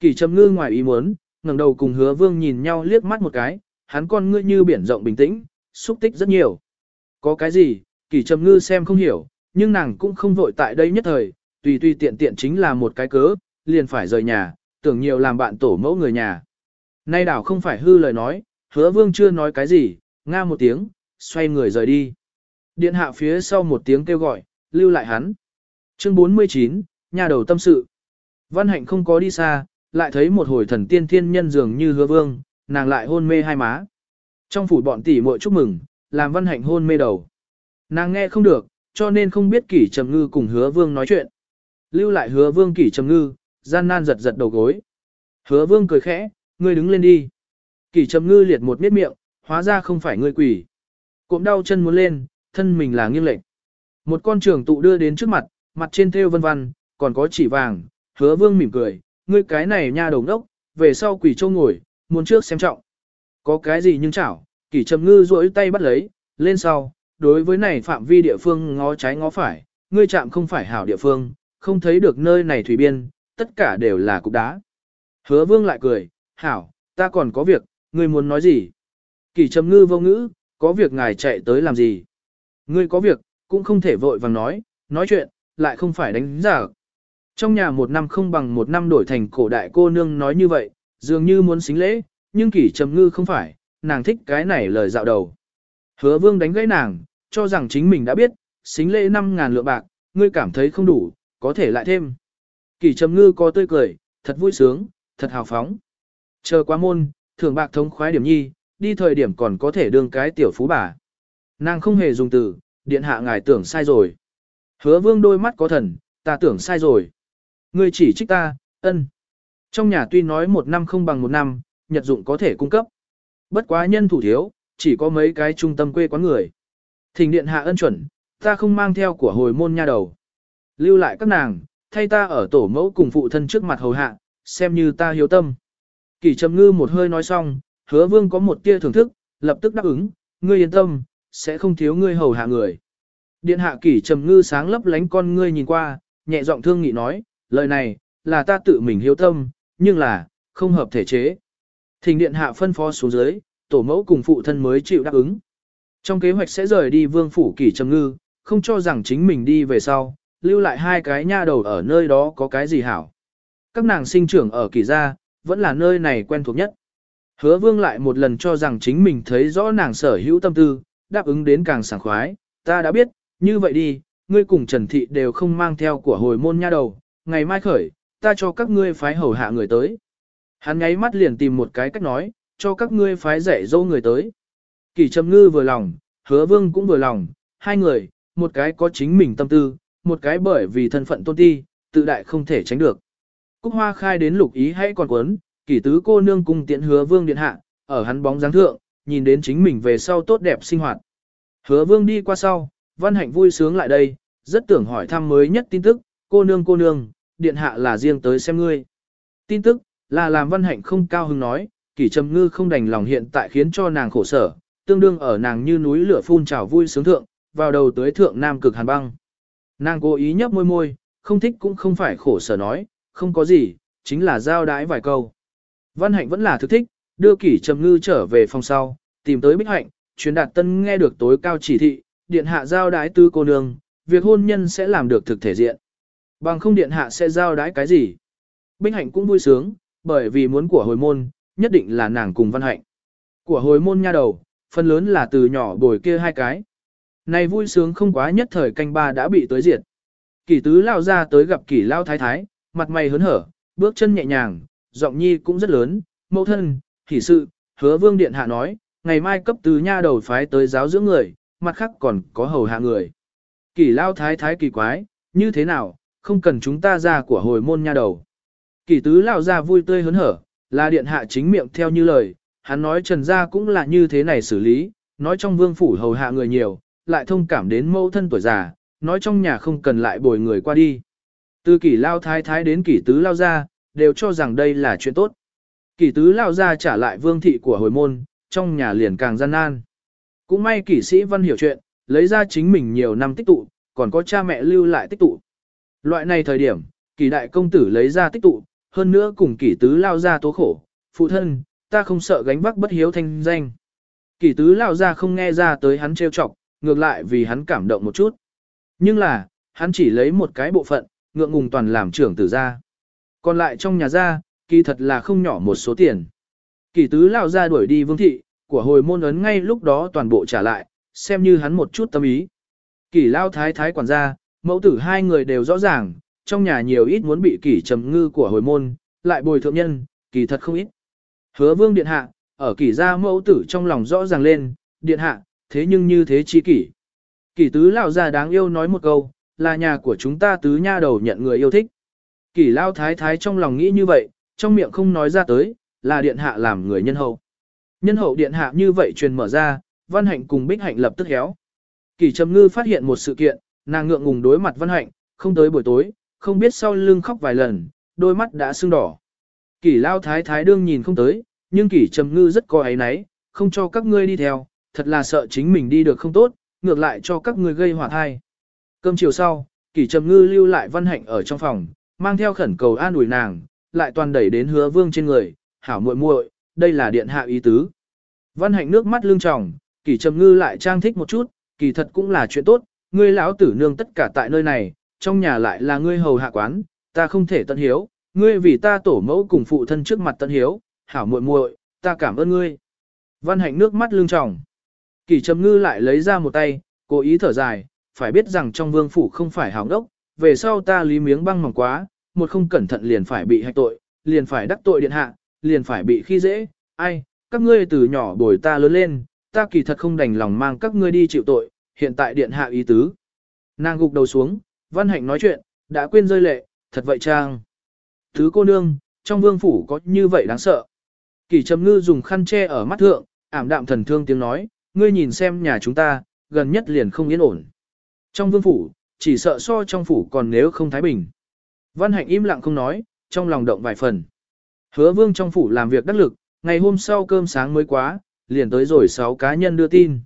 Speaker 1: Kỷ trầm ngư ngoài ý muốn, ngẩng đầu cùng hứa vương nhìn nhau liếc mắt một cái, hắn con ngươi như biển rộng bình tĩnh, xúc tích rất nhiều. Có cái gì, kỳ trầm ngư xem không hiểu, nhưng nàng cũng không vội tại đây nhất thời, tùy tùy tiện tiện chính là một cái cớ, liền phải rời nhà, tưởng nhiều làm bạn tổ mẫu người nhà. Nay đảo không phải hư lời nói, hứa vương chưa nói cái gì, nga một tiếng, xoay người rời đi. Điện hạ phía sau một tiếng kêu gọi, lưu lại hắn. Chương 49, nhà đầu tâm sự. Văn hạnh không có đi xa, lại thấy một hồi thần tiên thiên nhân dường như hứa vương, nàng lại hôn mê hai má. Trong phủ bọn tỷ muội chúc mừng, làm văn hạnh hôn mê đầu. Nàng nghe không được, cho nên không biết kỷ trầm ngư cùng hứa vương nói chuyện. Lưu lại hứa vương kỷ trầm ngư, gian nan giật giật đầu gối. Hứa vương cười khẽ, ngươi đứng lên đi. Kỷ trầm ngư liệt một miết miệng, hóa ra không phải ngươi quỷ. Cộm đau chân muốn lên, thân mình là nghiêng lệch. Một con trường tụ đưa đến trước mặt, mặt trên thêu vân vân, còn có chỉ vàng, hứa vương mỉm cười, ngươi cái này nha đầu đốc, về sau quỷ châu ngồi, muốn trước xem trọng. Có cái gì nhưng chảo, kỷ trầm ngư duỗi tay bắt lấy, lên sau, đối với này phạm vi địa phương ngó trái ngó phải, ngươi chạm không phải hảo địa phương, không thấy được nơi này thủy biên, tất cả đều là cục đá. Hứa vương lại cười, hảo, ta còn có việc, ngươi muốn nói gì? Kỷ trầm ngư vô ngữ, có việc ngài chạy tới làm gì? Ngươi có việc, cũng không thể vội vàng nói, nói chuyện, lại không phải đánh giả. Trong nhà một năm không bằng một năm đổi thành cổ đại cô nương nói như vậy, dường như muốn xính lễ, nhưng kỷ trầm ngư không phải, nàng thích cái này lời dạo đầu. Hứa vương đánh gãy nàng, cho rằng chính mình đã biết, xính lễ 5.000 lượng bạc, ngươi cảm thấy không đủ, có thể lại thêm. Kỷ trầm ngư có tươi cười, thật vui sướng, thật hào phóng. Chờ qua môn, thưởng bạc thống khoái điểm nhi, đi thời điểm còn có thể đương cái tiểu phú bà. Nàng không hề dùng từ, điện hạ ngài tưởng sai rồi. Hứa vương đôi mắt có thần, ta tưởng sai rồi. Ngươi chỉ trích ta, ân. Trong nhà tuy nói một năm không bằng một năm, nhật dụng có thể cung cấp. Bất quá nhân thủ thiếu, chỉ có mấy cái trung tâm quê quán người. Thỉnh điện hạ ân chuẩn, ta không mang theo của hồi môn nha đầu. Lưu lại các nàng, thay ta ở tổ mẫu cùng phụ thân trước mặt hầu hạ, xem như ta hiếu tâm. Kỳ trầm ngư một hơi nói xong, hứa vương có một tia thưởng thức, lập tức đáp ứng, ngươi yên tâm, sẽ không thiếu ngươi hầu hạ người. Điện hạ kỷ trầm ngư sáng lấp lánh con ngươi nhìn qua, nhẹ giọng thương nghị nói, lời này, là ta tự mình hiếu tâm, nhưng là, không hợp thể chế. Thỉnh điện hạ phân phó xuống dưới, tổ mẫu cùng phụ thân mới chịu đáp ứng. Trong kế hoạch sẽ rời đi vương phủ kỷ trầm ngư, không cho rằng chính mình đi về sau, lưu lại hai cái nha đầu ở nơi đó có cái gì hảo. Các nàng sinh trưởng ở kỳ gia, vẫn là nơi này quen thuộc nhất. Hứa vương lại một lần cho rằng chính mình thấy rõ nàng sở hữu tâm tư, đáp ứng đến càng sảng khoái, ta đã biết, như vậy đi, ngươi cùng Trần Thị đều không mang theo của hồi môn nha đầu, ngày mai khởi, ta cho các ngươi phái hầu hạ người tới. Hắn nháy mắt liền tìm một cái cách nói, cho các ngươi phái rẻ dâu người tới. Kỳ Trầm Ngư vừa lòng, Hứa Vương cũng vừa lòng, hai người, một cái có chính mình tâm tư, một cái bởi vì thân phận tôn ti, tự đại không thể tránh được. Cúc Hoa khai đến lục ý hay còn quấn, Kỳ tứ cô nương cung tiện Hứa Vương điện hạ, ở hắn bóng dáng thượng, nhìn đến chính mình về sau tốt đẹp sinh hoạt. Hứa Vương đi qua sau, Văn Hạnh vui sướng lại đây, rất tưởng hỏi thăm mới nhất tin tức, cô nương cô nương, điện hạ là riêng tới xem ngươi. Tin tức, là làm Văn Hạnh không cao hứng nói, kỷ trầm ngư không đành lòng hiện tại khiến cho nàng khổ sở, tương đương ở nàng như núi lửa phun trào vui sướng thượng, vào đầu tới thượng nam cực hàn băng. Nàng cố ý nhấp môi môi, không thích cũng không phải khổ sở nói, không có gì, chính là giao đái vài câu. Văn Hạnh vẫn là thực thích, đưa kỷ trầm ngư trở về phòng sau, tìm tới Bích Hạnh, truyền đạt tân nghe được tối cao chỉ thị, điện hạ giao đái tư cô nương, việc hôn nhân sẽ làm được thực thể diện. Bằng không điện hạ sẽ giao đái cái gì. Bích Hạnh cũng vui sướng, bởi vì muốn của hồi môn, nhất định là nàng cùng Văn Hạnh. Của hồi môn nha đầu, phần lớn là từ nhỏ bồi kia hai cái. Này vui sướng không quá nhất thời canh ba đã bị tới diệt. Kỷ tứ lao ra tới gặp kỷ lao thái thái, mặt mày hớn hở, bước chân nhẹ nhàng, giọng nhi cũng rất lớn, mẫu thân, kỷ sự, hứa vương điện hạ nói, ngày mai cấp tứ nha đầu phái tới giáo dưỡng người, mặt khác còn có hầu hạ người. Kỷ lao thái thái kỳ quái, như thế nào, không cần chúng ta ra của hồi môn nha đầu. Kỷ tứ lao ra vui tươi hớn hở, là điện hạ chính miệng theo như lời, hắn nói trần gia cũng là như thế này xử lý, nói trong vương phủ hầu hạ người nhiều, lại thông cảm đến mẫu thân tuổi già, nói trong nhà không cần lại bồi người qua đi. Từ kỷ lao thái thái đến kỷ tứ lao ra, đều cho rằng đây là chuyện tốt. Kỷ tứ lao ra trả lại vương thị của hồi môn, trong nhà liền càng gian nan. Cũng may kỷ sĩ văn hiểu chuyện, lấy ra chính mình nhiều năm tích tụ, còn có cha mẹ lưu lại tích tụ. Loại này thời điểm, kỷ đại công tử lấy ra tích tụ, hơn nữa cùng kỷ tứ lao ra tố khổ, phụ thân, ta không sợ gánh vác bất hiếu thanh danh. Kỷ tứ lao ra không nghe ra tới hắn trêu chọc, ngược lại vì hắn cảm động một chút. Nhưng là, hắn chỉ lấy một cái bộ phận, ngượng ngùng toàn làm trưởng tử ra. Còn lại trong nhà ra, kỳ thật là không nhỏ một số tiền. Kỷ tứ lao ra đuổi đi vương thị, của hồi môn ấn ngay lúc đó toàn bộ trả lại, xem như hắn một chút tâm ý. Kỷ lao thái thái quản gia, mẫu tử hai người đều rõ ràng, trong nhà nhiều ít muốn bị kỷ trầm ngư của hồi môn, lại bồi thượng nhân, kỳ thật không ít. Hứa vương điện hạ, ở kỷ gia mẫu tử trong lòng rõ ràng lên, điện hạ, thế nhưng như thế chi kỷ. Kỷ tứ lão già đáng yêu nói một câu, là nhà của chúng ta tứ nha đầu nhận người yêu thích. Kỷ lao thái thái trong lòng nghĩ như vậy, trong miệng không nói ra tới, là điện hạ làm người nhân hậu. Nhân hậu điện hạ như vậy truyền mở ra, văn hạnh cùng bích hạnh lập tức héo. Kỷ trầm ngư phát hiện một sự kiện, nàng ngượng ngùng đối mặt văn hạnh, không tới buổi tối, không biết sau lưng khóc vài lần, đôi mắt đã sưng đỏ. Kỷ lao thái thái đương nhìn không tới, nhưng kỷ trầm ngư rất có ấy náy, không cho các ngươi đi theo, thật là sợ chính mình đi được không tốt, ngược lại cho các ngươi gây hỏa thai. Cơm chiều sau, kỷ trầm ngư lưu lại văn hạnh ở trong phòng, mang theo khẩn cầu an ủi nàng, lại toàn đẩy đến hứa vương trên người, hảo muội muội, đây là điện hạ ý tứ. Văn hạnh nước mắt lưng tròng, kỷ trầm ngư lại trang thích một chút, kỳ thật cũng là chuyện tốt, ngươi lão tử nương tất cả tại nơi này, trong nhà lại là ngươi hầu hạ quán, ta không thể tận hiếu, ngươi vì ta tổ mẫu cùng phụ thân trước mặt tận hiếu, hảo muội muội, ta cảm ơn ngươi. Văn hạnh nước mắt lưng tròng. Kỷ trầm ngư lại lấy ra một tay, cố ý thở dài, phải biết rằng trong vương phủ không phải hảo đốc, về sau ta lý miếng băng mỏng quá, một không cẩn thận liền phải bị hạch tội, liền phải đắc tội điện hạ, liền phải bị khi dễ, ai, các ngươi từ nhỏ bồi ta lớn lên, ta kỳ thật không đành lòng mang các ngươi đi chịu tội, hiện tại điện hạ ý tứ. Nàng gục đầu xuống, văn hạnh nói chuyện, đã quên rơi lệ, thật vậy trang. Thứ cô nương, trong vương phủ có như vậy đáng sợ. Kỳ trầm ngư dùng khăn che ở mắt thượng, ảm đạm thần thương tiếng nói, ngươi nhìn xem nhà chúng ta, gần nhất liền không yên ổn. Trong vương phủ, chỉ sợ so trong phủ còn nếu không thái bình. Văn hạnh im lặng không nói, trong lòng động vài phần. Hứa vương trong phủ làm việc đắc lực, ngày hôm sau cơm sáng mới quá, liền tới rồi sáu cá nhân đưa tin.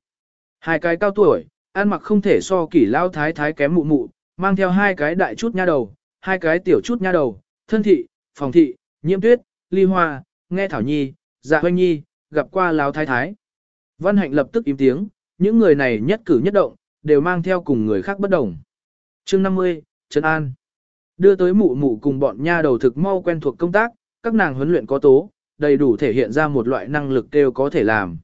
Speaker 1: Hai cái cao tuổi, ăn mặc không thể so kỷ lao thái thái kém mụ mụ, mang theo hai cái đại chút nha đầu, hai cái tiểu chút nha đầu, thân thị, phòng thị, nhiễm tuyết, ly hoa, nghe thảo nhi, dạ hoanh nhi, gặp qua lão thái thái. Văn hạnh lập tức im tiếng, những người này nhất cử nhất động, đều mang theo cùng người khác bất đồng. chương 50, Trấn An. Đưa tới mụ mụ cùng bọn nha đầu thực mau quen thuộc công tác, các nàng huấn luyện có tố, đầy đủ thể hiện ra một loại năng lực đều có thể làm.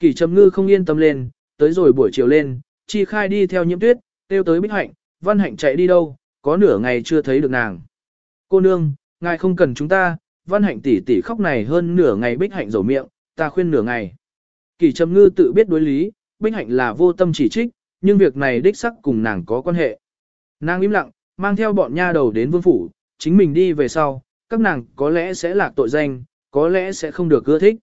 Speaker 1: Kỳ trầm ngư không yên tâm lên, tới rồi buổi chiều lên, chi khai đi theo nhiễm tuyết, tiêu tới Bích Hạnh, Văn Hạnh chạy đi đâu, có nửa ngày chưa thấy được nàng. Cô nương, ngài không cần chúng ta, Văn Hạnh tỷ tỷ khóc này hơn nửa ngày Bích Hạnh rầu miệng, ta khuyên nửa ngày. Kỳ Trầm Ngư tự biết đối lý, Bích Hạnh là vô tâm chỉ trích, nhưng việc này đích sắc cùng nàng có quan hệ. Nàng im lặng, mang theo bọn nha đầu đến vương phủ, chính mình đi về sau, các nàng có lẽ sẽ lạc tội danh, có lẽ sẽ không được ưa thích.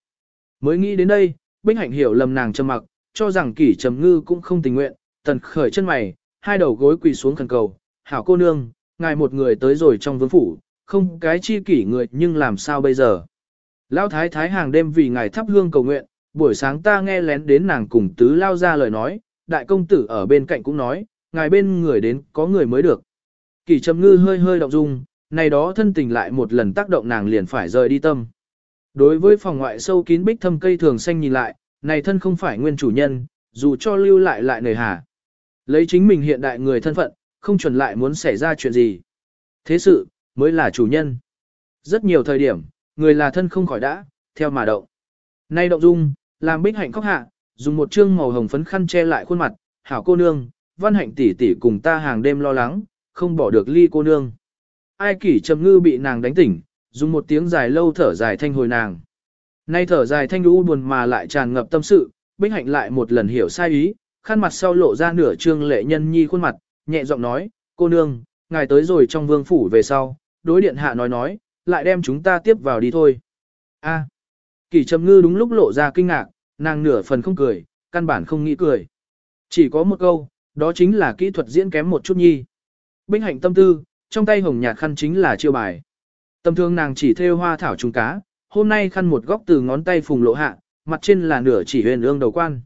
Speaker 1: Mới nghĩ đến đây, Bích Hạnh hiểu lầm nàng trầm mặc, cho rằng kỷ trầm ngư cũng không tình nguyện, tần khởi chân mày, hai đầu gối quỳ xuống khẩn cầu, hảo cô nương, ngài một người tới rồi trong vương phủ, không cái chi kỷ người nhưng làm sao bây giờ. Lão thái thái hàng đêm vì ngài thắp hương cầu nguyện, buổi sáng ta nghe lén đến nàng cùng tứ lao ra lời nói, đại công tử ở bên cạnh cũng nói, ngài bên người đến có người mới được. Kỷ trầm ngư hơi hơi động dung, này đó thân tình lại một lần tác động nàng liền phải rời đi tâm. Đối với phòng ngoại sâu kín bích thâm cây thường xanh nhìn lại, này thân không phải nguyên chủ nhân, dù cho lưu lại lại nề hà. Lấy chính mình hiện đại người thân phận, không chuẩn lại muốn xảy ra chuyện gì. Thế sự, mới là chủ nhân. Rất nhiều thời điểm, người là thân không khỏi đã, theo mà động. Nay động dung, làm bích hạnh khóc hạ, dùng một chương màu hồng phấn khăn che lại khuôn mặt, hảo cô nương, văn hạnh tỷ tỷ cùng ta hàng đêm lo lắng, không bỏ được ly cô nương. Ai kỷ trầm ngư bị nàng đánh tỉnh, dùng một tiếng dài lâu thở dài thanh hồi nàng. Nay thở dài thanh u buồn mà lại tràn ngập tâm sự, Bích Hạnh lại một lần hiểu sai ý, khăn mặt sau lộ ra nửa trương lệ nhân nhi khuôn mặt, nhẹ giọng nói, cô nương, ngài tới rồi trong vương phủ về sau, đối điện hạ nói nói, lại đem chúng ta tiếp vào đi thôi. A. À. Kỷ Trầm Ngư đúng lúc lộ ra kinh ngạc, nàng nửa phần không cười, căn bản không nghĩ cười. Chỉ có một câu, đó chính là kỹ thuật diễn kém một chút nhi. Binh Hạnh tâm tư, trong tay hồng nhạt khăn chính là chiêu bài. Tâm thương nàng chỉ thêu hoa thảo trùng cá, hôm nay khăn một góc từ ngón tay phùng lộ hạ, mặt trên là nửa chỉ huyền ương đầu quan.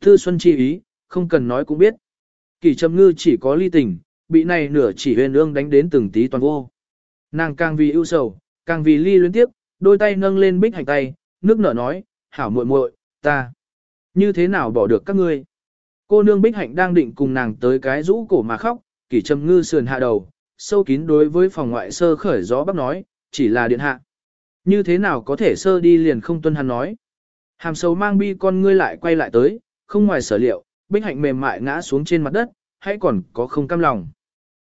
Speaker 1: Thư Xuân chi ý, không cần nói cũng biết. Kỳ trầm ngư chỉ có ly tình, bị này nửa chỉ huyền ương đánh đến từng tí toàn vô. Nàng càng vì ưu sầu, càng vì ly luyến tiếp, đôi tay nâng lên bích hành tay, nước nở nói, hảo muội muội, ta, như thế nào bỏ được các ngươi. Cô nương bích hạnh đang định cùng nàng tới cái rũ cổ mà khóc, kỳ trầm ngư sườn hạ đầu, sâu kín đối với phòng ngoại sơ khởi gió bắc nói, chỉ là điện hạ. Như thế nào có thể sơ đi liền không tuân hắn nói. Hàm sâu mang bi con ngươi lại quay lại tới, không ngoài sở liệu, bích hạnh mềm mại ngã xuống trên mặt đất, hãy còn có không cam lòng.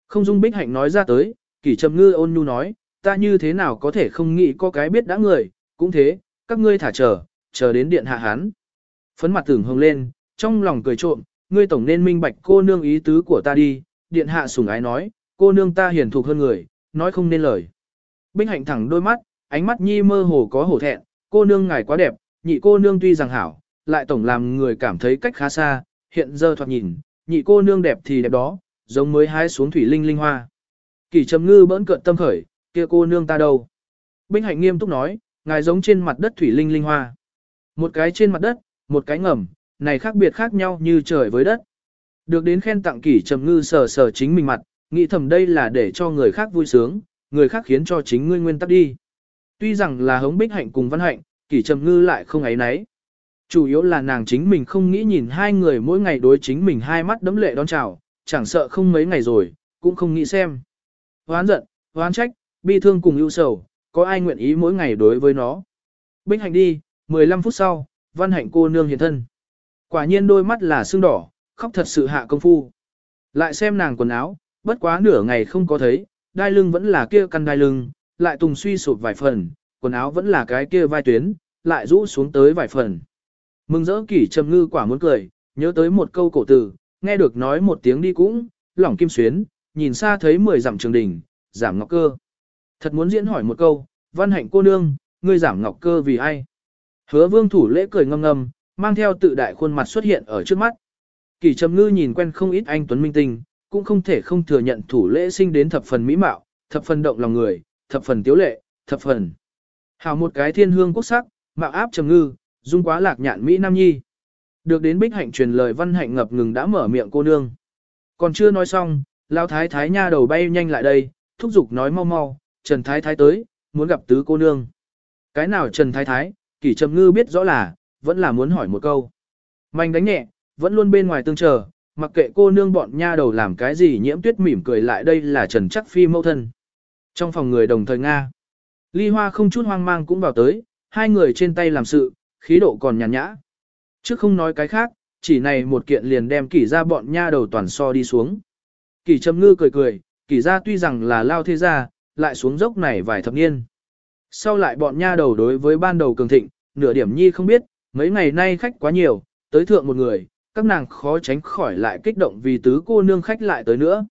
Speaker 1: Không dung bích hạnh nói ra tới, kỷ trầm ngư ôn nhu nói, ta như thế nào có thể không nghĩ có cái biết đã người, cũng thế, các ngươi thả chờ, chờ đến điện hạ hán. Phấn mặt tưởng hồng lên, trong lòng cười trộm, ngươi tổng nên minh bạch cô nương ý tứ của ta đi, điện hạ sủng ái nói, cô nương ta hiền thục hơn người, nói không nên lời. Bích hạnh thẳng đôi mắt, ánh mắt nhi mơ hồ có hổ thẹn, cô nương ngài quá đẹp, nhị cô nương tuy rằng hảo, lại tổng làm người cảm thấy cách khá xa, hiện giờ thoạt nhìn, nhị cô nương đẹp thì đẹp đó, giống mới hái xuống thủy linh linh hoa. Kỳ trầm ngư bỡn cợt tâm khởi, kia cô nương ta đâu? Bích hạnh nghiêm túc nói, ngài giống trên mặt đất thủy linh linh hoa. Một cái trên mặt đất, một cái ngầm, này khác biệt khác nhau như trời với đất. Được đến khen tặng kỷ trầm ngư sờ sờ chính mình mặt, nghĩ thầm đây là để cho người khác vui sướng, người khác khiến cho chính ngươi nguyên tắc đi. Tuy rằng là hống bích hạnh cùng văn hạnh, kỷ trầm ngư lại không ấy nấy. Chủ yếu là nàng chính mình không nghĩ nhìn hai người mỗi ngày đối chính mình hai mắt đấm lệ đón chào, chẳng sợ không mấy ngày rồi, cũng không nghĩ xem. Hoán giận, hoán trách, bi thương cùng ưu sầu, có ai nguyện ý mỗi ngày đối với nó. Binh hạnh đi, 15 phút sau, văn hạnh cô nương hiện thân. Quả nhiên đôi mắt là sưng đỏ, khóc thật sự hạ công phu. Lại xem nàng quần áo, bất quá nửa ngày không có thấy, đai lưng vẫn là kia căn đai lưng, lại tùng suy sụp vài phần, quần áo vẫn là cái kia vai tuyến, lại rũ xuống tới vài phần. Mừng rỡ kỷ trầm ngư quả muốn cười, nhớ tới một câu cổ tử, nghe được nói một tiếng đi cũng, lỏng kim xuyến, nhìn xa thấy mười dặm trường đỉnh, giảm ngọc cơ. Thật muốn diễn hỏi một câu, văn hạnh cô nương, ngươi giảm ngọc cơ vì ai? Hứa vương thủ lễ cười ngâm ngâm, mang theo tự đại khuôn mặt xuất hiện ở trước mắt. Kỷ trầm ngư nhìn quen không ít anh Tuấn Minh Tinh, cũng không thể không thừa nhận thủ lễ sinh đến thập phần mỹ mạo, thập phần động lòng người, thập phần tiếu lệ, thập phần. Hào một cái thiên hương quốc sắc, mạo áp trầm ngư, dung quá lạc nhạn Mỹ Nam Nhi. Được đến bích hạnh truyền lời văn hạnh ngập ngừng đã mở miệng cô nương. Còn chưa nói xong, lao thái thái nha đầu bay nhanh lại đây, thúc giục nói mau mau, Trần Thái Thái tới, muốn gặp tứ cô nương. Cái nào Trần Thái Thái, kỷ trầm ngư biết rõ là, vẫn là muốn hỏi một câu. Mạnh đánh nhẹ, vẫn luôn bên ngoài tương chờ, mặc kệ cô nương bọn nha đầu làm cái gì nhiễm tuyết mỉm cười lại đây là Trần Chắc Phi mẫu thân. Trong phòng người đồng thời Nga, Ly Hoa không chút hoang mang cũng vào tới, hai người trên tay làm sự, khí độ còn nhàn nhã. Trước không nói cái khác, chỉ này một kiện liền đem kỷ ra bọn nha đầu toàn so đi xuống. Kỷ trầm ngư cười cười, kỷ ra tuy rằng là lao thế gia, lại xuống dốc này vài thập niên. Sau lại bọn nha đầu đối với ban đầu cường thịnh, nửa điểm nhi không biết, mấy ngày nay khách quá nhiều, tới thượng một người, các nàng khó tránh khỏi lại kích động vì tứ cô nương khách lại tới nữa.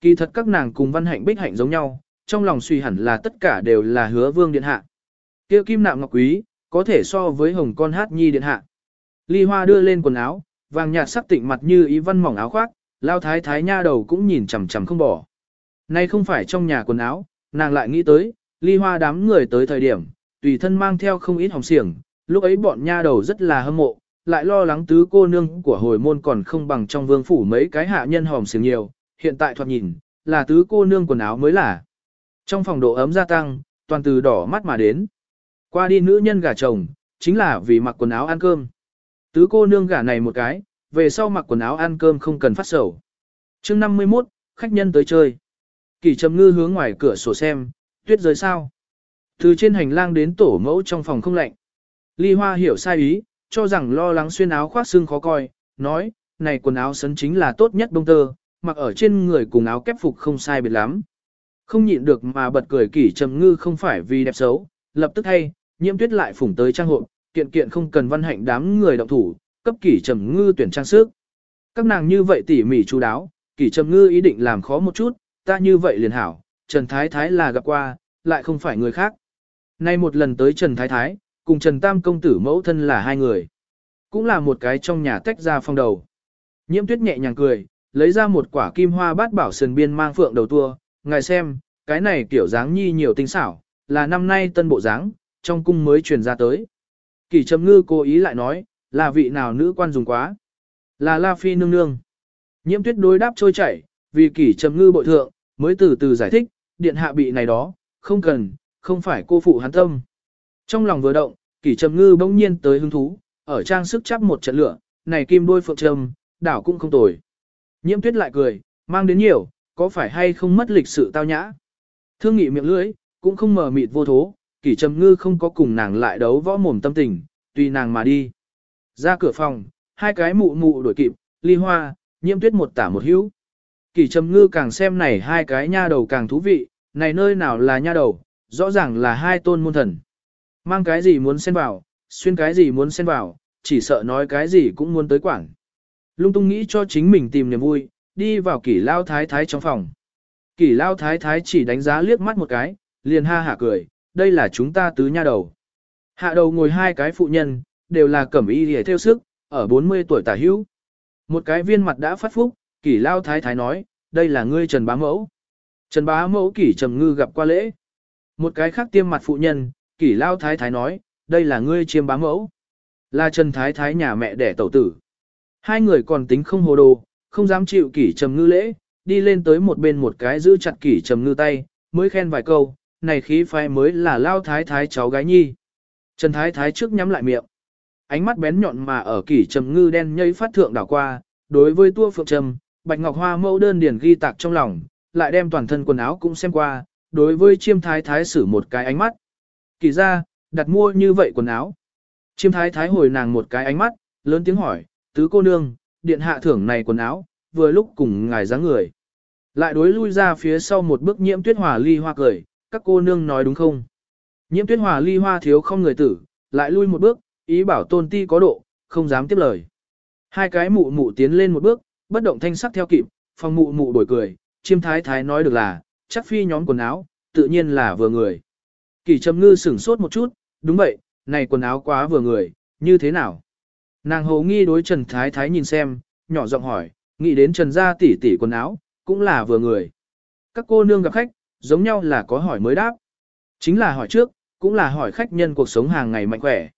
Speaker 1: Kỳ thật các nàng cùng văn hạnh bích hạnh giống nhau, trong lòng suy hẳn là tất cả đều là hứa vương điện hạ. kia kim nạm ngọc quý, có thể so với hồng con hát nhi điện hạ. Ly hoa đưa lên quần áo, vàng nhạt sắc tịnh mặt như ý văn mỏng áo khoác, lao thái thái nha đầu cũng nhìn chằm chằm không bỏ. Nay không phải trong nhà quần áo, nàng lại nghĩ tới, ly hoa đám người tới thời điểm, tùy thân mang theo không ít hồng xiềng, lúc ấy bọn nha đầu rất là hâm mộ, lại lo lắng tứ cô nương của hồi môn còn không bằng trong vương phủ mấy cái hạ nhân hòm xiềng nhiều, hiện tại thoạt nhìn, là tứ cô nương quần áo mới là. Trong phòng độ ấm gia tăng, toàn từ đỏ mắt mà đến. Qua đi nữ nhân gả chồng, chính là vì mặc quần áo ăn cơm. Tứ cô nương gả này một cái, về sau mặc quần áo ăn cơm không cần phát sầu. chương 51, khách nhân tới chơi. Kỳ trầm ngư hướng ngoài cửa sổ xem, tuyết rơi sao. Từ trên hành lang đến tổ mẫu trong phòng không lạnh. Ly Hoa hiểu sai ý, cho rằng lo lắng xuyên áo khoác xương khó coi, nói, này quần áo sấn chính là tốt nhất bông tơ, mặc ở trên người cùng áo kép phục không sai biệt lắm. Không nhịn được mà bật cười kỷ trầm ngư không phải vì đẹp xấu, lập tức hay, nhiễm tuyết lại phủng tới trang hộ, kiện kiện không cần văn hạnh đám người động thủ, cấp kỷ trầm ngư tuyển trang sức. Các nàng như vậy tỉ mỉ chú đáo, kỷ trầm ngư ý định làm khó một chút, ta như vậy liền hảo, Trần Thái Thái là gặp qua, lại không phải người khác. Nay một lần tới Trần Thái Thái, cùng Trần Tam công tử mẫu thân là hai người. Cũng là một cái trong nhà tách ra phong đầu. Nhiễm tuyết nhẹ nhàng cười, lấy ra một quả kim hoa bát bảo sườn biên mang phượng đầu tua, ngài xem, cái này kiểu dáng nhi nhiều tinh xảo, là năm nay tân bộ dáng, trong cung mới truyền ra tới. Kỳ trầm ngư cố ý lại nói, là vị nào nữ quan dùng quá. Là La Phi nương nương. Nhiễm tuyết đối đáp trôi chảy, vì kỷ trầm ngư bội thượng, mới từ từ giải thích, điện hạ bị này đó, không cần, không phải cô phụ hắn tâm. Trong lòng vừa động, kỷ trầm ngư bỗng nhiên tới hứng thú, ở trang sức chắp một trận lửa, này kim đôi phượng trầm, đảo cũng không tồi. Nhiễm tuyết lại cười, mang đến nhiều, có phải hay không mất lịch sự tao nhã. Thương nghị miệng lưỡi, cũng không mờ mịt vô thố, kỷ trầm ngư không có cùng nàng lại đấu võ mồm tâm tình, tùy nàng mà đi. Ra cửa phòng, hai cái mụ mụ đuổi kịp, ly hoa, nhiễm tuyết một tả một hữu. Kỷ trầm ngư càng xem này hai cái nha đầu càng thú vị, này nơi nào là nha đầu, rõ ràng là hai tôn môn thần. Mang cái gì muốn xen vào, xuyên cái gì muốn xen vào, chỉ sợ nói cái gì cũng muốn tới quảng. Lung tung nghĩ cho chính mình tìm niềm vui, đi vào kỷ lao thái thái trong phòng. Kỷ lao thái thái chỉ đánh giá liếc mắt một cái, liền ha hả cười, đây là chúng ta tứ nha đầu. Hạ đầu ngồi hai cái phụ nhân, đều là cẩm y hề theo sức, ở 40 tuổi tả hữu. Một cái viên mặt đã phát phúc, kỷ lao thái thái nói, đây là ngươi Trần Bá Mẫu. Trần Bá Mẫu kỷ trầm ngư gặp qua lễ. Một cái khác tiêm mặt phụ nhân, kỷ lao thái thái nói, đây là ngươi chiêm bá mẫu. Là Trần Thái Thái nhà mẹ đẻ tẩu tử. Hai người còn tính không hồ đồ, không dám chịu kỷ trầm ngư lễ, đi lên tới một bên một cái giữ chặt kỷ trầm ngư tay, mới khen vài câu, này khí phái mới là lao thái thái cháu gái nhi. Trần Thái Thái trước nhắm lại miệng. Ánh mắt bén nhọn mà ở kỷ trầm ngư đen nhây phát thượng đảo qua, đối với tua phượng trầm, bạch ngọc hoa mẫu đơn điển ghi tạc trong lòng, lại đem toàn thân quần áo cũng xem qua, đối với chiêm thái thái sử một cái ánh mắt. Kỳ ra, đặt mua như vậy quần áo. Chiêm thái thái hồi nàng một cái ánh mắt, lớn tiếng hỏi, tứ cô nương, điện hạ thưởng này quần áo, vừa lúc cùng ngài dáng người. Lại đối lui ra phía sau một bước nhiễm tuyết hòa ly hoa cười, các cô nương nói đúng không? Nhiễm tuyết hòa ly hoa thiếu không người tử, lại lui một bước, ý bảo tôn ti có độ, không dám tiếp lời. Hai cái mụ mụ tiến lên một bước, bất động thanh sắc theo kịp, phòng mụ mụ đổi cười, chiêm thái thái nói được là, chắc phi nhóm quần áo, tự nhiên là vừa người. Kỳ trầm ngư sửng sốt một chút, đúng vậy, này quần áo quá vừa người, như thế nào? Nàng hồ nghi đối Trần Thái Thái nhìn xem, nhỏ giọng hỏi, nghĩ đến Trần gia tỷ tỷ quần áo, cũng là vừa người. Các cô nương gặp khách, giống nhau là có hỏi mới đáp. Chính là hỏi trước, cũng là hỏi khách nhân cuộc sống hàng ngày mạnh khỏe.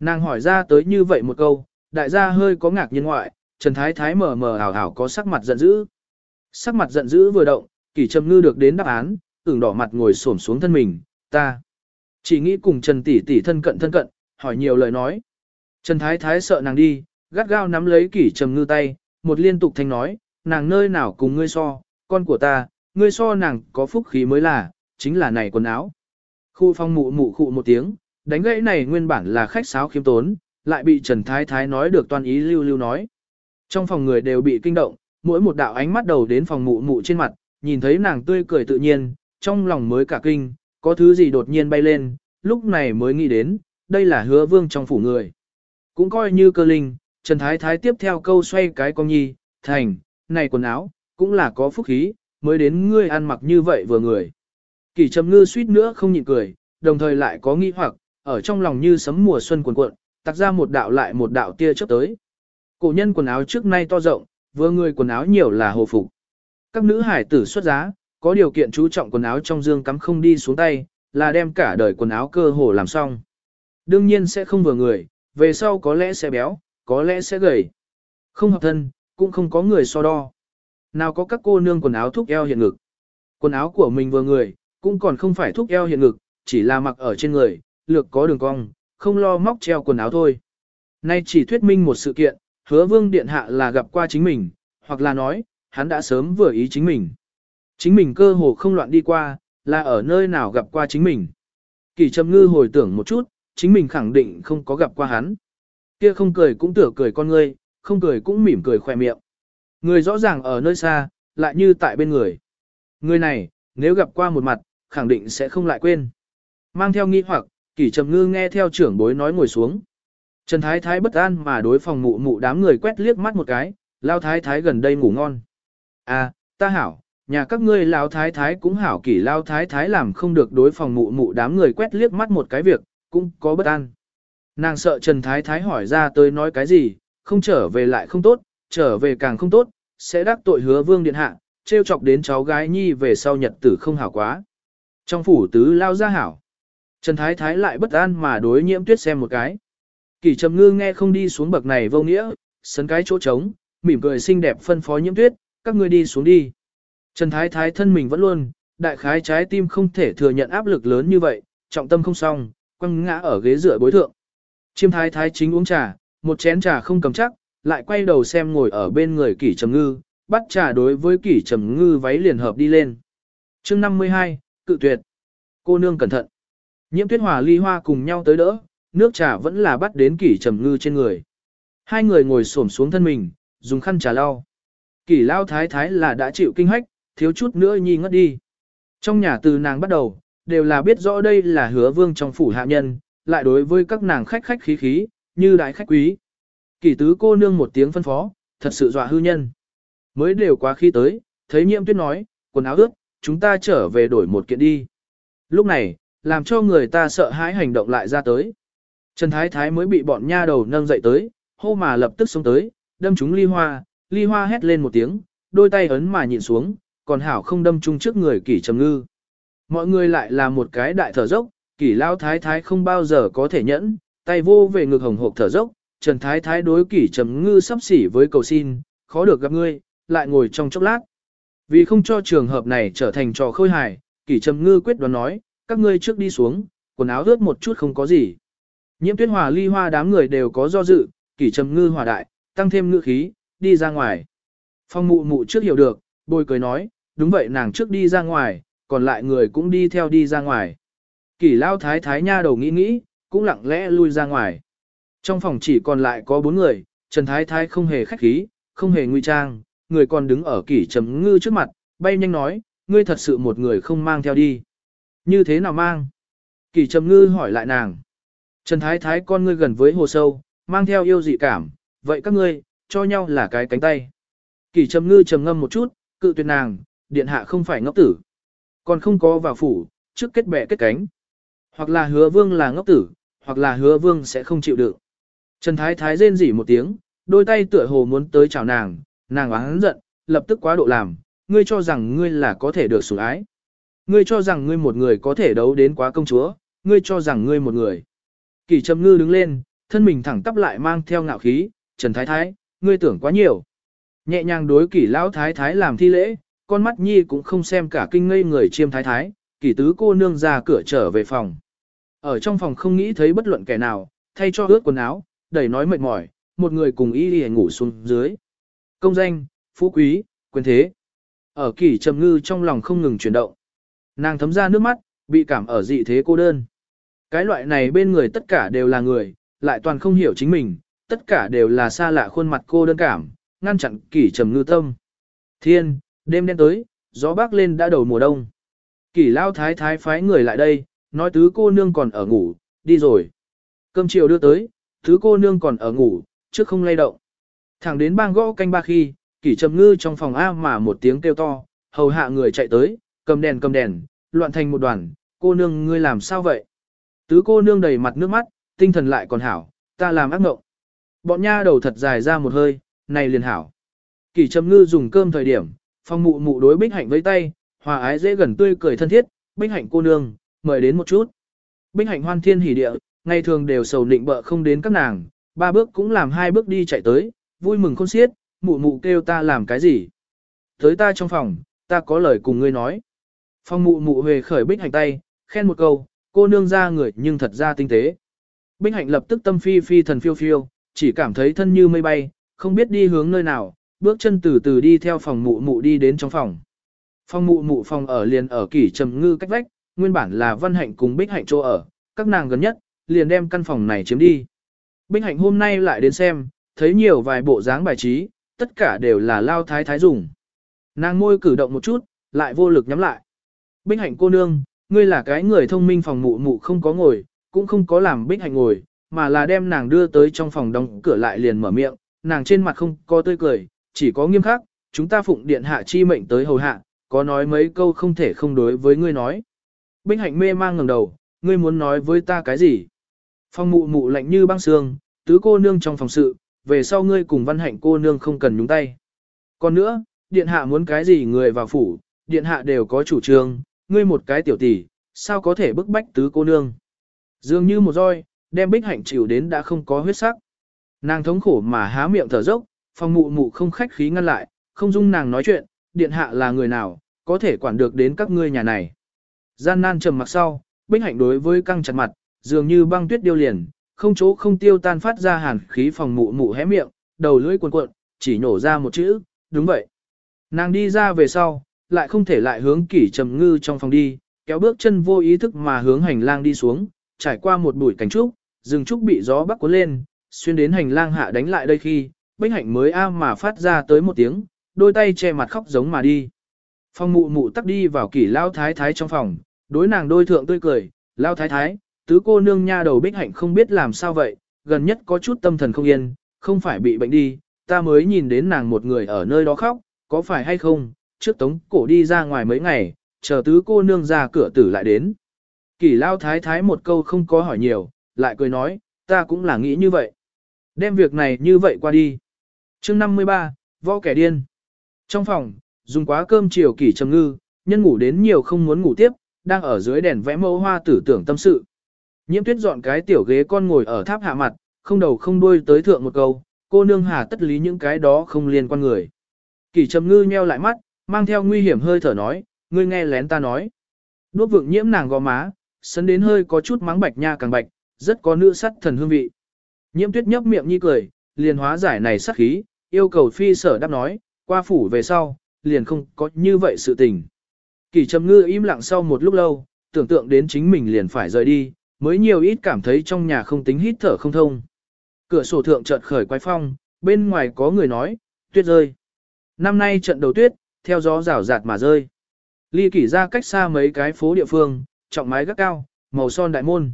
Speaker 1: Nàng hỏi ra tới như vậy một câu, đại gia hơi có ngạc nhiên ngoại, Trần Thái Thái mờ mờ ảo ảo có sắc mặt giận dữ. Sắc mặt giận dữ vừa động, kỳ trầm ngư được đến đáp án, ửng đỏ mặt ngồi xổm xuống thân mình, ta. Chỉ nghĩ cùng Trần tỷ tỷ thân cận thân cận, hỏi nhiều lời nói. Trần Thái Thái sợ nàng đi, gắt gao nắm lấy kỷ trầm ngư tay, một liên tục thanh nói, nàng nơi nào cùng ngươi so, con của ta, ngươi so nàng có phúc khí mới là, chính là này quần áo. Khu phong mụ mụ khụ một tiếng, đánh gãy này nguyên bản là khách sáo khiêm tốn, lại bị Trần Thái Thái nói được toàn ý lưu lưu nói. Trong phòng người đều bị kinh động, mỗi một đạo ánh mắt đầu đến phòng mụ mụ trên mặt, nhìn thấy nàng tươi cười tự nhiên, trong lòng mới cả kinh, có thứ gì đột nhiên bay lên, lúc này mới nghĩ đến, đây là hứa vương trong phủ người. Cũng coi như cơ linh, Trần Thái Thái tiếp theo câu xoay cái con nhi, thành, này quần áo, cũng là có phúc khí, mới đến ngươi ăn mặc như vậy vừa người. Kỳ trầm ngư suýt nữa không nhịn cười, đồng thời lại có nghi hoặc, ở trong lòng như sấm mùa xuân cuồn cuộn, tạc ra một đạo lại một đạo tia chớp tới. Cổ nhân quần áo trước nay to rộng, vừa người quần áo nhiều là hồ phục. Các nữ hải tử xuất giá, có điều kiện chú trọng quần áo trong dương cắm không đi xuống tay, là đem cả đời quần áo cơ hồ làm xong. Đương nhiên sẽ không vừa người, về sau có lẽ sẽ béo, có lẽ sẽ gầy. Không hợp thân, cũng không có người so đo. Nào có các cô nương quần áo thúc eo hiện ngực. Quần áo của mình vừa người, cũng còn không phải thúc eo hiện ngực, chỉ là mặc ở trên người, lược có đường cong, không lo móc treo quần áo thôi. Nay chỉ thuyết minh một sự kiện, hứa vương điện hạ là gặp qua chính mình, hoặc là nói, hắn đã sớm vừa ý chính mình. Chính mình cơ hồ không loạn đi qua, là ở nơi nào gặp qua chính mình. Kỳ trầm ngư hồi tưởng một chút, chính mình khẳng định không có gặp qua hắn. Kia không cười cũng tựa cười con ngươi, không cười cũng mỉm cười khỏe miệng. Người rõ ràng ở nơi xa, lại như tại bên người. Người này, nếu gặp qua một mặt, khẳng định sẽ không lại quên. Mang theo nghi hoặc, kỷ trầm ngư nghe theo trưởng bối nói ngồi xuống. Trần Thái Thái bất an mà đối phòng mụ mụ đám người quét liếc mắt một cái, lao Thái Thái gần đây ngủ ngon. À, ta hảo, nhà các ngươi lao Thái Thái cũng hảo kỷ lao Thái Thái làm không được đối phòng mụ mụ đám người quét liếc mắt một cái việc, cũng có bất an. Nàng sợ Trần Thái Thái hỏi ra tới nói cái gì, không trở về lại không tốt, trở về càng không tốt, sẽ đắc tội hứa vương điện hạ, trêu chọc đến cháu gái nhi về sau nhật tử không hảo quá. Trong phủ tứ lao ra hảo. Trần Thái Thái lại bất an mà đối nhiễm tuyết xem một cái. Kỳ trầm ngư nghe không đi xuống bậc này vô nghĩa, sấn cái chỗ trống, mỉm cười xinh đẹp phân phó nhiễm tuyết, các ngươi đi xuống đi. Trần Thái Thái thân mình vẫn luôn, đại khái trái tim không thể thừa nhận áp lực lớn như vậy, trọng tâm không xong, quăng ngã ở ghế dựa bối thượng. Chiêm Thái Thái chính uống trà, một chén trà không cầm chắc, lại quay đầu xem ngồi ở bên người kỷ trầm ngư, bắt trà đối với kỷ trầm ngư váy liền hợp đi lên. chương 52, cự tuyệt. Cô nương cẩn thận. Nhiễm tuyết hòa ly hoa cùng nhau tới đỡ, nước trà vẫn là bắt đến kỷ trầm ngư trên người. Hai người ngồi xổm xuống thân mình, dùng khăn trà lau. Kỷ lao thái thái là đã chịu kinh hách, thiếu chút nữa nhi ngất đi. Trong nhà từ nàng bắt đầu, đều là biết rõ đây là hứa vương trong phủ hạ nhân, lại đối với các nàng khách khách khí khí, như đại khách quý. Kỷ tứ cô nương một tiếng phân phó, thật sự dọa hư nhân. Mới đều quá khi tới, thấy nhiễm tuyết nói, quần áo ướt, chúng ta trở về đổi một kiện đi. Lúc này, làm cho người ta sợ hãi hành động lại ra tới. Trần Thái Thái mới bị bọn nha đầu nâng dậy tới, hô mà lập tức xuống tới, đâm chúng ly hoa, ly hoa hét lên một tiếng, đôi tay ấn mà nhìn xuống, còn hảo không đâm chung trước người kỷ trầm ngư. Mọi người lại là một cái đại thở dốc, kỷ lao thái thái không bao giờ có thể nhẫn, tay vô về ngực hồng hộp thở dốc, Trần Thái Thái đối kỷ trầm ngư sắp xỉ với cầu xin, khó được gặp ngươi, lại ngồi trong chốc lát. Vì không cho trường hợp này trở thành trò khôi hài, kỷ trầm ngư quyết đoán nói, các ngươi trước đi xuống, quần áo ướt một chút không có gì. Nhiễm tuyết hòa ly hoa đám người đều có do dự, kỷ trầm ngư hòa đại, tăng thêm ngư khí, đi ra ngoài. Phong mụ mụ trước hiểu được, bồi cười nói, đúng vậy nàng trước đi ra ngoài, còn lại người cũng đi theo đi ra ngoài. Kỷ lao thái thái nha đầu nghĩ nghĩ, cũng lặng lẽ lui ra ngoài. Trong phòng chỉ còn lại có bốn người, Trần Thái Thái không hề khách khí, không hề nguy trang, người còn đứng ở kỷ trầm ngư trước mặt, bay nhanh nói, ngươi thật sự một người không mang theo đi. Như thế nào mang? Kỷ trầm ngư hỏi lại nàng. Trần Thái Thái con ngươi gần với hồ sâu, mang theo yêu dị cảm, vậy các ngươi, cho nhau là cái cánh tay. Kỷ trầm ngư trầm ngâm một chút, cự tuyệt nàng, điện hạ không phải ngốc tử. Còn không có vào phủ, trước kết bè kết cánh. Hoặc là hứa vương là ngốc tử, hoặc là hứa vương sẽ không chịu được. Trần Thái Thái rên rỉ một tiếng, đôi tay tựa hồ muốn tới chào nàng, nàng oán giận, lập tức quá độ làm, ngươi cho rằng ngươi là có thể được sủng ái. Ngươi cho rằng ngươi một người có thể đấu đến quá công chúa, ngươi cho rằng ngươi một người. Kỳ Trầm Ngư đứng lên, thân mình thẳng tắp lại mang theo ngạo khí, Trần Thái Thái, ngươi tưởng quá nhiều. Nhẹ nhàng đối Kỷ Lão Thái Thái làm thi lễ, con mắt nhi cũng không xem cả kinh ngây người chiêm Thái Thái, Kỷ Tứ cô nương ra cửa trở về phòng. Ở trong phòng không nghĩ thấy bất luận kẻ nào, thay cho ướt quần áo, đẩy nói mệt mỏi, một người cùng y y ngủ xuống dưới. Công danh, phú quý, quyền thế. Ở Kỷ Trầm Ngư trong lòng không ngừng chuyển động. Nàng thấm ra nước mắt, bị cảm ở dị thế cô đơn. Cái loại này bên người tất cả đều là người, lại toàn không hiểu chính mình, tất cả đều là xa lạ khuôn mặt cô đơn cảm, ngăn chặn kỷ trầm ngư tâm. Thiên, đêm đen tới, gió bắc lên đã đầu mùa đông. Kỷ lao thái thái phái người lại đây, nói tứ cô nương còn ở ngủ, đi rồi. Cơm chiều đưa tới, thứ cô nương còn ở ngủ, trước không lay động. Thẳng đến bang gõ canh ba khi, kỷ trầm ngư trong phòng A mà một tiếng kêu to, hầu hạ người chạy tới, cầm đèn cầm đèn, loạn thành một đoàn, cô nương ngươi làm sao vậy? Tứ cô nương đầy mặt nước mắt, tinh thần lại còn hảo, ta làm ác mộng. Bọn nha đầu thật dài ra một hơi, này liền hảo. Kỷ trầm ngư dùng cơm thời điểm, phong mụ mụ đối bích hạnh với tay, hòa ái dễ gần tươi cười thân thiết, bích hạnh cô nương, mời đến một chút. Bích hạnh hoan thiên hỉ địa, ngày thường đều sầu nịnh bợ không đến các nàng, ba bước cũng làm hai bước đi chạy tới, vui mừng khôn xiết, mụ mụ kêu ta làm cái gì. Tới ta trong phòng, ta có lời cùng ngươi nói. Phong mụ mụ về khởi bích hạnh tay, khen một câu, cô nương ra người nhưng thật ra tinh tế. Bích hạnh lập tức tâm phi phi thần phiêu phiêu, chỉ cảm thấy thân như mây bay, không biết đi hướng nơi nào, bước chân từ từ đi theo phòng mụ mụ đi đến trong phòng. Phòng mụ mụ phòng ở liền ở kỷ trầm ngư cách vách, nguyên bản là văn hạnh cùng bích hạnh chỗ ở, các nàng gần nhất, liền đem căn phòng này chiếm đi. Binh hạnh hôm nay lại đến xem, thấy nhiều vài bộ dáng bài trí, tất cả đều là lao thái thái dùng. Nàng môi cử động một chút, lại vô lực nhắm lại. Binh hạnh cô nương, ngươi là cái người thông minh phòng mụ mụ không có ngồi, cũng không có làm Binh hạnh ngồi, mà là đem nàng đưa tới trong phòng đóng cửa lại liền mở miệng, nàng trên mặt không có tươi cười, chỉ có nghiêm khắc, chúng ta phụng điện hạ chi mệnh tới hầu hạ, có nói mấy câu không thể không đối với ngươi nói. Binh hạnh mê mang ngẩng đầu, ngươi muốn nói với ta cái gì? Phong mụ mụ lạnh như băng xương, tứ cô nương trong phòng sự, về sau ngươi cùng văn hạnh cô nương không cần nhúng tay. Còn nữa, điện hạ muốn cái gì người vào phủ, điện hạ đều có chủ trương, ngươi một cái tiểu tỷ, sao có thể bức bách tứ cô nương. Dường như một roi, đem bích hạnh chịu đến đã không có huyết sắc. Nàng thống khổ mà há miệng thở dốc, phòng mụ mụ không khách khí ngăn lại, không dung nàng nói chuyện, điện hạ là người nào, có thể quản được đến các ngươi nhà này. Gian nan trầm mặc sau, bích hạnh đối với căng chặt mặt, dường như băng tuyết điêu liền, không chỗ không tiêu tan phát ra hàn khí phòng mụ mụ hé miệng, đầu lưỡi cuộn cuộn, chỉ nổ ra một chữ, đúng vậy. Nàng đi ra về sau, lại không thể lại hướng kỷ trầm ngư trong phòng đi, kéo bước chân vô ý thức mà hướng hành lang đi xuống, trải qua một bụi cánh trúc, rừng trúc bị gió bắc cuốn lên, xuyên đến hành lang hạ đánh lại đây khi, bách hạnh mới a mà phát ra tới một tiếng, đôi tay che mặt khóc giống mà đi. Phong mụ mụ tắc đi vào kỷ lao thái thái trong phòng, đối nàng đôi thượng tươi cười, lao thái thái, tứ cô nương nha đầu bích hạnh không biết làm sao vậy, gần nhất có chút tâm thần không yên, không phải bị bệnh đi, ta mới nhìn đến nàng một người ở nơi đó khóc, có phải hay không, trước tống cổ đi ra ngoài mấy ngày, chờ tứ cô nương ra cửa tử lại đến. Kỷ lao thái thái một câu không có hỏi nhiều, lại cười nói, ta cũng là nghĩ như vậy. Đem việc này như vậy qua đi. chương 53, võ kẻ điên. Trong phòng, dùng quá cơm chiều kỷ trầm ngư, nhân ngủ đến nhiều không muốn ngủ tiếp, đang ở dưới đèn vẽ mẫu hoa tử tưởng tâm sự. Nhiễm tuyết dọn cái tiểu ghế con ngồi ở tháp hạ mặt, không đầu không đuôi tới thượng một câu, cô nương hà tất lý những cái đó không liên quan người. Kỷ trầm ngư nheo lại mắt, mang theo nguy hiểm hơi thở nói, ngươi nghe lén ta nói. Đuốc vượng nhiễm nàng gò má, sấn đến hơi có chút mắng bạch nha càng bạch, rất có nữ sắt thần hương vị. Nhiễm tuyết nhấp miệng nhi cười, liền hóa giải này sắc khí, yêu cầu phi sở đáp nói, qua phủ về sau, liền không có như vậy sự tình. Kỳ trầm ngư im lặng sau một lúc lâu, tưởng tượng đến chính mình liền phải rời đi, mới nhiều ít cảm thấy trong nhà không tính hít thở không thông. Cửa sổ thượng chợt khởi quái phong, bên ngoài có người nói, tuyết rơi. Năm nay trận đầu tuyết, theo gió rào rạt mà rơi. Ly kỷ ra cách xa mấy cái phố địa phương, trọng mái gác cao, màu son đại môn.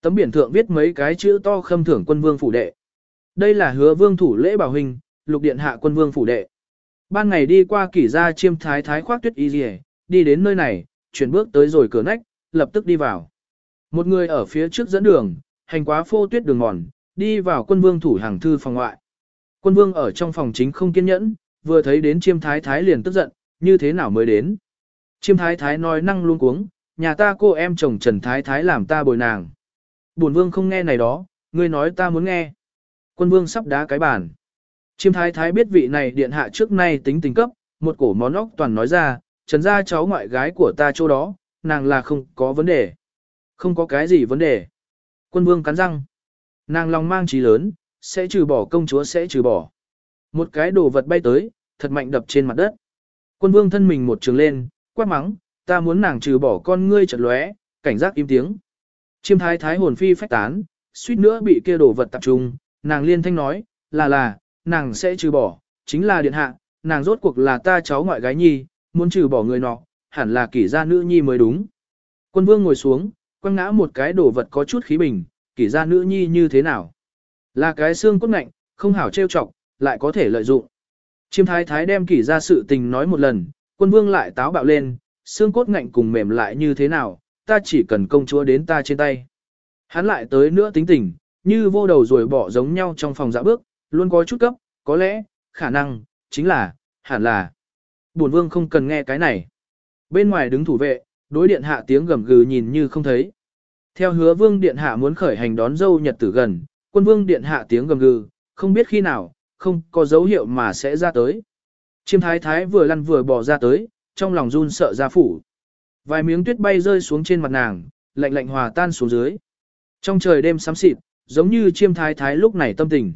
Speaker 1: Tấm biển thượng viết mấy cái chữ to khâm thưởng quân vương phủ đệ. Đây là hứa vương thủ lễ bảo hình, lục điện hạ quân vương phủ đệ. Ban ngày đi qua kỷ gia chiêm thái thái khoác tuyết y rìa, đi đến nơi này, chuyển bước tới rồi cửa nách, lập tức đi vào. Một người ở phía trước dẫn đường, hành quá phô tuyết đường mòn, đi vào quân vương thủ hàng thư phòng ngoại. Quân vương ở trong phòng chính không kiên nhẫn, vừa thấy đến chiêm thái thái liền tức giận, như thế nào mới đến. Chiêm thái thái nói năng luôn cuống, nhà ta cô em chồng Trần Thái Thái làm ta bồi nàng. Bổn vương không nghe này đó, ngươi nói ta muốn nghe. Quân vương sắp đá cái bàn. Chiêm thái thái biết vị này điện hạ trước nay tính tình cấp, một cổ món óc toàn nói ra, trần ra cháu ngoại gái của ta chỗ đó, nàng là không có vấn đề. Không có cái gì vấn đề. Quân vương cắn răng. Nàng lòng mang trí lớn, sẽ trừ bỏ công chúa sẽ trừ bỏ. Một cái đồ vật bay tới, thật mạnh đập trên mặt đất. Quân vương thân mình một trường lên, quát mắng, ta muốn nàng trừ bỏ con ngươi chật lóe, cảnh giác im tiếng. Chiêm thái thái hồn phi phách tán, suýt nữa bị kia đồ vật tập trung, nàng liên thanh nói, là là, nàng sẽ trừ bỏ, chính là điện hạ, nàng rốt cuộc là ta cháu ngoại gái nhi, muốn trừ bỏ người nọ, hẳn là kỷ gia nữ nhi mới đúng. Quân vương ngồi xuống, quăng ngã một cái đồ vật có chút khí bình, kỷ gia nữ nhi như thế nào? Là cái xương cốt ngạnh, không hảo trêu chọc, lại có thể lợi dụng. Chiêm thái thái đem kỷ gia sự tình nói một lần, quân vương lại táo bạo lên, xương cốt ngạnh cùng mềm lại như thế nào, ta chỉ cần công chúa đến ta trên tay. Hắn lại tới nữa tính tình, như vô đầu rồi bỏ giống nhau trong phòng dạ bước, luôn có chút cấp, có lẽ, khả năng, chính là, hẳn là. Bổn vương không cần nghe cái này. Bên ngoài đứng thủ vệ, đối điện hạ tiếng gầm gừ nhìn như không thấy. Theo hứa vương điện hạ muốn khởi hành đón dâu nhật tử gần, quân vương điện hạ tiếng gầm gừ, không biết khi nào, không có dấu hiệu mà sẽ ra tới. Chiêm thái thái vừa lăn vừa bò ra tới, trong lòng run sợ ra phủ. Vài miếng tuyết bay rơi xuống trên mặt nàng, lạnh lạnh hòa tan xuống dưới. Trong trời đêm xám xịt, giống như chiêm thái thái lúc này tâm tình.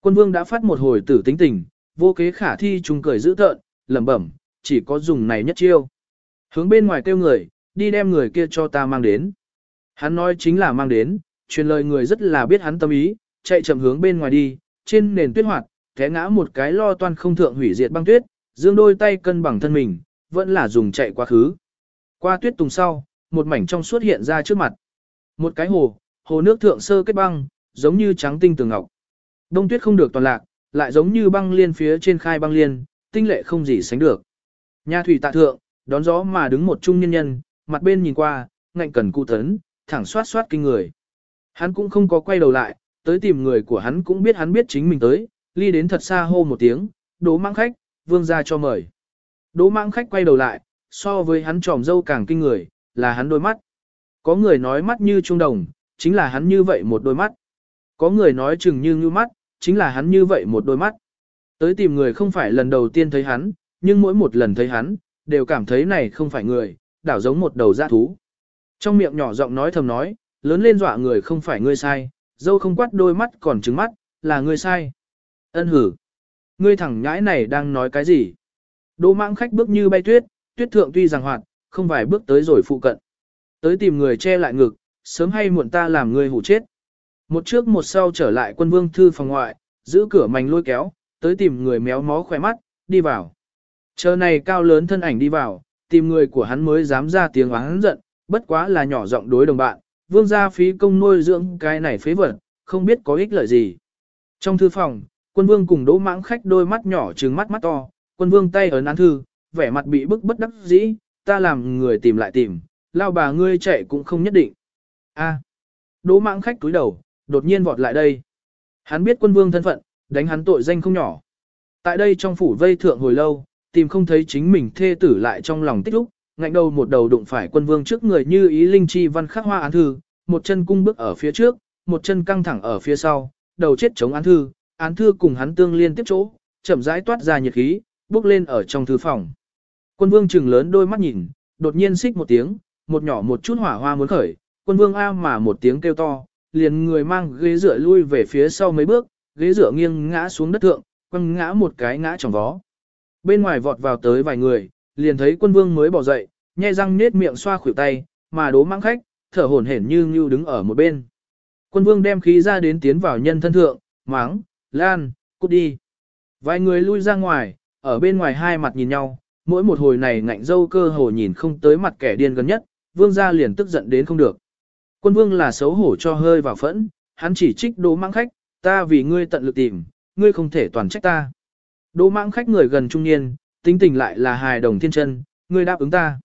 Speaker 1: Quân vương đã phát một hồi tử tính tình, vô kế khả thi trùng cười giữ tợn, lẩm bẩm, chỉ có dùng này nhất chiêu. Hướng bên ngoài kêu người, đi đem người kia cho ta mang đến. Hắn nói chính là mang đến, truyền lời người rất là biết hắn tâm ý, chạy chậm hướng bên ngoài đi, trên nền tuyết hoạt, té ngã một cái lo toan không thượng hủy diệt băng tuyết, dương đôi tay cân bằng thân mình, vẫn là dùng chạy quá khứ. Qua tuyết tùng sau, một mảnh trong suốt hiện ra trước mặt. Một cái hồ, hồ nước thượng sơ kết băng, giống như trắng tinh tường ngọc. Đông tuyết không được toàn lạc, lại giống như băng liên phía trên khai băng liên, tinh lệ không gì sánh được. Nhà thủy tạ thượng, đón gió mà đứng một trung nhân nhân, mặt bên nhìn qua, ngạnh cần cụ thấn thẳng xoát xoát kinh người. Hắn cũng không có quay đầu lại, tới tìm người của hắn cũng biết hắn biết chính mình tới, ly đến thật xa hô một tiếng, đố mang khách, vương ra cho mời. Đố mang khách quay đầu lại, so với hắn tròm dâu càng kinh người, là hắn đôi mắt. Có người nói mắt như trung đồng, chính là hắn như vậy một đôi mắt. Có người nói chừng như như mắt, chính là hắn như vậy một đôi mắt. Tới tìm người không phải lần đầu tiên thấy hắn, nhưng mỗi một lần thấy hắn, đều cảm thấy này không phải người, đảo giống một đầu dã thú. Trong miệng nhỏ giọng nói thầm nói, lớn lên dọa người không phải ngươi sai, dâu không quát đôi mắt còn trứng mắt, là ngươi sai. Ân hử. Ngươi thẳng nhãi này đang nói cái gì? Đỗ mãng khách bước như bay tuyết, tuyết thượng tuy rằng hoạt, không vài bước tới rồi phụ cận. Tới tìm người che lại ngực, sớm hay muộn ta làm ngươi hủ chết. Một trước một sau trở lại quân vương thư phòng ngoại, giữ cửa mảnh lôi kéo, tới tìm người méo mó khỏe mắt, đi vào. Chờ này cao lớn thân ảnh đi vào, tìm người của hắn mới dám ra tiếng oán giận, bất quá là nhỏ giọng đối đồng bạn, vương gia phí công nuôi dưỡng cái này phế vật, không biết có ích lợi gì. Trong thư phòng, quân vương cùng đỗ mãng khách đôi mắt nhỏ trừng mắt mắt to, quân vương tay ở án thư, vẻ mặt bị bức bất đắc dĩ, ta làm người tìm lại tìm, lao bà ngươi chạy cũng không nhất định. A. Đỗ mãng khách túi đầu, đột nhiên vọt lại đây. Hắn biết quân vương thân phận, đánh hắn tội danh không nhỏ. Tại đây trong phủ vây thượng hồi lâu, tìm không thấy chính mình thê tử lại trong lòng tích lúc, ngạnh đầu một đầu đụng phải quân vương trước người như ý linh chi văn khắc hoa án thư, một chân cung bước ở phía trước, một chân căng thẳng ở phía sau, đầu chết chống án thư, án thư cùng hắn tương liên tiếp chỗ, chậm rãi toát ra nhiệt khí, bước lên ở trong thư phòng. Quân vương trừng lớn đôi mắt nhìn, đột nhiên xích một tiếng, một nhỏ một chút hỏa hoa muốn khởi, quân vương a mà một tiếng kêu to, liền người mang ghế dựa lui về phía sau mấy bước, ghế dựa nghiêng ngã xuống đất thượng, quăng ngã một cái ngã trong vó. Bên ngoài vọt vào tới vài người, liền thấy quân vương mới bỏ dậy, nhe răng nết miệng xoa khuỷu tay, mà đố mang khách, thở hổn hển như như đứng ở một bên. Quân vương đem khí ra đến tiến vào nhân thân thượng, máng, lan, cút đi. Vài người lui ra ngoài, ở bên ngoài hai mặt nhìn nhau, mỗi một hồi này ngạnh dâu cơ hồ nhìn không tới mặt kẻ điên gần nhất, vương gia liền tức giận đến không được. Quân vương là xấu hổ cho hơi vào phẫn, hắn chỉ trích đố mang khách, ta vì ngươi tận lực tìm, ngươi không thể toàn trách ta. Đố mang khách người gần trung niên, tính tình lại là hài đồng thiên chân, ngươi đáp ứng ta.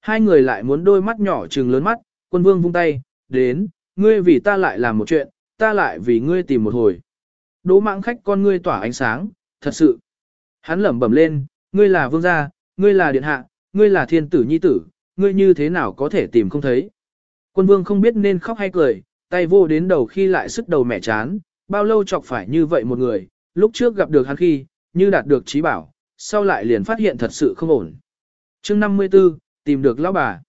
Speaker 1: Hai người lại muốn đôi mắt nhỏ trừng lớn mắt, quân vương vung tay, đến, ngươi vì ta lại làm một chuyện, ta lại vì ngươi tìm một hồi. Đỗ mạng khách con ngươi tỏa ánh sáng, thật sự. Hắn lẩm bẩm lên, ngươi là vương gia, ngươi là điện hạ, ngươi là thiên tử nhi tử, ngươi như thế nào có thể tìm không thấy. Quân vương không biết nên khóc hay cười, tay vô đến đầu khi lại sức đầu mẻ chán, bao lâu chọc phải như vậy một người, lúc trước gặp được hắn khi, như đạt được trí bảo, sau lại liền phát hiện thật sự không ổn. chương 54, tìm được lão bà.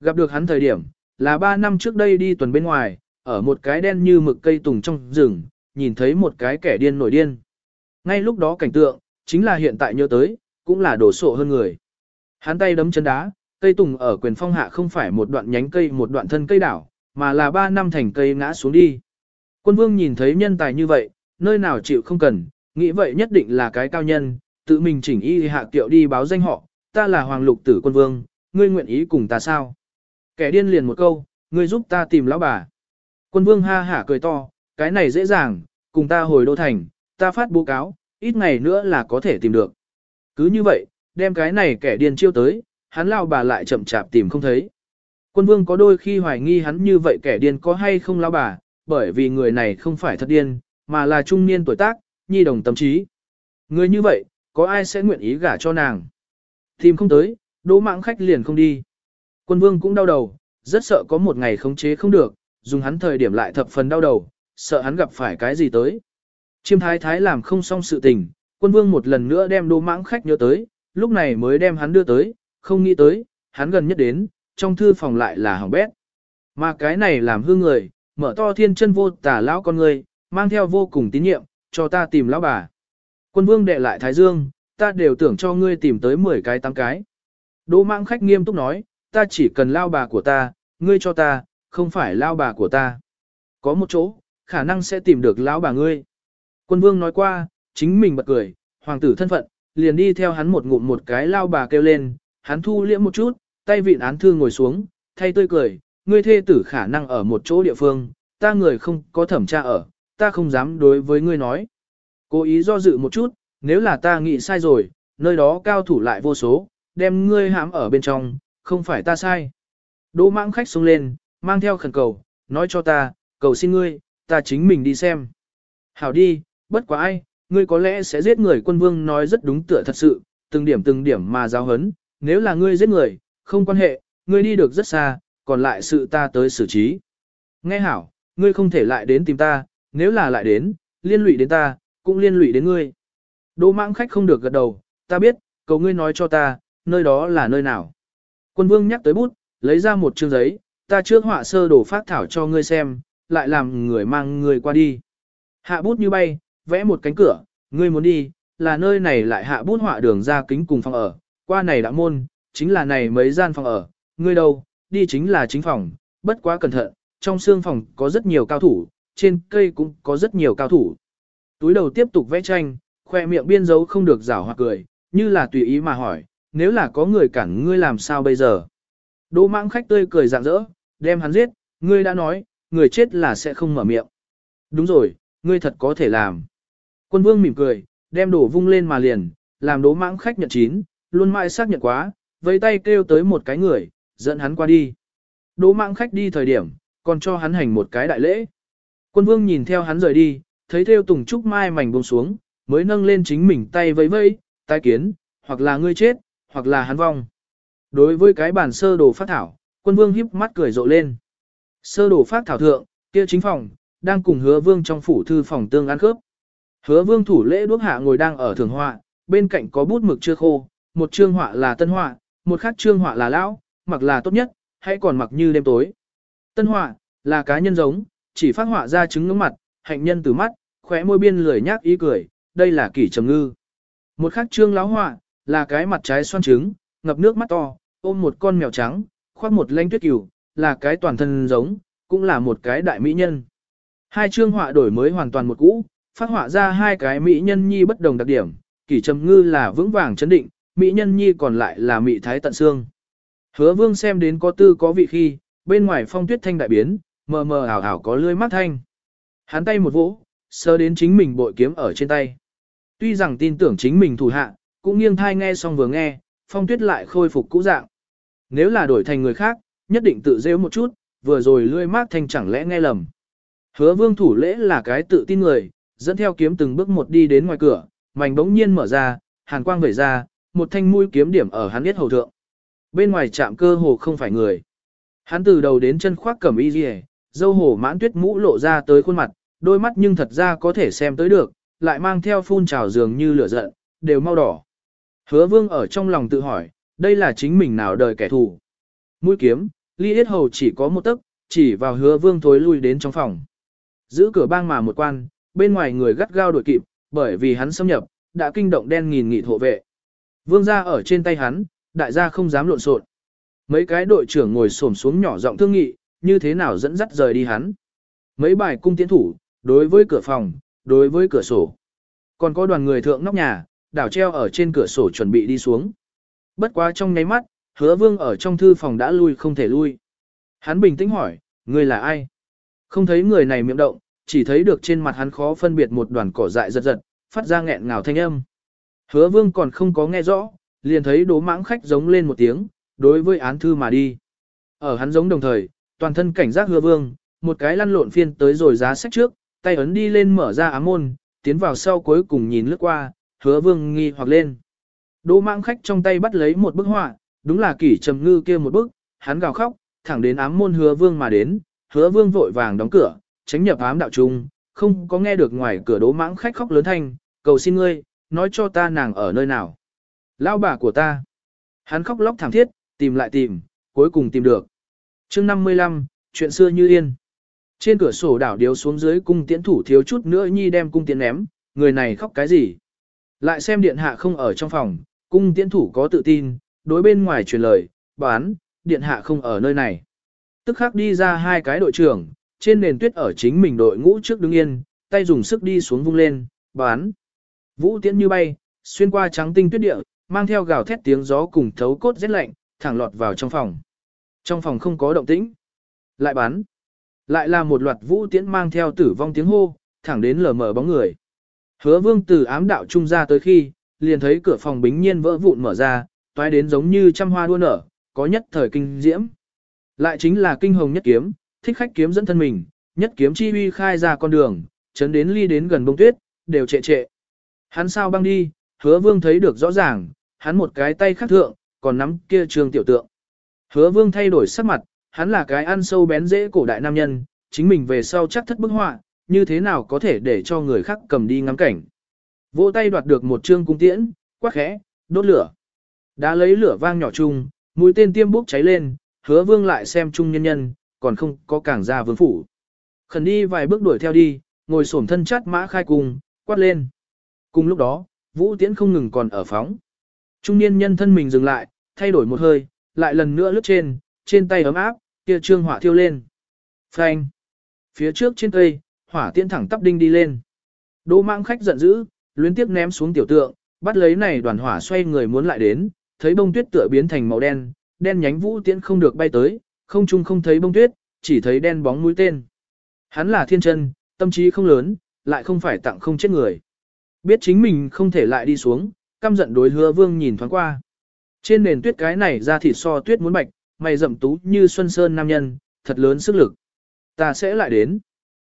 Speaker 1: Gặp được hắn thời điểm, là 3 năm trước đây đi tuần bên ngoài, ở một cái đen như mực cây tùng trong rừng, nhìn thấy một cái kẻ điên nổi điên. Ngay lúc đó cảnh tượng, chính là hiện tại nhớ tới, cũng là đổ sộ hơn người. Hắn tay đấm chân đá, cây tùng ở quyền phong hạ không phải một đoạn nhánh cây một đoạn thân cây đảo, mà là 3 năm thành cây ngã xuống đi. Quân vương nhìn thấy nhân tài như vậy, nơi nào chịu không cần, nghĩ vậy nhất định là cái cao nhân, tự mình chỉnh y hạ tiệu đi báo danh họ, ta là hoàng lục tử quân vương, ngươi nguyện ý cùng ta sao? Kẻ điên liền một câu, ngươi giúp ta tìm lão bà. Quân vương ha hả cười to, cái này dễ dàng, cùng ta hồi đô thành, ta phát bố cáo, ít ngày nữa là có thể tìm được. Cứ như vậy, đem cái này kẻ điên chiêu tới, hắn lao bà lại chậm chạp tìm không thấy. Quân vương có đôi khi hoài nghi hắn như vậy kẻ điên có hay không lao bà, bởi vì người này không phải thật điên, mà là trung niên tuổi tác, nhi đồng tâm trí. Người như vậy, có ai sẽ nguyện ý gả cho nàng? Tìm không tới, đỗ mạng khách liền không đi. Quân vương cũng đau đầu, rất sợ có một ngày khống chế không được, dùng hắn thời điểm lại thập phần đau đầu, sợ hắn gặp phải cái gì tới. Chiêm thái thái làm không xong sự tình, quân vương một lần nữa đem đỗ mãng khách nhớ tới, lúc này mới đem hắn đưa tới, không nghĩ tới, hắn gần nhất đến, trong thư phòng lại là hỏng bét. Mà cái này làm hư người, mở to thiên chân vô tả lão con người, mang theo vô cùng tín nhiệm, cho ta tìm lão bà. Quân vương đệ lại Thái Dương, ta đều tưởng cho ngươi tìm tới 10 cái 8 cái. Đỗ mạng khách nghiêm túc nói, ta chỉ cần lao bà của ta, ngươi cho ta, không phải lao bà của ta. Có một chỗ, khả năng sẽ tìm được lão bà ngươi. Quân vương nói qua, chính mình bật cười, hoàng tử thân phận, liền đi theo hắn một ngụm một cái lao bà kêu lên, hắn thu liễm một chút, tay vịn án thư ngồi xuống, thay tươi cười, ngươi thê tử khả năng ở một chỗ địa phương, ta người không có thẩm tra ở, ta không dám đối với ngươi nói. Cố ý do dự một chút, nếu là ta nghĩ sai rồi, nơi đó cao thủ lại vô số, đem ngươi hãm ở bên trong, không phải ta sai. Đỗ mãng khách xuống lên, mang theo khẩn cầu, nói cho ta, cầu xin ngươi, ta chính mình đi xem. Hảo đi, bất quá ai, ngươi có lẽ sẽ giết người quân vương nói rất đúng tựa thật sự, từng điểm từng điểm mà giáo hấn, nếu là ngươi giết người, không quan hệ, ngươi đi được rất xa, còn lại sự ta tới xử trí. Nghe hảo, ngươi không thể lại đến tìm ta, nếu là lại đến, liên lụy đến ta, cũng liên lụy đến ngươi. Đỗ mãng khách không được gật đầu, ta biết, cầu ngươi nói cho ta, nơi đó là nơi nào. Quân vương nhắc tới bút, lấy ra một chương giấy, ta trước họa sơ đồ phát thảo cho ngươi xem, lại làm người mang người qua đi. Hạ bút như bay, vẽ một cánh cửa, ngươi muốn đi, là nơi này lại hạ bút họa đường ra kính cùng phòng ở, qua này đã môn, chính là này mấy gian phòng ở, ngươi đâu, đi chính là chính phòng, bất quá cẩn thận, trong xương phòng có rất nhiều cao thủ, trên cây cũng có rất nhiều cao thủ. Túi đầu tiếp tục vẽ tranh, khoe miệng biên dấu không được rảo hoặc cười, như là tùy ý mà hỏi, nếu là có người cản ngươi làm sao bây giờ? Đỗ mãng khách tươi cười rạng rỡ, đem hắn giết, ngươi đã nói, người chết là sẽ không mở miệng. Đúng rồi, ngươi thật có thể làm. Quân vương mỉm cười, đem đổ vung lên mà liền, làm đỗ mãng khách nhận chín, luôn mãi xác nhận quá, vẫy tay kêu tới một cái người, dẫn hắn qua đi. Đỗ mãng khách đi thời điểm, còn cho hắn hành một cái đại lễ. Quân vương nhìn theo hắn rời đi, thấy theo tùng trúc mai mảnh buông xuống, mới nâng lên chính mình tay vẫy vẫy, tai kiến, hoặc là ngươi chết, hoặc là hắn vong. Đối với cái bản sơ đồ phát thảo, quân vương híp mắt cười rộ lên. Sơ đồ phát thảo thượng, kia chính phòng, đang cùng hứa vương trong phủ thư phòng tương ăn khớp. Hứa vương thủ lễ đuốc hạ ngồi đang ở thường họa, bên cạnh có bút mực chưa khô, một chương họa là tân họa, một khác chương họa là lão, mặc là tốt nhất, hãy còn mặc như đêm tối. Tân họa, là cá nhân giống, chỉ phát họa ra trứng ngưỡng mặt, hạnh nhân từ mắt, khóe môi biên lười nhác ý cười, đây là kỷ trầm ngư. Một khắc trương láo họa, là cái mặt trái xoan trứng, ngập nước mắt to, ôm một con mèo trắng, khoác một lanh tuyết cửu, là cái toàn thân giống, cũng là một cái đại mỹ nhân. Hai chương họa đổi mới hoàn toàn một cũ, phát họa ra hai cái mỹ nhân nhi bất đồng đặc điểm, kỷ trầm ngư là vững vàng chấn định, mỹ nhân nhi còn lại là mỹ thái tận xương. Hứa vương xem đến có tư có vị khi, bên ngoài phong tuyết thanh đại biến, mờ mờ ảo ảo có lưỡi mắt thanh. Hắn tay một vỗ, sơ đến chính mình bội kiếm ở trên tay. Tuy rằng tin tưởng chính mình thủ hạ, cũng nghiêng thai nghe xong vừa nghe, phong tuyết lại khôi phục cũ dạng. Nếu là đổi thành người khác, nhất định tự rêu một chút, vừa rồi lươi mát thanh chẳng lẽ nghe lầm. Hứa vương thủ lễ là cái tự tin người, dẫn theo kiếm từng bước một đi đến ngoài cửa, mảnh bỗng nhiên mở ra, hàn quang vẩy ra, một thanh mũi kiếm điểm ở hắn biết hầu thượng. Bên ngoài chạm cơ hồ không phải người. Hắn từ đầu đến chân khoác cẩm y rìa, dâu hổ mãn tuyết mũ lộ ra tới khuôn mặt, đôi mắt nhưng thật ra có thể xem tới được, lại mang theo phun trào dường như lửa giận, đều mau đỏ. Hứa vương ở trong lòng tự hỏi, đây là chính mình nào đời kẻ thù. Mũi kiếm, ly yết hầu chỉ có một tấc, chỉ vào hứa vương thối lui đến trong phòng. Giữ cửa bang mà một quan, bên ngoài người gắt gao đuổi kịp, bởi vì hắn xâm nhập, đã kinh động đen nghìn nghị hộ vệ. Vương ra ở trên tay hắn, đại gia không dám lộn xộn. Mấy cái đội trưởng ngồi xổm xuống nhỏ giọng thương nghị, như thế nào dẫn dắt rời đi hắn. Mấy bài cung tiến thủ, đối với cửa phòng, đối với cửa sổ. Còn có đoàn người thượng nóc nhà, đảo treo ở trên cửa sổ chuẩn bị đi xuống. Bất quá trong nháy mắt, hứa vương ở trong thư phòng đã lui không thể lui. Hắn bình tĩnh hỏi, người là ai? Không thấy người này miệng động, chỉ thấy được trên mặt hắn khó phân biệt một đoàn cỏ dại giật giật, phát ra nghẹn ngào thanh âm. Hứa vương còn không có nghe rõ, liền thấy đố mãng khách giống lên một tiếng, đối với án thư mà đi. Ở hắn giống đồng thời, toàn thân cảnh giác hứa vương, một cái lăn lộn phiên tới rồi giá sách trước, tay ấn đi lên mở ra ám môn, tiến vào sau cuối cùng nhìn lướt qua, hứa vương nghi hoặc lên. Đỗ mãng khách trong tay bắt lấy một bức họa, đúng là kỷ trầm ngư kia một bức, hắn gào khóc, thẳng đến ám môn hứa vương mà đến, hứa vương vội vàng đóng cửa, tránh nhập ám đạo trung, không có nghe được ngoài cửa đỗ mãng khách khóc lớn thanh, cầu xin ngươi, nói cho ta nàng ở nơi nào. Lao bà của ta. Hắn khóc lóc thảm thiết, tìm lại tìm, cuối cùng tìm được. chương 55, chuyện xưa như yên. Trên cửa sổ đảo điếu xuống dưới cung tiễn thủ thiếu chút nữa nhi đem cung tiễn ném, người này khóc cái gì. Lại xem điện hạ không ở trong phòng, cung tiễn thủ có tự tin, đối bên ngoài truyền lời, bán, điện hạ không ở nơi này. Tức khắc đi ra hai cái đội trưởng, trên nền tuyết ở chính mình đội ngũ trước đứng yên, tay dùng sức đi xuống vung lên, bán. Vũ tiễn như bay, xuyên qua trắng tinh tuyết địa, mang theo gào thét tiếng gió cùng thấu cốt rét lạnh, thẳng lọt vào trong phòng. Trong phòng không có động tĩnh. Lại bán lại là một loạt vũ tiễn mang theo tử vong tiếng hô, thẳng đến lờ mờ bóng người. Hứa vương từ ám đạo trung ra tới khi, liền thấy cửa phòng bính nhiên vỡ vụn mở ra, toái đến giống như trăm hoa đua nở, có nhất thời kinh diễm. Lại chính là kinh hồng nhất kiếm, thích khách kiếm dẫn thân mình, nhất kiếm chi uy khai ra con đường, chấn đến ly đến gần bông tuyết, đều trệ trệ. Hắn sao băng đi, hứa vương thấy được rõ ràng, hắn một cái tay khắc thượng, còn nắm kia trường tiểu tượng. Hứa vương thay đổi sắc mặt, hắn là cái ăn sâu bén dễ cổ đại nam nhân, chính mình về sau chắc thất bức họa, như thế nào có thể để cho người khác cầm đi ngắm cảnh. Vỗ tay đoạt được một trương cung tiễn, quắc khẽ, đốt lửa. Đã lấy lửa vang nhỏ chung, mũi tên tiêm bốc cháy lên, hứa vương lại xem chung nhân nhân, còn không có càng ra vương phủ. Khẩn đi vài bước đuổi theo đi, ngồi xổm thân chát mã khai cung, quát lên. Cùng lúc đó, vũ tiễn không ngừng còn ở phóng. Trung niên nhân thân mình dừng lại, thay đổi một hơi, lại lần nữa lướt trên, trên tay ấm áp, kia trương hỏa thiêu lên. Phanh. Phía trước trên cây, hỏa tiễn thẳng tắp đinh đi lên. Đỗ mạng khách giận dữ, luyến tiếp ném xuống tiểu tượng, bắt lấy này đoàn hỏa xoay người muốn lại đến, thấy bông tuyết tựa biến thành màu đen, đen nhánh vũ tiễn không được bay tới, không chung không thấy bông tuyết, chỉ thấy đen bóng mũi tên. Hắn là thiên chân, tâm trí không lớn, lại không phải tặng không chết người. Biết chính mình không thể lại đi xuống, căm giận đối hứa vương nhìn thoáng qua. Trên nền tuyết cái này ra thịt so tuyết muốn bạch, mày rậm tú như xuân sơn nam nhân, thật lớn sức lực. Ta sẽ lại đến.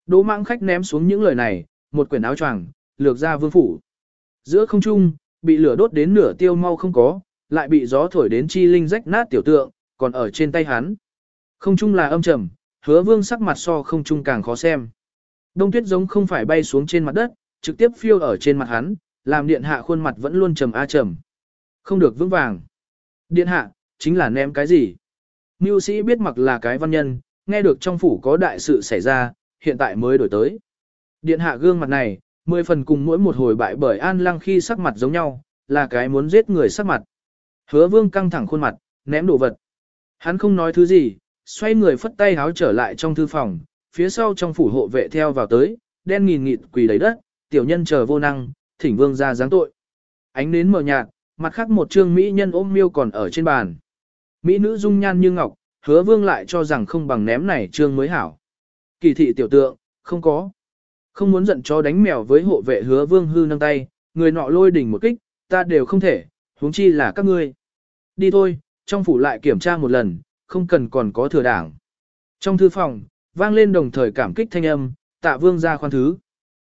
Speaker 1: Đỗ mạng khách ném xuống những lời này, một quyển áo choàng, lược ra vương phủ. Giữa không trung, bị lửa đốt đến nửa tiêu mau không có, lại bị gió thổi đến chi linh rách nát tiểu tượng, còn ở trên tay hắn. Không trung là âm trầm, hứa vương sắc mặt so không trung càng khó xem. Đông tuyết giống không phải bay xuống trên mặt đất, trực tiếp phiêu ở trên mặt hắn, làm điện hạ khuôn mặt vẫn luôn trầm a trầm. Không được vững vàng. Điện hạ, chính là ném cái gì? Mưu sĩ biết mặc là cái văn nhân, nghe được trong phủ có đại sự xảy ra, hiện tại mới đổi tới. Điện hạ gương mặt này, mười phần cùng mỗi một hồi bại bởi an lăng khi sắc mặt giống nhau, là cái muốn giết người sắc mặt. Hứa vương căng thẳng khuôn mặt, ném đồ vật. Hắn không nói thứ gì, xoay người phất tay háo trở lại trong thư phòng, phía sau trong phủ hộ vệ theo vào tới, đen nghìn nghịt quỳ đầy đất, tiểu nhân chờ vô năng, thỉnh vương ra giáng tội. Ánh nến mờ nhạt, mặt khác một trương mỹ nhân ôm miêu còn ở trên bàn. Mỹ nữ dung nhan như ngọc, hứa vương lại cho rằng không bằng ném này trương mới hảo. Kỳ thị tiểu tượng, không có. Không muốn giận cho đánh mèo với hộ vệ hứa vương hư nâng tay, người nọ lôi đỉnh một kích, ta đều không thể, huống chi là các ngươi. Đi thôi, trong phủ lại kiểm tra một lần, không cần còn có thừa đảng. Trong thư phòng, vang lên đồng thời cảm kích thanh âm, tạ vương ra khoan thứ.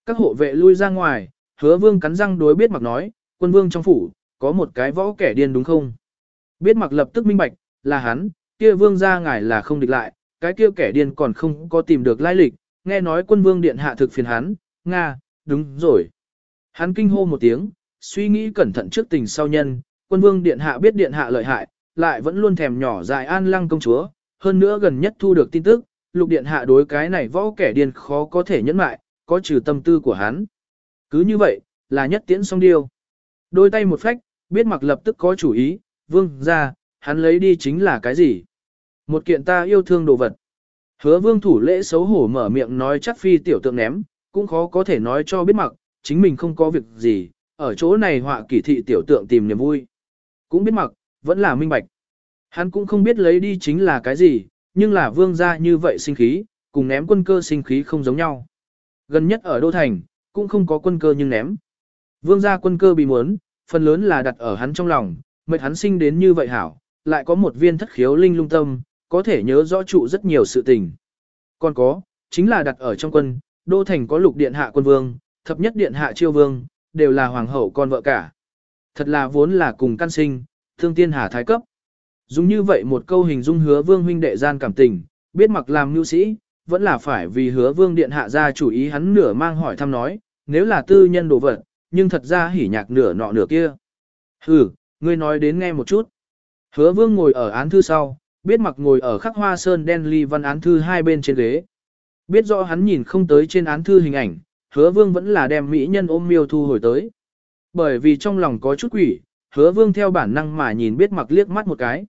Speaker 1: Các hộ vệ lui ra ngoài, hứa vương cắn răng đối biết mặc nói, quân vương trong phủ, có một cái võ kẻ điên đúng không? Biết mặc lập tức minh bạch, là hắn, kia vương gia ngài là không địch lại, cái kia kẻ điên còn không có tìm được lai lịch, nghe nói quân vương điện hạ thực phiền hắn, Nga, đúng rồi. Hắn kinh hô một tiếng, suy nghĩ cẩn thận trước tình sau nhân, quân vương điện hạ biết điện hạ lợi hại, lại vẫn luôn thèm nhỏ dại an lăng công chúa, hơn nữa gần nhất thu được tin tức, lục điện hạ đối cái này võ kẻ điên khó có thể nhẫn lại, có trừ tâm tư của hắn. Cứ như vậy, là nhất tiễn xong điêu. Đôi tay một phách, biết mặc lập tức có chủ ý, vương ra, hắn lấy đi chính là cái gì? Một kiện ta yêu thương đồ vật. Hứa vương thủ lễ xấu hổ mở miệng nói chắc phi tiểu tượng ném, cũng khó có thể nói cho biết mặc, chính mình không có việc gì, ở chỗ này họa kỳ thị tiểu tượng tìm niềm vui. Cũng biết mặc, vẫn là minh bạch. Hắn cũng không biết lấy đi chính là cái gì, nhưng là vương gia như vậy sinh khí, cùng ném quân cơ sinh khí không giống nhau. Gần nhất ở Đô Thành, cũng không có quân cơ nhưng ném. Vương gia quân cơ bị muốn, phần lớn là đặt ở hắn trong lòng, mệt hắn sinh đến như vậy hảo, lại có một viên thất khiếu linh lung tâm, có thể nhớ rõ trụ rất nhiều sự tình. Còn có, chính là đặt ở trong quân, Đô Thành có lục điện hạ quân vương, thập nhất điện hạ chiêu vương, đều là hoàng hậu con vợ cả. Thật là vốn là cùng căn sinh, thương tiên hà thái cấp. Dùng như vậy một câu hình dung hứa vương huynh đệ gian cảm tình, biết mặc làm nhu sĩ, vẫn là phải vì hứa vương điện hạ ra chủ ý hắn nửa mang hỏi thăm nói, nếu là tư nhân đồ vật, nhưng thật ra hỉ nhạc nửa nọ nửa kia. Hừ ngươi nói đến nghe một chút. Hứa vương ngồi ở án thư sau, biết mặc ngồi ở khắc hoa sơn đen ly văn án thư hai bên trên ghế. Biết rõ hắn nhìn không tới trên án thư hình ảnh, hứa vương vẫn là đem mỹ nhân ôm miêu thu hồi tới. Bởi vì trong lòng có chút quỷ, hứa vương theo bản năng mà nhìn biết mặc liếc mắt một cái.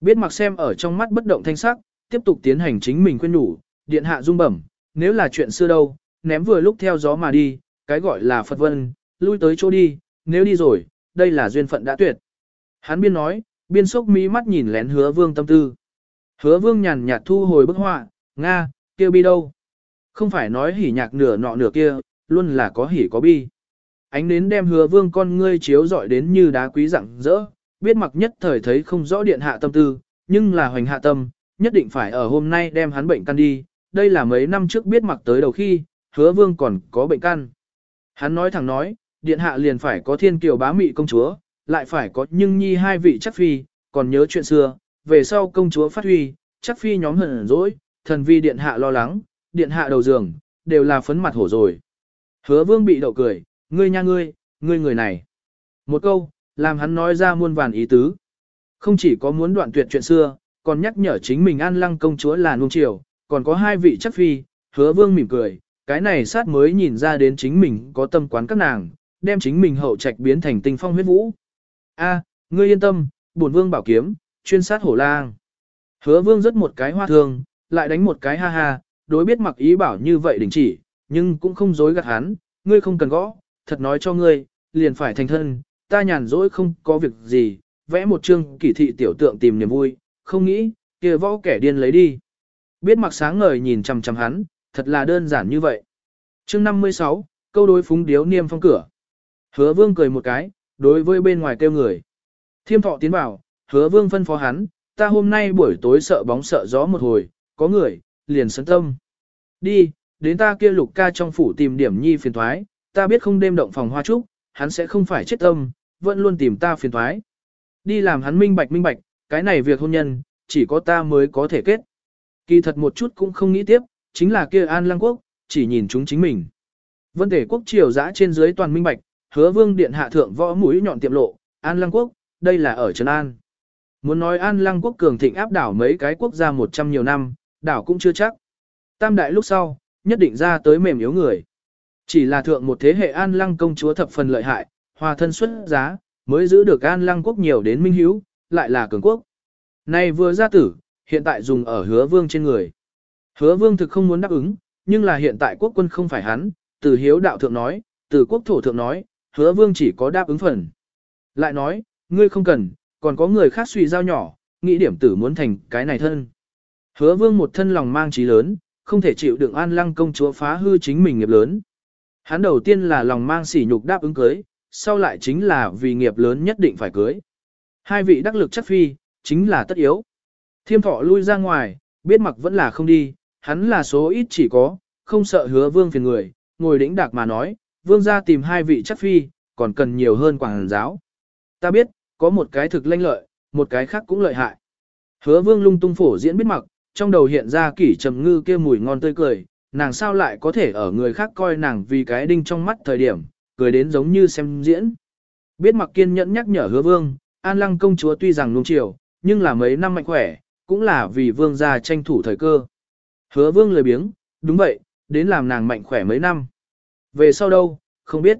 Speaker 1: Biết mặc xem ở trong mắt bất động thanh sắc, tiếp tục tiến hành chính mình khuyên nhủ, điện hạ dung bẩm, nếu là chuyện xưa đâu, ném vừa lúc theo gió mà đi, cái gọi là Phật vân, lui tới chỗ đi, nếu đi rồi, đây là duyên phận đã tuyệt. Hắn biên nói, biên sốc mí mắt nhìn lén hứa vương tâm tư. Hứa vương nhàn nhạt thu hồi bức họa, Nga, kia bi đâu? Không phải nói hỉ nhạc nửa nọ nửa kia, luôn là có hỉ có bi. Ánh nến đem hứa vương con ngươi chiếu dọi đến như đá quý rạng rỡ, biết mặc nhất thời thấy không rõ điện hạ tâm tư, nhưng là hoành hạ tâm, nhất định phải ở hôm nay đem hắn bệnh căn đi, đây là mấy năm trước biết mặc tới đầu khi, hứa vương còn có bệnh căn. Hắn nói thẳng nói, điện hạ liền phải có thiên kiều bá mị công chúa, lại phải có nhưng nhi hai vị chắc phi, còn nhớ chuyện xưa, về sau công chúa phát huy, chắc phi nhóm hận dỗi, thần vi điện hạ lo lắng, điện hạ đầu giường, đều là phấn mặt hổ rồi. Hứa vương bị đậu cười, ngươi nha ngươi, ngươi người này. Một câu, làm hắn nói ra muôn vàn ý tứ. Không chỉ có muốn đoạn tuyệt chuyện xưa, còn nhắc nhở chính mình an lăng công chúa là nuông chiều, còn có hai vị chắc phi, hứa vương mỉm cười, cái này sát mới nhìn ra đến chính mình có tâm quán các nàng, đem chính mình hậu trạch biến thành tinh phong huyết vũ. A, ngươi yên tâm, bổn vương bảo kiếm, chuyên sát hổ lang. Hứa vương rất một cái hoa thương, lại đánh một cái ha ha, đối biết mặc ý bảo như vậy đình chỉ, nhưng cũng không dối gạt hắn, ngươi không cần gõ, thật nói cho ngươi, liền phải thành thân, ta nhàn rỗi không có việc gì, vẽ một chương kỷ thị tiểu tượng tìm niềm vui, không nghĩ, kia võ kẻ điên lấy đi. Biết mặc sáng ngời nhìn chằm chằm hắn, thật là đơn giản như vậy. chương 56, câu đối phúng điếu niêm phong cửa. Hứa vương cười một cái, đối với bên ngoài kêu người. Thiêm thọ tiến vào, hứa vương phân phó hắn, ta hôm nay buổi tối sợ bóng sợ gió một hồi, có người, liền sấn tâm. Đi, đến ta kia lục ca trong phủ tìm điểm nhi phiền thoái, ta biết không đêm động phòng hoa trúc, hắn sẽ không phải chết tâm, vẫn luôn tìm ta phiền thoái. Đi làm hắn minh bạch minh bạch, cái này việc hôn nhân, chỉ có ta mới có thể kết. Kỳ thật một chút cũng không nghĩ tiếp, chính là kia An Lăng Quốc, chỉ nhìn chúng chính mình. Vân thể quốc triều giã trên dưới toàn minh bạch, hứa vương điện hạ thượng võ mũi nhọn tiệm lộ, An Lăng Quốc, đây là ở Trần An. Muốn nói An Lăng Quốc cường thịnh áp đảo mấy cái quốc gia một trăm nhiều năm, đảo cũng chưa chắc. Tam đại lúc sau, nhất định ra tới mềm yếu người. Chỉ là thượng một thế hệ An Lăng công chúa thập phần lợi hại, hòa thân xuất giá, mới giữ được An Lăng Quốc nhiều đến minh hiếu, lại là cường quốc. Này vừa ra tử, hiện tại dùng ở hứa vương trên người. Hứa vương thực không muốn đáp ứng, nhưng là hiện tại quốc quân không phải hắn, từ hiếu đạo thượng nói, từ quốc thổ thượng nói, hứa vương chỉ có đáp ứng phần. Lại nói, ngươi không cần, còn có người khác suy giao nhỏ, nghĩ điểm tử muốn thành cái này thân. Hứa vương một thân lòng mang trí lớn, không thể chịu đựng an lăng công chúa phá hư chính mình nghiệp lớn. Hắn đầu tiên là lòng mang sỉ nhục đáp ứng cưới, sau lại chính là vì nghiệp lớn nhất định phải cưới. Hai vị đắc lực chất phi, chính là tất yếu. Thiêm thọ lui ra ngoài, biết mặc vẫn là không đi, hắn là số ít chỉ có, không sợ hứa vương phiền người, ngồi đĩnh đạc mà nói, vương gia tìm hai vị chắc phi, còn cần nhiều hơn quảng giáo. Ta biết, có một cái thực lanh lợi, một cái khác cũng lợi hại. Hứa vương lung tung phổ diễn biết mặc, trong đầu hiện ra kỷ trầm ngư kia mùi ngon tươi cười, nàng sao lại có thể ở người khác coi nàng vì cái đinh trong mắt thời điểm, cười đến giống như xem diễn. Biết mặc kiên nhẫn nhắc nhở hứa vương, an lăng công chúa tuy rằng nung chiều, nhưng là mấy năm mạnh khỏe, cũng là vì vương gia tranh thủ thời cơ. Hứa vương lười biếng, đúng vậy, đến làm nàng mạnh khỏe mấy năm. Về sau đâu, không biết.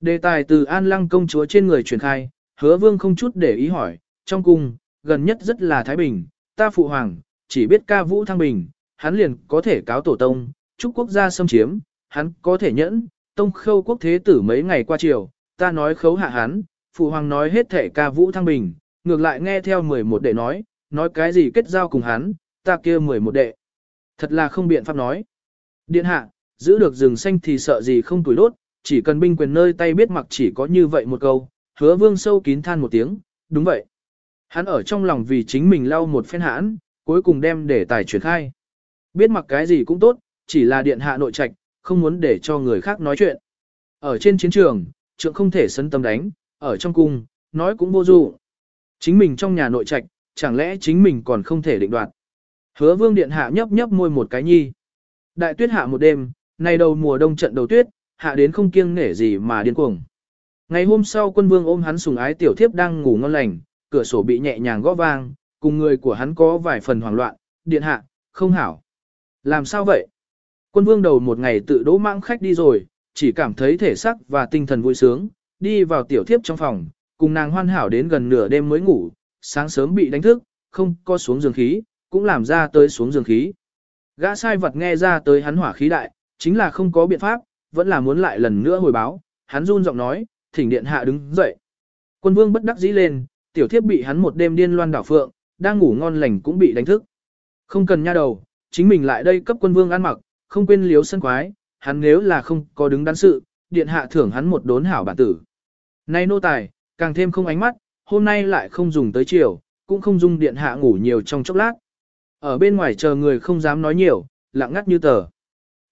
Speaker 1: Đề tài từ an lăng công chúa trên người truyền khai, hứa vương không chút để ý hỏi, trong cung, gần nhất rất là Thái Bình, ta phụ hoàng, chỉ biết ca vũ thăng bình, hắn liền có thể cáo tổ tông, chúc quốc gia xâm chiếm, hắn có thể nhẫn, tông khâu quốc thế tử mấy ngày qua chiều, ta nói khấu hạ hắn, phụ hoàng nói hết thể ca vũ thăng bình, ngược lại nghe theo 11 đệ nói, nói cái gì kết giao cùng hắn, ta kia 11 đệ. Thật là không biện pháp nói. Điện hạ, giữ được rừng xanh thì sợ gì không tuổi đốt, chỉ cần binh quyền nơi tay biết mặc chỉ có như vậy một câu, hứa vương sâu kín than một tiếng, đúng vậy. Hắn ở trong lòng vì chính mình lau một phen hãn, cuối cùng đem để tài chuyển khai. Biết mặc cái gì cũng tốt, chỉ là điện hạ nội trạch, không muốn để cho người khác nói chuyện. Ở trên chiến trường, trượng không thể sân tâm đánh, ở trong cung, nói cũng vô dụng. Chính mình trong nhà nội trạch, chẳng lẽ chính mình còn không thể định đoạt. Hứa vương điện hạ nhấp nhấp môi một cái nhi. Đại tuyết hạ một đêm, nay đầu mùa đông trận đầu tuyết, hạ đến không kiêng nể gì mà điên cuồng. Ngày hôm sau quân vương ôm hắn sùng ái tiểu thiếp đang ngủ ngon lành, cửa sổ bị nhẹ nhàng gõ vang, cùng người của hắn có vài phần hoảng loạn, điện hạ, không hảo. Làm sao vậy? Quân vương đầu một ngày tự đỗ mạng khách đi rồi, chỉ cảm thấy thể sắc và tinh thần vui sướng, đi vào tiểu thiếp trong phòng, cùng nàng hoan hảo đến gần nửa đêm mới ngủ, sáng sớm bị đánh thức, không có xuống giường khí, cũng làm ra tới xuống giường khí. Gã sai vật nghe ra tới hắn hỏa khí đại, chính là không có biện pháp, vẫn là muốn lại lần nữa hồi báo, hắn run giọng nói, thỉnh điện hạ đứng dậy. Quân vương bất đắc dĩ lên, tiểu thiếp bị hắn một đêm điên loan đảo phượng, đang ngủ ngon lành cũng bị đánh thức. Không cần nha đầu, chính mình lại đây cấp quân vương ăn mặc, không quên liếu sân quái, hắn nếu là không có đứng đắn sự, điện hạ thưởng hắn một đốn hảo bản tử. Nay nô tài, càng thêm không ánh mắt, hôm nay lại không dùng tới chiều, cũng không dung điện hạ ngủ nhiều trong chốc lát. Ở bên ngoài chờ người không dám nói nhiều, lặng ngắt như tờ.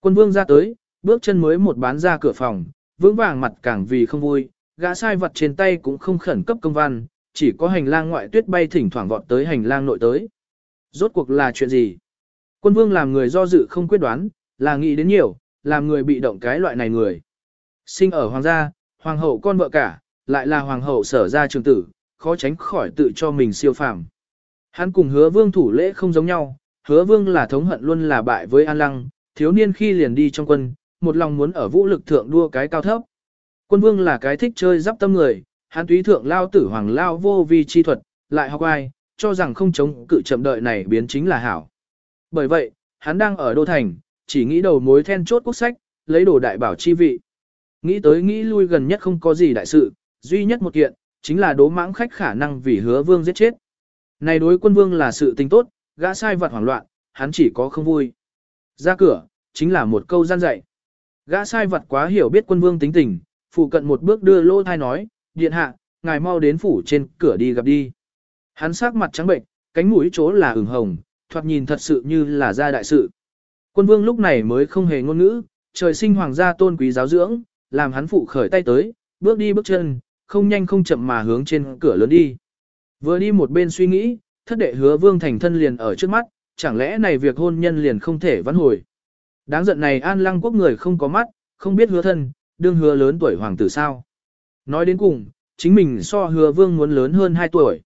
Speaker 1: Quân vương ra tới, bước chân mới một bán ra cửa phòng, vững vàng mặt càng vì không vui, gã sai vật trên tay cũng không khẩn cấp công văn, chỉ có hành lang ngoại tuyết bay thỉnh thoảng vọt tới hành lang nội tới. Rốt cuộc là chuyện gì? Quân vương làm người do dự không quyết đoán, là nghĩ đến nhiều, làm người bị động cái loại này người. Sinh ở hoàng gia, hoàng hậu con vợ cả, lại là hoàng hậu sở ra trường tử, khó tránh khỏi tự cho mình siêu phàm. Hắn cùng hứa vương thủ lễ không giống nhau, hứa vương là thống hận luôn là bại với an lăng, thiếu niên khi liền đi trong quân, một lòng muốn ở vũ lực thượng đua cái cao thấp. Quân vương là cái thích chơi giáp tâm người, hắn túy thượng lao tử hoàng lao vô vi chi thuật, lại học ai, cho rằng không chống cự chậm đợi này biến chính là hảo. Bởi vậy, hắn đang ở Đô Thành, chỉ nghĩ đầu mối then chốt quốc sách, lấy đồ đại bảo chi vị. Nghĩ tới nghĩ lui gần nhất không có gì đại sự, duy nhất một kiện, chính là đố mãng khách khả năng vì hứa vương giết chết. Này đối quân vương là sự tình tốt, gã sai vật hoảng loạn, hắn chỉ có không vui. Ra cửa, chính là một câu gian dạy. Gã sai vật quá hiểu biết quân vương tính tình, phụ cận một bước đưa lô thai nói, điện hạ, ngài mau đến phủ trên cửa đi gặp đi. Hắn sắc mặt trắng bệnh, cánh mũi chỗ là ửng hồng, thoạt nhìn thật sự như là gia đại sự. Quân vương lúc này mới không hề ngôn ngữ, trời sinh hoàng gia tôn quý giáo dưỡng, làm hắn phụ khởi tay tới, bước đi bước chân, không nhanh không chậm mà hướng trên cửa lớn đi. Vừa đi một bên suy nghĩ, thất đệ hứa vương thành thân liền ở trước mắt, chẳng lẽ này việc hôn nhân liền không thể vãn hồi. Đáng giận này an lăng quốc người không có mắt, không biết hứa thân, đương hứa lớn tuổi hoàng tử sao. Nói đến cùng, chính mình so hứa vương muốn lớn hơn 2 tuổi.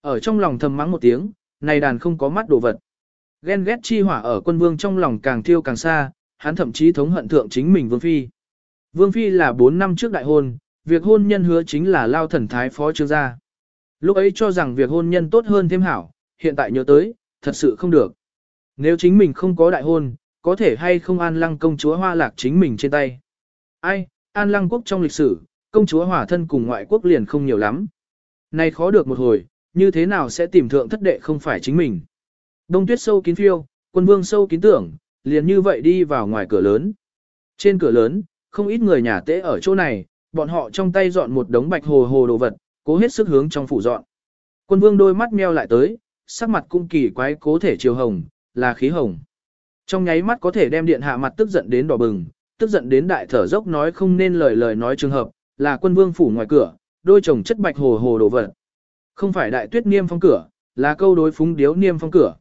Speaker 1: Ở trong lòng thầm mắng một tiếng, này đàn không có mắt đồ vật. Ghen ghét chi hỏa ở quân vương trong lòng càng thiêu càng xa, hắn thậm chí thống hận thượng chính mình vương phi. Vương phi là 4 năm trước đại hôn, việc hôn nhân hứa chính là lao thần thái phó trương gia. Lúc ấy cho rằng việc hôn nhân tốt hơn thêm hảo, hiện tại nhớ tới, thật sự không được. Nếu chính mình không có đại hôn, có thể hay không an lăng công chúa hoa lạc chính mình trên tay. Ai, an lăng quốc trong lịch sử, công chúa hòa thân cùng ngoại quốc liền không nhiều lắm. nay khó được một hồi, như thế nào sẽ tìm thượng thất đệ không phải chính mình. Đông tuyết sâu kín phiêu, quân vương sâu kín tưởng, liền như vậy đi vào ngoài cửa lớn. Trên cửa lớn, không ít người nhà tế ở chỗ này, bọn họ trong tay dọn một đống bạch hồ hồ đồ vật, cố hết sức hướng trong phủ dọn. Quân vương đôi mắt meo lại tới, sắc mặt cung kỳ quái cố thể chiều hồng, là khí hồng. Trong nháy mắt có thể đem điện hạ mặt tức giận đến đỏ bừng, tức giận đến đại thở dốc nói không nên lời lời nói trường hợp, là quân vương phủ ngoài cửa, đôi chồng chất bạch hồ hồ đồ vật. Không phải đại tuyết niêm phong cửa, là câu đối phúng điếu niêm phong cửa.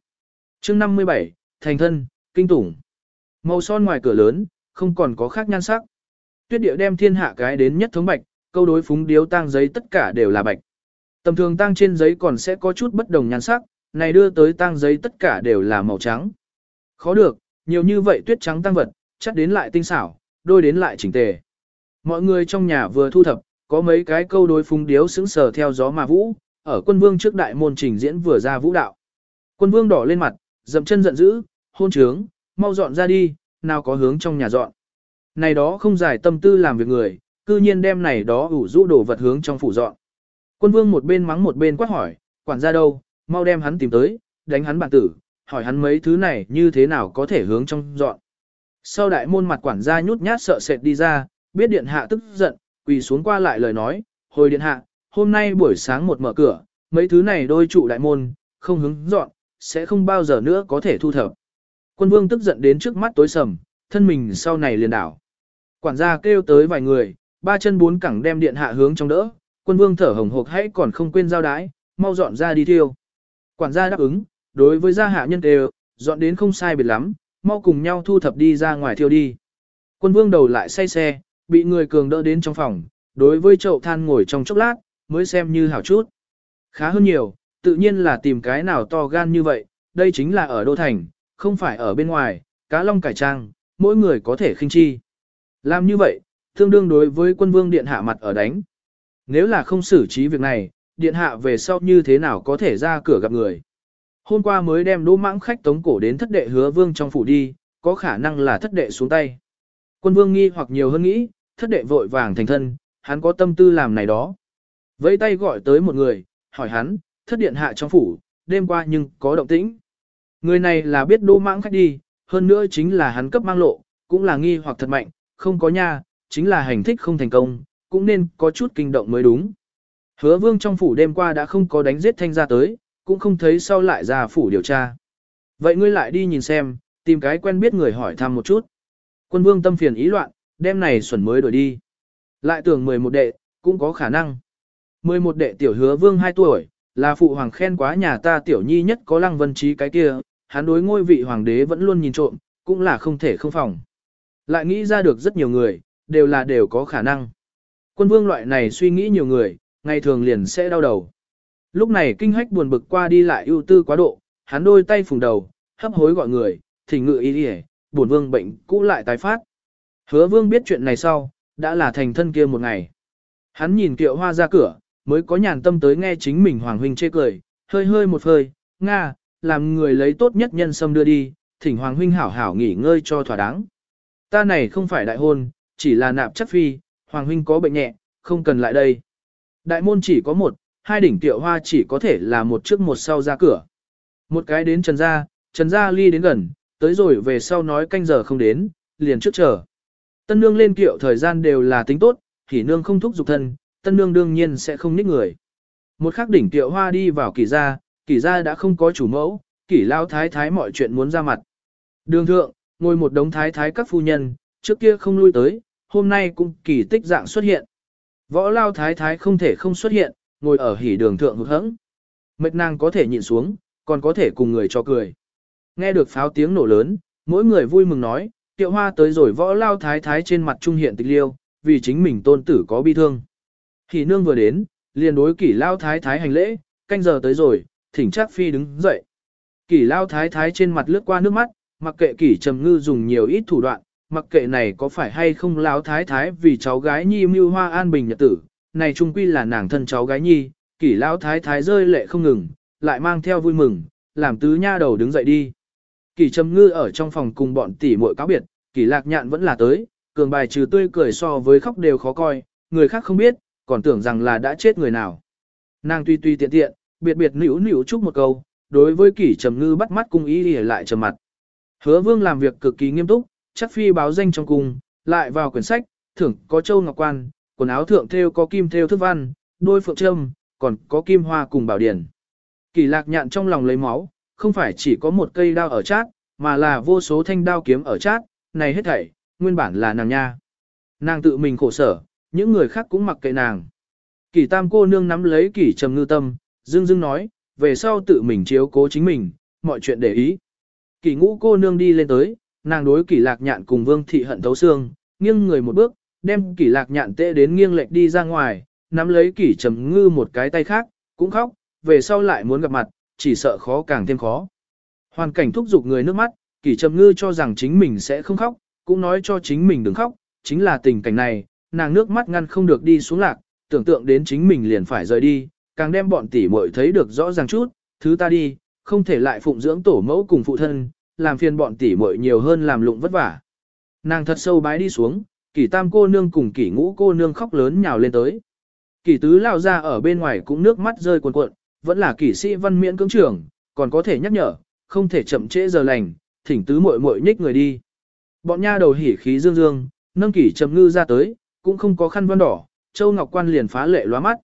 Speaker 1: chương 57, thành thân, kinh tủng. Màu son ngoài cửa lớn, không còn có khác nhan sắc. Tuyết địa đem thiên hạ cái đến nhất thống bạch, câu đối phúng điếu tang giấy tất cả đều là bạch. Tầm thường tang trên giấy còn sẽ có chút bất đồng nhan sắc, này đưa tới tang giấy tất cả đều là màu trắng. Khó được, nhiều như vậy tuyết trắng tăng vật, chắc đến lại tinh xảo, đôi đến lại chỉnh tề. Mọi người trong nhà vừa thu thập, có mấy cái câu đối phúng điếu sững sờ theo gió mà vũ, ở quân vương trước đại môn trình diễn vừa ra vũ đạo. Quân vương đỏ lên mặt, dậm chân giận dữ, hôn trướng, mau dọn ra đi, nào có hướng trong nhà dọn. Này đó không giải tâm tư làm việc người, cư nhiên đem này đó ủ rũ đồ vật hướng trong phủ dọn. Quân vương một bên mắng một bên quát hỏi, quản gia đâu, mau đem hắn tìm tới, đánh hắn bản tử, hỏi hắn mấy thứ này như thế nào có thể hướng trong dọn. Sau đại môn mặt quản gia nhút nhát sợ sệt đi ra, biết điện hạ tức giận, quỳ xuống qua lại lời nói, hồi điện hạ, hôm nay buổi sáng một mở cửa, mấy thứ này đôi trụ đại môn, không hướng dọn, sẽ không bao giờ nữa có thể thu thập. Quân vương tức giận đến trước mắt tối sầm, thân mình sau này liền đảo. Quản gia kêu tới vài người, ba chân bốn cẳng đem điện hạ hướng trong đỡ, quân vương thở hồng hộc hãy còn không quên giao đái, mau dọn ra đi thiêu. Quản gia đáp ứng, đối với gia hạ nhân đều, dọn đến không sai biệt lắm, mau cùng nhau thu thập đi ra ngoài thiêu đi. Quân vương đầu lại say xe, bị người cường đỡ đến trong phòng, đối với chậu than ngồi trong chốc lát, mới xem như hảo chút. Khá hơn nhiều, tự nhiên là tìm cái nào to gan như vậy, đây chính là ở Đô Thành, không phải ở bên ngoài, cá long cải trang, mỗi người có thể khinh chi. Làm như vậy, tương đương đối với quân vương điện hạ mặt ở đánh. Nếu là không xử trí việc này, điện hạ về sau như thế nào có thể ra cửa gặp người. Hôm qua mới đem đỗ mãng khách tống cổ đến thất đệ hứa vương trong phủ đi, có khả năng là thất đệ xuống tay. Quân vương nghi hoặc nhiều hơn nghĩ, thất đệ vội vàng thành thân, hắn có tâm tư làm này đó. Vẫy tay gọi tới một người, hỏi hắn, thất điện hạ trong phủ, đêm qua nhưng có động tĩnh. Người này là biết đỗ mãng khách đi, hơn nữa chính là hắn cấp mang lộ, cũng là nghi hoặc thật mạnh, không có nha, chính là hành thích không thành công, cũng nên có chút kinh động mới đúng. Hứa vương trong phủ đêm qua đã không có đánh giết thanh ra tới, cũng không thấy sau lại ra phủ điều tra. Vậy ngươi lại đi nhìn xem, tìm cái quen biết người hỏi thăm một chút. Quân vương tâm phiền ý loạn, đêm này xuẩn mới đổi đi. Lại tưởng 11 đệ, cũng có khả năng. 11 đệ tiểu hứa vương 2 tuổi, là phụ hoàng khen quá nhà ta tiểu nhi nhất có lăng vân trí cái kia, hắn đối ngôi vị hoàng đế vẫn luôn nhìn trộm, cũng là không thể không phòng. Lại nghĩ ra được rất nhiều người, đều là đều có khả năng. Quân vương loại này suy nghĩ nhiều người, ngày thường liền sẽ đau đầu. Lúc này kinh hách buồn bực qua đi lại ưu tư quá độ, hắn đôi tay phùng đầu, hấp hối gọi người, thỉnh ngự ý đi buồn vương bệnh cũ lại tái phát. Hứa vương biết chuyện này sau, đã là thành thân kia một ngày. Hắn nhìn kiệu hoa ra cửa, mới có nhàn tâm tới nghe chính mình hoàng huynh chê cười, hơi hơi một hơi, Nga, làm người lấy tốt nhất nhân sâm đưa đi, thỉnh hoàng huynh hảo hảo nghỉ ngơi cho thỏa đáng. Ta này không phải đại hôn, chỉ là nạp chất phi, hoàng huynh có bệnh nhẹ, không cần lại đây. Đại môn chỉ có một, hai đỉnh tiệu hoa chỉ có thể là một trước một sau ra cửa. Một cái đến trần gia, trần gia ly đến gần, tới rồi về sau nói canh giờ không đến, liền trước chờ. Tân nương lên kiệu thời gian đều là tính tốt, thì nương không thúc giục thân, tân nương đương nhiên sẽ không ních người. Một khắc đỉnh tiệu hoa đi vào kỳ gia, kỳ gia đã không có chủ mẫu, kỳ lao thái thái mọi chuyện muốn ra mặt. Đường thượng, ngồi một đống thái thái các phu nhân, trước kia không lui tới, hôm nay cũng kỳ tích dạng xuất hiện. Võ lao thái thái không thể không xuất hiện, ngồi ở hỉ đường thượng hụt hẫng. Mệt nàng có thể nhịn xuống, còn có thể cùng người cho cười. Nghe được pháo tiếng nổ lớn, mỗi người vui mừng nói, tiệu hoa tới rồi võ lao thái thái trên mặt trung hiện tịch liêu, vì chính mình tôn tử có bi thương. Hỉ nương vừa đến, liền đối kỷ lao thái thái hành lễ, canh giờ tới rồi, thỉnh chắc phi đứng dậy. Kỷ lao thái thái trên mặt lướt qua nước mắt, mặc kệ kỷ trầm ngư dùng nhiều ít thủ đoạn, mặc kệ này có phải hay không lão thái thái vì cháu gái nhi mưu hoa an bình nhật tử, này trung quy là nàng thân cháu gái nhi, kỷ lão thái thái rơi lệ không ngừng, lại mang theo vui mừng, làm tứ nha đầu đứng dậy đi. Kỷ trầm ngư ở trong phòng cùng bọn tỷ muội cáo biệt, kỷ lạc nhạn vẫn là tới, cường bài trừ tươi cười so với khóc đều khó coi, người khác không biết, còn tưởng rằng là đã chết người nào. Nàng tuy tuy tiện tiện, biệt biệt nữu nữu chúc một câu, đối với kỷ trầm ngư bắt mắt cung ý đi lại trầm mặt. Hứa vương làm việc cực kỳ nghiêm túc, chắc phi báo danh trong cung, lại vào quyển sách, thưởng có châu ngọc quan, quần áo thượng thêu có kim thêu thức văn, đôi phượng trâm, còn có kim hoa cùng bảo điển. Kỳ lạc nhạn trong lòng lấy máu, không phải chỉ có một cây đao ở chát, mà là vô số thanh đao kiếm ở chát, này hết thảy, nguyên bản là nàng nha. Nàng tự mình khổ sở, những người khác cũng mặc kệ nàng. Kỳ tam cô nương nắm lấy kỳ trầm ngư tâm, dưng dưng nói, về sau tự mình chiếu cố chính mình, mọi chuyện để ý. Kỳ ngũ cô nương đi lên tới, nàng đối kỷ lạc nhạn cùng vương thị hận thấu xương, nghiêng người một bước, đem kỷ lạc nhạn tệ đến nghiêng lệch đi ra ngoài, nắm lấy kỷ trầm ngư một cái tay khác, cũng khóc, về sau lại muốn gặp mặt, chỉ sợ khó càng thêm khó. Hoàn cảnh thúc giục người nước mắt, kỷ trầm ngư cho rằng chính mình sẽ không khóc, cũng nói cho chính mình đừng khóc, chính là tình cảnh này, nàng nước mắt ngăn không được đi xuống lạc, tưởng tượng đến chính mình liền phải rời đi, càng đem bọn tỷ muội thấy được rõ ràng chút, thứ ta đi, không thể lại phụng dưỡng tổ mẫu cùng phụ thân, làm phiền bọn tỷ muội nhiều hơn làm lụng vất vả. Nàng thật sâu bái đi xuống, kỷ tam cô nương cùng kỷ ngũ cô nương khóc lớn nhào lên tới. Kỷ tứ lao ra ở bên ngoài cũng nước mắt rơi cuồn cuộn, vẫn là kỷ sĩ văn miễn cưỡng trưởng, còn có thể nhắc nhở, không thể chậm trễ giờ lành, thỉnh tứ muội muội nhích người đi. Bọn nha đầu hỉ khí dương dương, nâng kỷ trầm ngư ra tới, cũng không có khăn văn đỏ, châu ngọc quan liền phá lệ lóa mắt.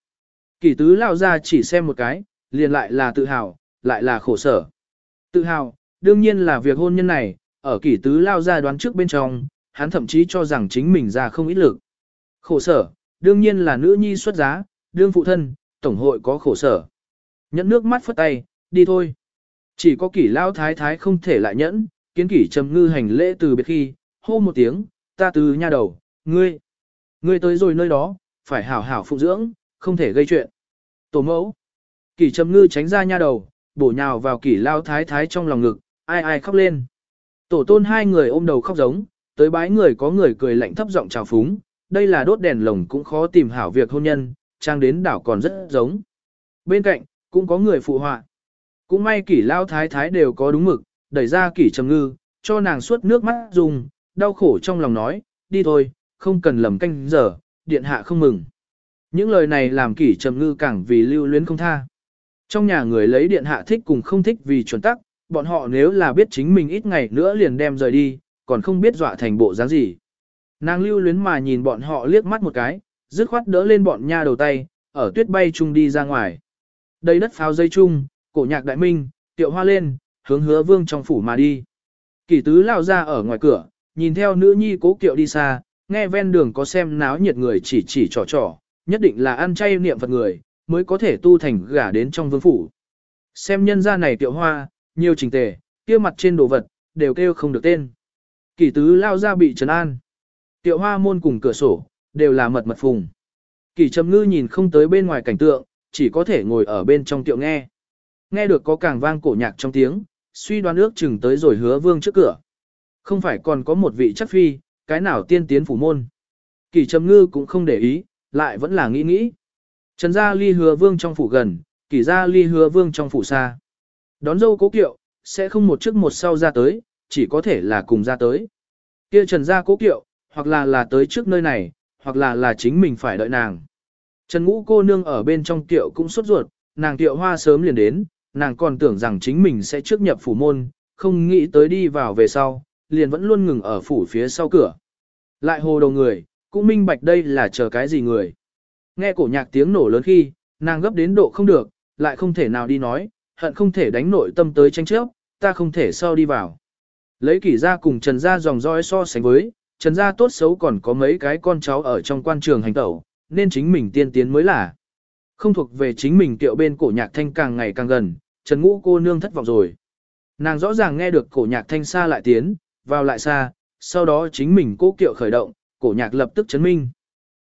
Speaker 1: Kỷ tứ lao ra chỉ xem một cái, liền lại là tự hào, lại là khổ sở. Tự hào, đương nhiên là việc hôn nhân này, ở kỷ tứ lao ra đoán trước bên trong, hắn thậm chí cho rằng chính mình ra không ít lực. Khổ sở, đương nhiên là nữ nhi xuất giá, đương phụ thân, tổng hội có khổ sở. Nhẫn nước mắt phất tay, đi thôi. Chỉ có kỷ lao thái thái không thể lại nhẫn, kiến kỷ trầm ngư hành lễ từ biệt khi, hô một tiếng, ta từ nha đầu, ngươi. Ngươi tới rồi nơi đó, phải hảo hảo phụ dưỡng, không thể gây chuyện. Tổ mẫu. Kỷ trầm ngư tránh ra nha đầu, bổ nhào vào kỷ lao thái thái trong lòng ngực, ai ai khóc lên. Tổ tôn hai người ôm đầu khóc giống, tới bái người có người cười lạnh thấp giọng chào phúng, đây là đốt đèn lồng cũng khó tìm hảo việc hôn nhân, trang đến đảo còn rất giống. Bên cạnh, cũng có người phụ họa. Cũng may kỷ lao thái thái đều có đúng mực, đẩy ra kỷ trầm ngư, cho nàng suốt nước mắt dùng, đau khổ trong lòng nói, đi thôi, không cần lầm canh giờ, điện hạ không mừng. Những lời này làm kỷ trầm ngư càng vì lưu luyến không tha. Trong nhà người lấy điện hạ thích cùng không thích vì chuẩn tắc, bọn họ nếu là biết chính mình ít ngày nữa liền đem rời đi, còn không biết dọa thành bộ dáng gì. Nàng lưu luyến mà nhìn bọn họ liếc mắt một cái, dứt khoát đỡ lên bọn nha đầu tay, ở tuyết bay chung đi ra ngoài. Đây đất pháo dây chung, cổ nhạc đại minh, tiệu hoa lên, hướng hứa vương trong phủ mà đi. Kỷ tứ lao ra ở ngoài cửa, nhìn theo nữ nhi cố kiệu đi xa, nghe ven đường có xem náo nhiệt người chỉ chỉ trò trò, nhất định là ăn chay niệm Phật người, mới có thể tu thành gả đến trong vương phủ. Xem nhân gia này tiệu hoa, nhiều trình tề, kia mặt trên đồ vật, đều kêu không được tên. Kỷ tứ lao ra bị trấn an. Tiệu hoa môn cùng cửa sổ, đều là mật mật phùng. Kỷ trầm ngư nhìn không tới bên ngoài cảnh tượng, chỉ có thể ngồi ở bên trong tiệu nghe. Nghe được có càng vang cổ nhạc trong tiếng, suy đoán ước chừng tới rồi hứa vương trước cửa. Không phải còn có một vị chắc phi, cái nào tiên tiến phủ môn. Kỷ trầm ngư cũng không để ý, lại vẫn là nghĩ nghĩ. Trần gia ly hứa vương trong phủ gần, kỷ gia ly hứa vương trong phủ xa. Đón dâu cố kiệu, sẽ không một trước một sau ra tới, chỉ có thể là cùng ra tới. Kia trần gia cố kiệu, hoặc là là tới trước nơi này, hoặc là là chính mình phải đợi nàng. Trần ngũ cô nương ở bên trong tiệu cũng sốt ruột, nàng tiệu hoa sớm liền đến, nàng còn tưởng rằng chính mình sẽ trước nhập phủ môn, không nghĩ tới đi vào về sau, liền vẫn luôn ngừng ở phủ phía sau cửa. Lại hồ đầu người, cũng minh bạch đây là chờ cái gì người. Nghe cổ nhạc tiếng nổ lớn khi, nàng gấp đến độ không được, lại không thể nào đi nói, hận không thể đánh nội tâm tới tranh chấp, ta không thể sau đi vào. Lấy kỷ ra cùng Trần gia dòng dõi so sánh với, Trần gia tốt xấu còn có mấy cái con cháu ở trong quan trường hành tẩu, nên chính mình tiên tiến mới là. Không thuộc về chính mình tiệu bên cổ nhạc thanh càng ngày càng gần, Trần ngũ cô nương thất vọng rồi. Nàng rõ ràng nghe được cổ nhạc thanh xa lại tiến, vào lại xa, sau đó chính mình cố kiệu khởi động, cổ nhạc lập tức chấn minh.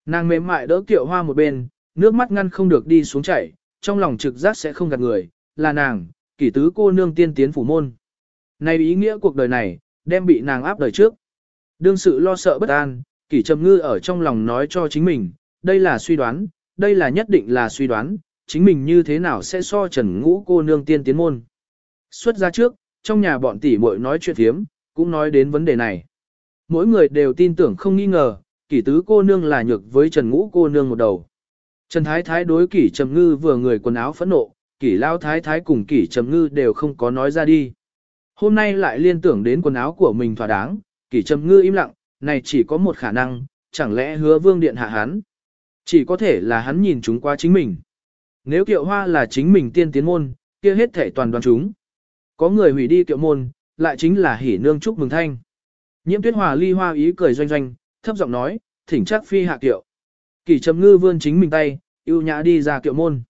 Speaker 1: Nàng mềm mại đỡ kiệu hoa một bên, nước mắt ngăn không được đi xuống chảy, trong lòng trực giác sẽ không gạt người, là nàng, kỷ tứ cô nương tiên tiến phủ môn. Này ý nghĩa cuộc đời này, đem bị nàng áp đời trước. Đương sự lo sợ bất an, kỷ trầm ngư ở trong lòng nói cho chính mình, đây là suy đoán, đây là nhất định là suy đoán, chính mình như thế nào sẽ so trần ngũ cô nương tiên tiến môn. Xuất ra trước, trong nhà bọn tỷ muội nói chuyện thiếm, cũng nói đến vấn đề này. Mỗi người đều tin tưởng không nghi ngờ, kỷ tứ cô nương là nhược với trần ngũ cô nương một đầu. Trần Thái Thái đối kỷ trầm ngư vừa người quần áo phẫn nộ, kỷ lao thái thái cùng kỷ trầm ngư đều không có nói ra đi. Hôm nay lại liên tưởng đến quần áo của mình thỏa đáng, kỷ trầm ngư im lặng, này chỉ có một khả năng, chẳng lẽ hứa vương điện hạ hắn. Chỉ có thể là hắn nhìn chúng qua chính mình. Nếu kiệu hoa là chính mình tiên tiến môn, kia hết thể toàn đoàn chúng. Có người hủy đi kiệu môn, lại chính là hỉ nương chúc mừng thanh. Nhiễm tuyết hòa ly hoa ý cười doanh doanh, thấp giọng nói, thỉnh chắc phi hạ kiệu. Kỷ trầm ngư vươn chính mình tay, yêu nhã đi ra kiệu môn.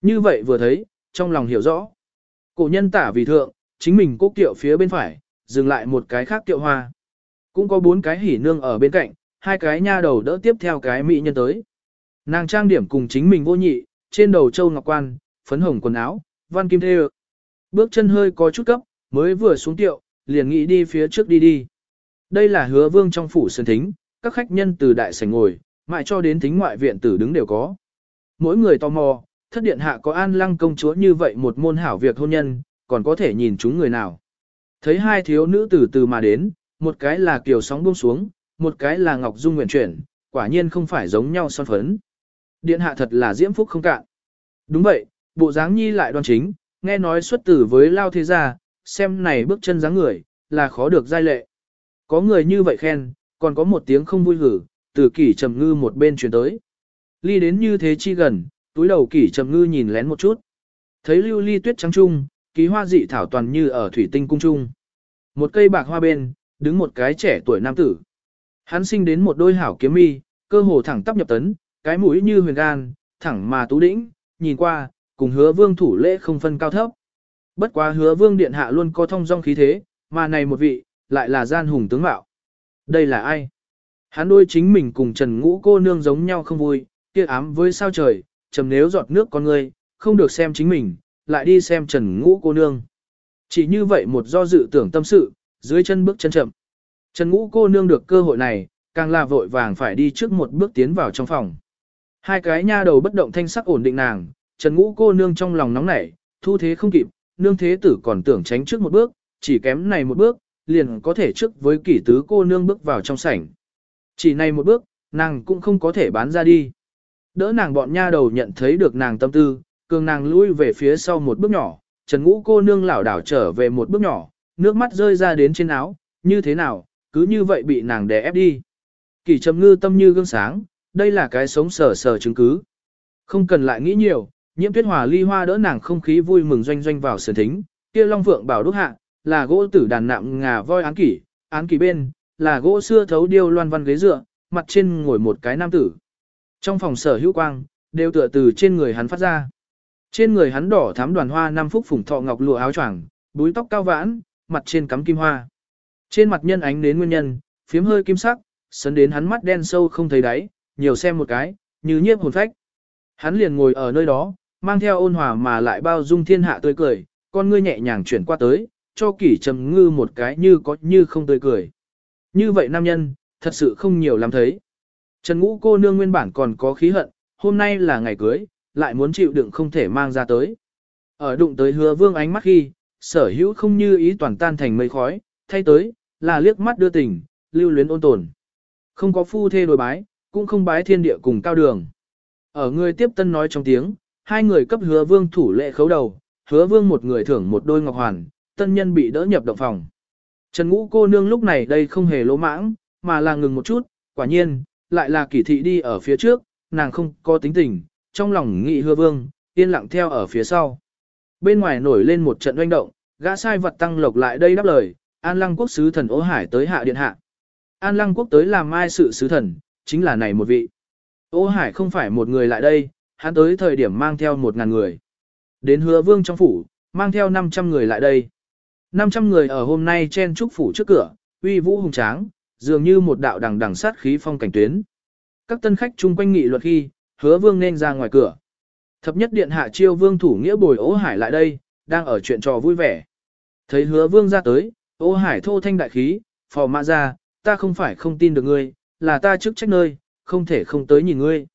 Speaker 1: Như vậy vừa thấy, trong lòng hiểu rõ. Cổ nhân tả vì thượng, chính mình cố kiệu phía bên phải, dừng lại một cái khác kiệu hoa. Cũng có bốn cái hỉ nương ở bên cạnh, hai cái nha đầu đỡ tiếp theo cái mỹ nhân tới. Nàng trang điểm cùng chính mình vô nhị, trên đầu châu ngọc quan, phấn hồng quần áo, văn kim thê Bước chân hơi có chút cấp, mới vừa xuống tiệu, liền nghĩ đi phía trước đi đi. Đây là hứa vương trong phủ sơn thính, các khách nhân từ đại sảnh ngồi, mãi cho đến thính ngoại viện tử đứng đều có. Mỗi người tò mò, thất điện hạ có an lăng công chúa như vậy một môn hảo việc hôn nhân, còn có thể nhìn chúng người nào. Thấy hai thiếu nữ từ từ mà đến, một cái là kiều sóng buông xuống, một cái là ngọc dung nguyện chuyển, quả nhiên không phải giống nhau son phấn. Điện hạ thật là diễm phúc không cạn. Đúng vậy, bộ dáng nhi lại đoan chính, nghe nói xuất tử với lao thế gia, xem này bước chân dáng người, là khó được giai lệ. Có người như vậy khen, còn có một tiếng không vui hử, từ kỷ trầm ngư một bên chuyển tới. Ly đến như thế chi gần, túi đầu kỷ trầm ngư nhìn lén một chút. Thấy lưu ly tuyết trắng trung, ký hoa dị thảo toàn như ở thủy tinh cung trung. Một cây bạc hoa bên, đứng một cái trẻ tuổi nam tử. Hắn sinh đến một đôi hảo kiếm mi, cơ hồ thẳng tắp nhập tấn, cái mũi như huyền gan, thẳng mà tú đĩnh, nhìn qua, cùng hứa vương thủ lễ không phân cao thấp. Bất quá hứa vương điện hạ luôn có thông dong khí thế, mà này một vị, lại là gian hùng tướng mạo. Đây là ai? Hắn đôi chính mình cùng Trần Ngũ cô nương giống nhau không vui, kia ám với sao trời, trầm nếu giọt nước con người, không được xem chính mình, lại đi xem Trần Ngũ cô nương. Chỉ như vậy một do dự tưởng tâm sự, dưới chân bước chân chậm. Trần Ngũ cô nương được cơ hội này, càng là vội vàng phải đi trước một bước tiến vào trong phòng. Hai cái nha đầu bất động thanh sắc ổn định nàng, Trần Ngũ cô nương trong lòng nóng nảy, thu thế không kịp, nương thế tử còn tưởng tránh trước một bước, chỉ kém này một bước, liền có thể trước với kỷ tứ cô nương bước vào trong sảnh. Chỉ này một bước, nàng cũng không có thể bán ra đi. Đỡ nàng bọn nha đầu nhận thấy được nàng tâm tư, cường nàng lui về phía sau một bước nhỏ, Trần Ngũ cô nương lảo đảo trở về một bước nhỏ, nước mắt rơi ra đến trên áo, như thế nào, cứ như vậy bị nàng đè ép đi. Kỳ trầm ngư tâm như gương sáng, đây là cái sống sờ sờ chứng cứ. Không cần lại nghĩ nhiều, nhiễm tuyết hòa ly hoa đỡ nàng không khí vui mừng doanh doanh vào sườn thính, kia long phượng bảo đúc hạ, là gỗ tử đàn nạm ngà voi án kỷ, án kỷ bên, là gỗ xưa thấu điêu loan văn ghế dựa, mặt trên ngồi một cái nam tử. Trong phòng sở hữu quang, đều tựa từ trên người hắn phát ra. Trên người hắn đỏ thắm đoàn hoa năm phúc phủng thọ ngọc lụa áo choàng, búi tóc cao vãn, mặt trên cắm kim hoa. Trên mặt nhân ánh đến nguyên nhân, phiếm hơi kim sắc, sấn đến hắn mắt đen sâu không thấy đáy, nhiều xem một cái, như nhiếp hồn phách. Hắn liền ngồi ở nơi đó, mang theo ôn hòa mà lại bao dung thiên hạ tươi cười, con ngươi nhẹ nhàng chuyển qua tới, cho kỷ trầm ngư một cái như có như không tươi cười. Như vậy nam nhân, thật sự không nhiều lắm thấy. Trần ngũ cô nương nguyên bản còn có khí hận, hôm nay là ngày cưới, lại muốn chịu đựng không thể mang ra tới. Ở đụng tới hứa vương ánh mắt khi, sở hữu không như ý toàn tan thành mây khói, thay tới, là liếc mắt đưa tình, lưu luyến ôn tồn. Không có phu thê đối bái, cũng không bái thiên địa cùng cao đường. Ở người tiếp tân nói trong tiếng, hai người cấp hứa vương thủ lệ khấu đầu, hứa vương một người thưởng một đôi ngọc hoàn, tân nhân bị đỡ nhập động phòng. Trần ngũ cô nương lúc này đây không hề lỗ mãng, mà là ngừng một chút, quả nhiên, lại là kỷ thị đi ở phía trước, nàng không có tính tình, trong lòng nghị hứa vương, yên lặng theo ở phía sau. Bên ngoài nổi lên một trận oanh động, gã sai vật tăng lộc lại đây đáp lời, an lăng quốc sứ thần ố hải tới hạ điện hạ. An lăng quốc tới làm mai sự sứ thần, chính là này một vị. Ô hải không phải một người lại đây, hắn tới thời điểm mang theo một ngàn người. Đến hứa vương trong phủ, mang theo 500 người lại đây. 500 người ở hôm nay chen trúc phủ trước cửa, uy vũ hùng tráng, dường như một đạo đằng đằng sát khí phong cảnh tuyến. Các tân khách chung quanh nghị luật khi, hứa vương nên ra ngoài cửa. Thập nhất điện hạ chiêu vương thủ nghĩa bồi ố hải lại đây, đang ở chuyện trò vui vẻ. Thấy hứa vương ra tới, ố hải thô thanh đại khí, phò mã ra, ta không phải không tin được ngươi, là ta chức trách nơi, không thể không tới nhìn ngươi.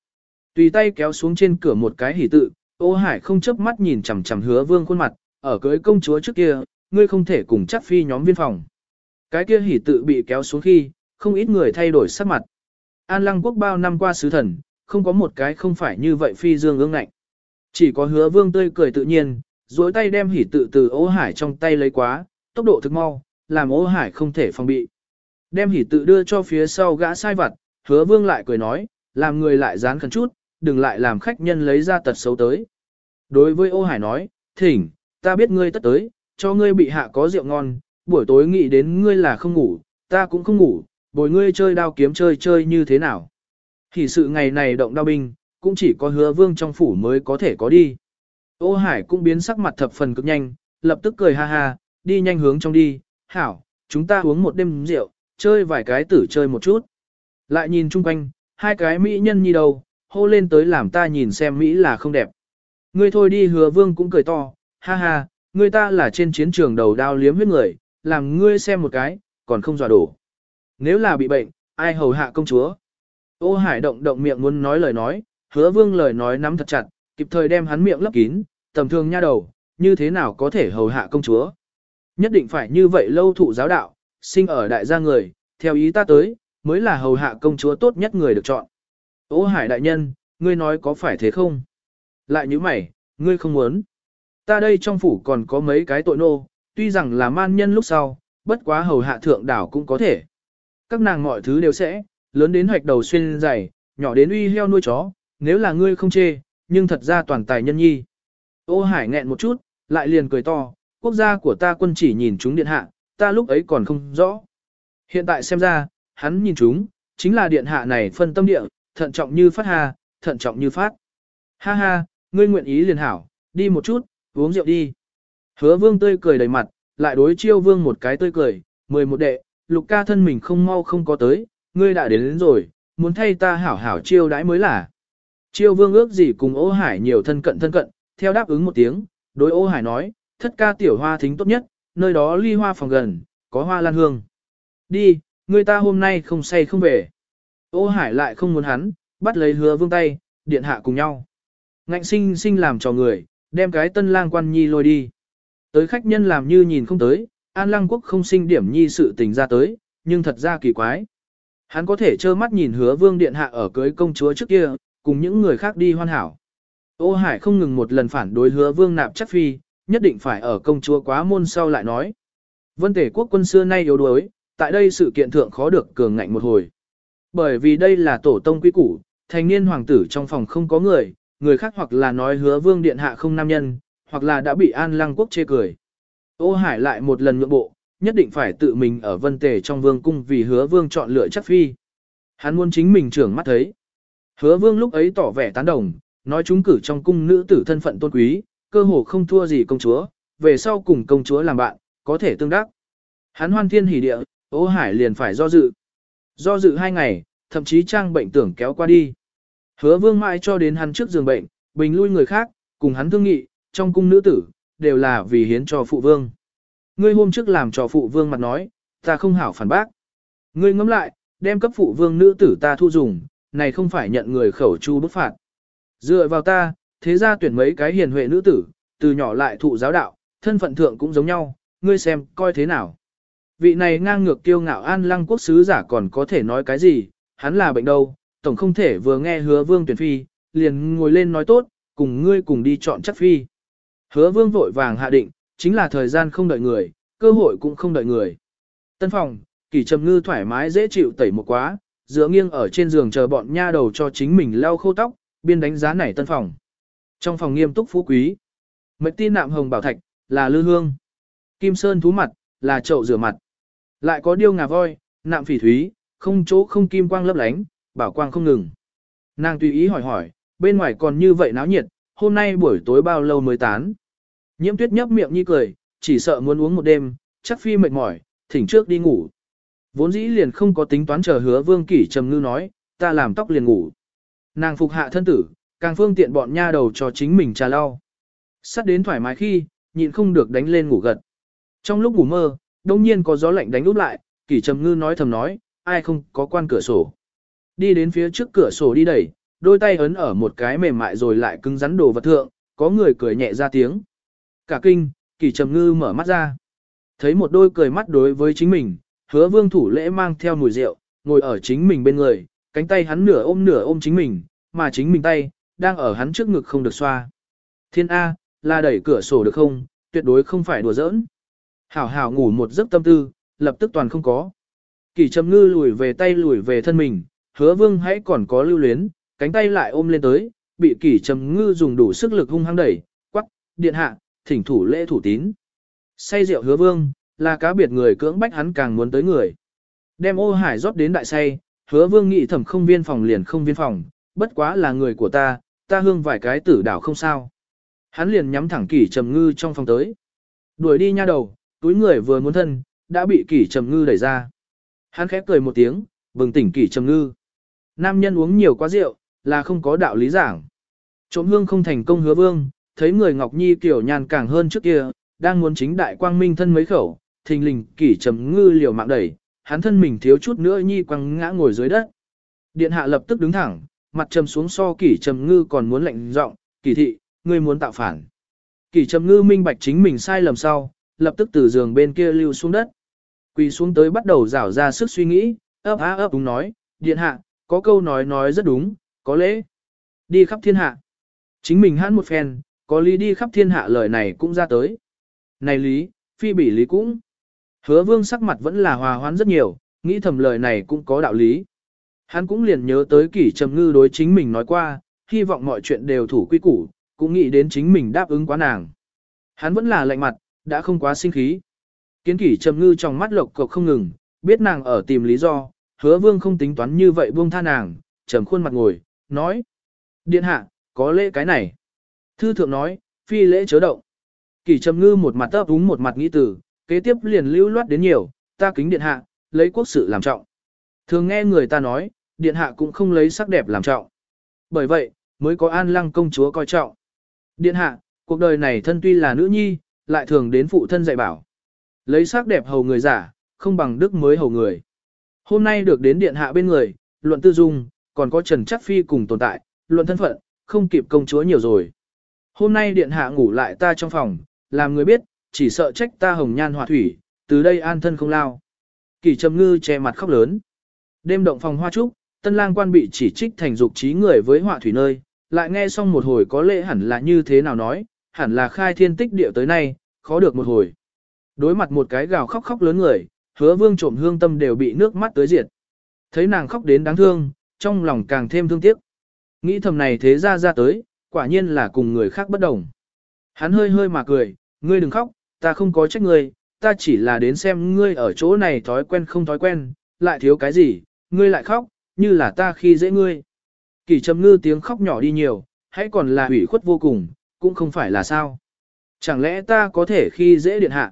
Speaker 1: Tùy tay kéo xuống trên cửa một cái hỉ tự, ô hải không chớp mắt nhìn chằm chằm hứa vương khuôn mặt, ở cưới công chúa trước kia, ngươi không thể cùng chắc phi nhóm viên phòng. Cái kia hỉ tự bị kéo xuống khi, không ít người thay đổi sắc mặt. An lăng quốc bao năm qua sứ thần, không có một cái không phải như vậy phi dương ương ngạnh. Chỉ có hứa vương tươi cười tự nhiên, duỗi tay đem hỉ tự từ ô hải trong tay lấy quá, tốc độ thực mau, làm ô hải không thể phòng bị. Đem hỉ tự đưa cho phía sau gã sai vặt, hứa vương lại cười nói, làm người lại dán khẩn chút, đừng lại làm khách nhân lấy ra tật xấu tới. Đối với ô hải nói, thỉnh, ta biết ngươi tất tới, cho ngươi bị hạ có rượu ngon, buổi tối nghĩ đến ngươi là không ngủ, ta cũng không ngủ, bồi ngươi chơi đao kiếm chơi chơi như thế nào. Thì sự ngày này động đao binh, cũng chỉ có hứa vương trong phủ mới có thể có đi. Ô hải cũng biến sắc mặt thập phần cực nhanh, lập tức cười ha ha, đi nhanh hướng trong đi, hảo, chúng ta uống một đêm rượu, chơi vài cái tử chơi một chút. Lại nhìn chung quanh, hai cái mỹ nhân như đâu, hô lên tới làm ta nhìn xem Mỹ là không đẹp. Ngươi thôi đi hứa vương cũng cười to, ha ha, ngươi ta là trên chiến trường đầu đao liếm huyết người, làm ngươi xem một cái, còn không dọa đổ. Nếu là bị bệnh, ai hầu hạ công chúa? Ô hải động động miệng muốn nói lời nói, hứa vương lời nói nắm thật chặt, kịp thời đem hắn miệng lấp kín, tầm thường nha đầu, như thế nào có thể hầu hạ công chúa? Nhất định phải như vậy lâu thụ giáo đạo, sinh ở đại gia người, theo ý ta tới, mới là hầu hạ công chúa tốt nhất người được chọn. Ô hải đại nhân, ngươi nói có phải thế không? Lại như mày, ngươi không muốn. Ta đây trong phủ còn có mấy cái tội nô, tuy rằng là man nhân lúc sau, bất quá hầu hạ thượng đảo cũng có thể. Các nàng mọi thứ đều sẽ, lớn đến hoạch đầu xuyên dày, nhỏ đến uy heo nuôi chó, nếu là ngươi không chê, nhưng thật ra toàn tài nhân nhi. Ô hải nghẹn một chút, lại liền cười to, quốc gia của ta quân chỉ nhìn chúng điện hạ, ta lúc ấy còn không rõ. Hiện tại xem ra, hắn nhìn chúng, chính là điện hạ này phân tâm địa, thận trọng như phát hà, thận trọng như phát. Ha ha, ngươi nguyện ý liền hảo, đi một chút, uống rượu đi. Hứa vương tươi cười đầy mặt, lại đối chiêu vương một cái tươi cười, mười một đệ, lục ca thân mình không mau không có tới, ngươi đã đến, đến rồi, muốn thay ta hảo hảo chiêu đãi mới là. Chiêu vương ước gì cùng ô hải nhiều thân cận thân cận, theo đáp ứng một tiếng, đối ô hải nói, thất ca tiểu hoa thính tốt nhất, nơi đó ly hoa phòng gần, có hoa lan hương. Đi, người ta hôm nay không say không về. Ô hải lại không muốn hắn, bắt lấy hứa vương tay, điện hạ cùng nhau. Ngạnh sinh sinh làm cho người, đem cái tân lang quan nhi lôi đi. Tới khách nhân làm như nhìn không tới, an lăng quốc không sinh điểm nhi sự tình ra tới, nhưng thật ra kỳ quái. Hắn có thể trơ mắt nhìn hứa vương điện hạ ở cưới công chúa trước kia, cùng những người khác đi hoan hảo. Ô Hải không ngừng một lần phản đối hứa vương nạp chắc phi, nhất định phải ở công chúa quá môn sau lại nói. Vân tể quốc quân xưa nay yếu đuối, tại đây sự kiện thượng khó được cường ngạnh một hồi. Bởi vì đây là tổ tông quý củ, thành niên hoàng tử trong phòng không có người, người khác hoặc là nói hứa vương điện hạ không nam nhân, hoặc là đã bị an lăng quốc chê cười. Ô Hải lại một lần nhượng bộ, nhất định phải tự mình ở vân tề trong vương cung vì hứa vương chọn lựa chắc phi. Hắn muốn chính mình trưởng mắt thấy. Hứa vương lúc ấy tỏ vẻ tán đồng, nói chúng cử trong cung nữ tử thân phận tôn quý, cơ hồ không thua gì công chúa, về sau cùng công chúa làm bạn, có thể tương đắc. Hắn hoan thiên hỉ địa, ô hải liền phải do dự. Do dự hai ngày, thậm chí trang bệnh tưởng kéo qua đi. Hứa vương mãi cho đến hắn trước giường bệnh, bình lui người khác, cùng hắn thương nghị, trong cung nữ tử, đều là vì hiến cho phụ vương. Ngươi hôm trước làm cho phụ vương mặt nói, ta không hảo phản bác. Ngươi ngẫm lại, đem cấp phụ vương nữ tử ta thu dùng, này không phải nhận người khẩu chu bức phạt. Dựa vào ta, thế ra tuyển mấy cái hiền huệ nữ tử, từ nhỏ lại thụ giáo đạo, thân phận thượng cũng giống nhau, ngươi xem, coi thế nào. Vị này ngang ngược kiêu ngạo an lăng quốc sứ giả còn có thể nói cái gì, hắn là bệnh đâu, tổng không thể vừa nghe hứa vương tuyển phi, liền ngồi lên nói tốt, cùng ngươi cùng đi chọn chắc phi. Hứa vương vội vàng hạ định, chính là thời gian không đợi người, cơ hội cũng không đợi người. Tân phòng, kỳ trầm ngư thoải mái dễ chịu tẩy một quá, dựa nghiêng ở trên giường chờ bọn nha đầu cho chính mình lau khô tóc, biên đánh giá này tân phòng. Trong phòng nghiêm túc phú quý, mệnh tin nạm hồng bảo thạch, là lư hương. Kim sơn thú mặt, là chậu rửa mặt. Lại có điêu ngà voi, nạm phỉ thúy, không chỗ không kim quang lấp lánh, bảo quang không ngừng. Nàng tùy ý hỏi hỏi, bên ngoài còn như vậy náo nhiệt, hôm nay buổi tối bao lâu mới tán. Nhiễm tuyết nhấp miệng như cười, chỉ sợ muốn uống một đêm, chắc phi mệt mỏi, thỉnh trước đi ngủ. Vốn dĩ liền không có tính toán chờ hứa vương kỷ trầm ngư nói, ta làm tóc liền ngủ. Nàng phục hạ thân tử, càng phương tiện bọn nha đầu cho chính mình trà lau. Sắt đến thoải mái khi, nhịn không được đánh lên ngủ gật. Trong lúc ngủ mơ, đông nhiên có gió lạnh đánh úp lại, kỷ trầm ngư nói thầm nói, ai không có quan cửa sổ. Đi đến phía trước cửa sổ đi đẩy, đôi tay ấn ở một cái mềm mại rồi lại cứng rắn đồ vật thượng, có người cười nhẹ ra tiếng. Cả kinh, kỳ trầm ngư mở mắt ra. Thấy một đôi cười mắt đối với chính mình, hứa vương thủ lễ mang theo mùi rượu, ngồi ở chính mình bên người, cánh tay hắn nửa ôm nửa ôm chính mình, mà chính mình tay, đang ở hắn trước ngực không được xoa. Thiên A, là đẩy cửa sổ được không, tuyệt đối không phải đùa giỡn. Hảo hảo ngủ một giấc tâm tư, lập tức toàn không có. Kỳ trầm ngư lùi về tay lùi về thân mình, hứa vương hãy còn có lưu luyến, cánh tay lại ôm lên tới, bị kỳ trầm ngư dùng đủ sức lực hung hăng đẩy, quắc, điện hạ, thỉnh thủ lễ thủ tín. Say rượu hứa vương, là cá biệt người cưỡng bách hắn càng muốn tới người. Đem ô hải rót đến đại say, hứa vương nghĩ thẩm không viên phòng liền không viên phòng, bất quá là người của ta, ta hương vài cái tử đảo không sao. Hắn liền nhắm thẳng kỷ trầm ngư trong phòng tới. Đuổi đi nha đầu, túi người vừa muốn thân, đã bị kỷ trầm ngư đẩy ra. Hắn khép cười một tiếng, bừng tỉnh kỷ trầm ngư. Nam nhân uống nhiều quá rượu, là không có đạo lý giảng. Trộm hương không thành công hứa vương, thấy người Ngọc Nhi kiểu nhàn càng hơn trước kia, đang muốn chính đại quang minh thân mấy khẩu, thình lình kỷ trầm ngư liều mạng đẩy, hắn thân mình thiếu chút nữa nhi quăng ngã ngồi dưới đất. Điện hạ lập tức đứng thẳng, mặt trầm xuống so kỷ trầm ngư còn muốn lạnh giọng, kỷ thị, ngươi muốn tạo phản. Kỷ trầm ngư minh bạch chính mình sai lầm sau, lập tức từ giường bên kia lưu xuống đất. Quỳ xuống tới bắt đầu rảo ra sức suy nghĩ, ấp á ấp đúng nói, điện hạ, có câu nói nói rất đúng, có lễ. Đi khắp thiên hạ. Chính mình hát một phen, có lý đi khắp thiên hạ lời này cũng ra tới. Này lý, phi bỉ lý cũng. Hứa vương sắc mặt vẫn là hòa hoãn rất nhiều, nghĩ thầm lời này cũng có đạo lý. Hắn cũng liền nhớ tới kỷ trầm ngư đối chính mình nói qua, hy vọng mọi chuyện đều thủ quy củ, cũng nghĩ đến chính mình đáp ứng quá nàng. Hắn vẫn là lạnh mặt, đã không quá sinh khí. Kiến kỷ trầm ngư trong mắt lộc cộc không ngừng, biết nàng ở tìm lý do, hứa vương không tính toán như vậy buông tha nàng, trầm khuôn mặt ngồi, nói. Điện hạ, có lễ cái này. Thư thượng nói, phi lễ chớ động. Kỷ trầm ngư một mặt ấp úng một mặt nghĩ tử, kế tiếp liền lưu loát đến nhiều, ta kính điện hạ, lấy quốc sự làm trọng. Thường nghe người ta nói, điện hạ cũng không lấy sắc đẹp làm trọng. Bởi vậy, mới có an lăng công chúa coi trọng. Điện hạ, cuộc đời này thân tuy là nữ nhi, lại thường đến phụ thân dạy bảo. Lấy sắc đẹp hầu người giả, không bằng đức mới hầu người. Hôm nay được đến điện hạ bên người, luận tư dung, còn có Trần Chắc Phi cùng tồn tại, luận thân phận, không kịp công chúa nhiều rồi. Hôm nay điện hạ ngủ lại ta trong phòng, làm người biết, chỉ sợ trách ta hồng nhan họa thủy, từ đây an thân không lao. Kỳ trầm ngư che mặt khóc lớn. Đêm động phòng hoa trúc, tân lang quan bị chỉ trích thành dục trí người với họa thủy nơi, lại nghe xong một hồi có lẽ hẳn là như thế nào nói, hẳn là khai thiên tích địa tới nay, khó được một hồi. Đối mặt một cái gào khóc khóc lớn người, hứa vương trộm hương tâm đều bị nước mắt tới diệt. Thấy nàng khóc đến đáng thương, trong lòng càng thêm thương tiếc. Nghĩ thầm này thế ra ra tới, quả nhiên là cùng người khác bất đồng. Hắn hơi hơi mà cười, ngươi đừng khóc, ta không có trách ngươi, ta chỉ là đến xem ngươi ở chỗ này thói quen không thói quen, lại thiếu cái gì, ngươi lại khóc, như là ta khi dễ ngươi. Kỳ trầm ngư tiếng khóc nhỏ đi nhiều, hãy còn là hủy khuất vô cùng, cũng không phải là sao. Chẳng lẽ ta có thể khi dễ điện hạ?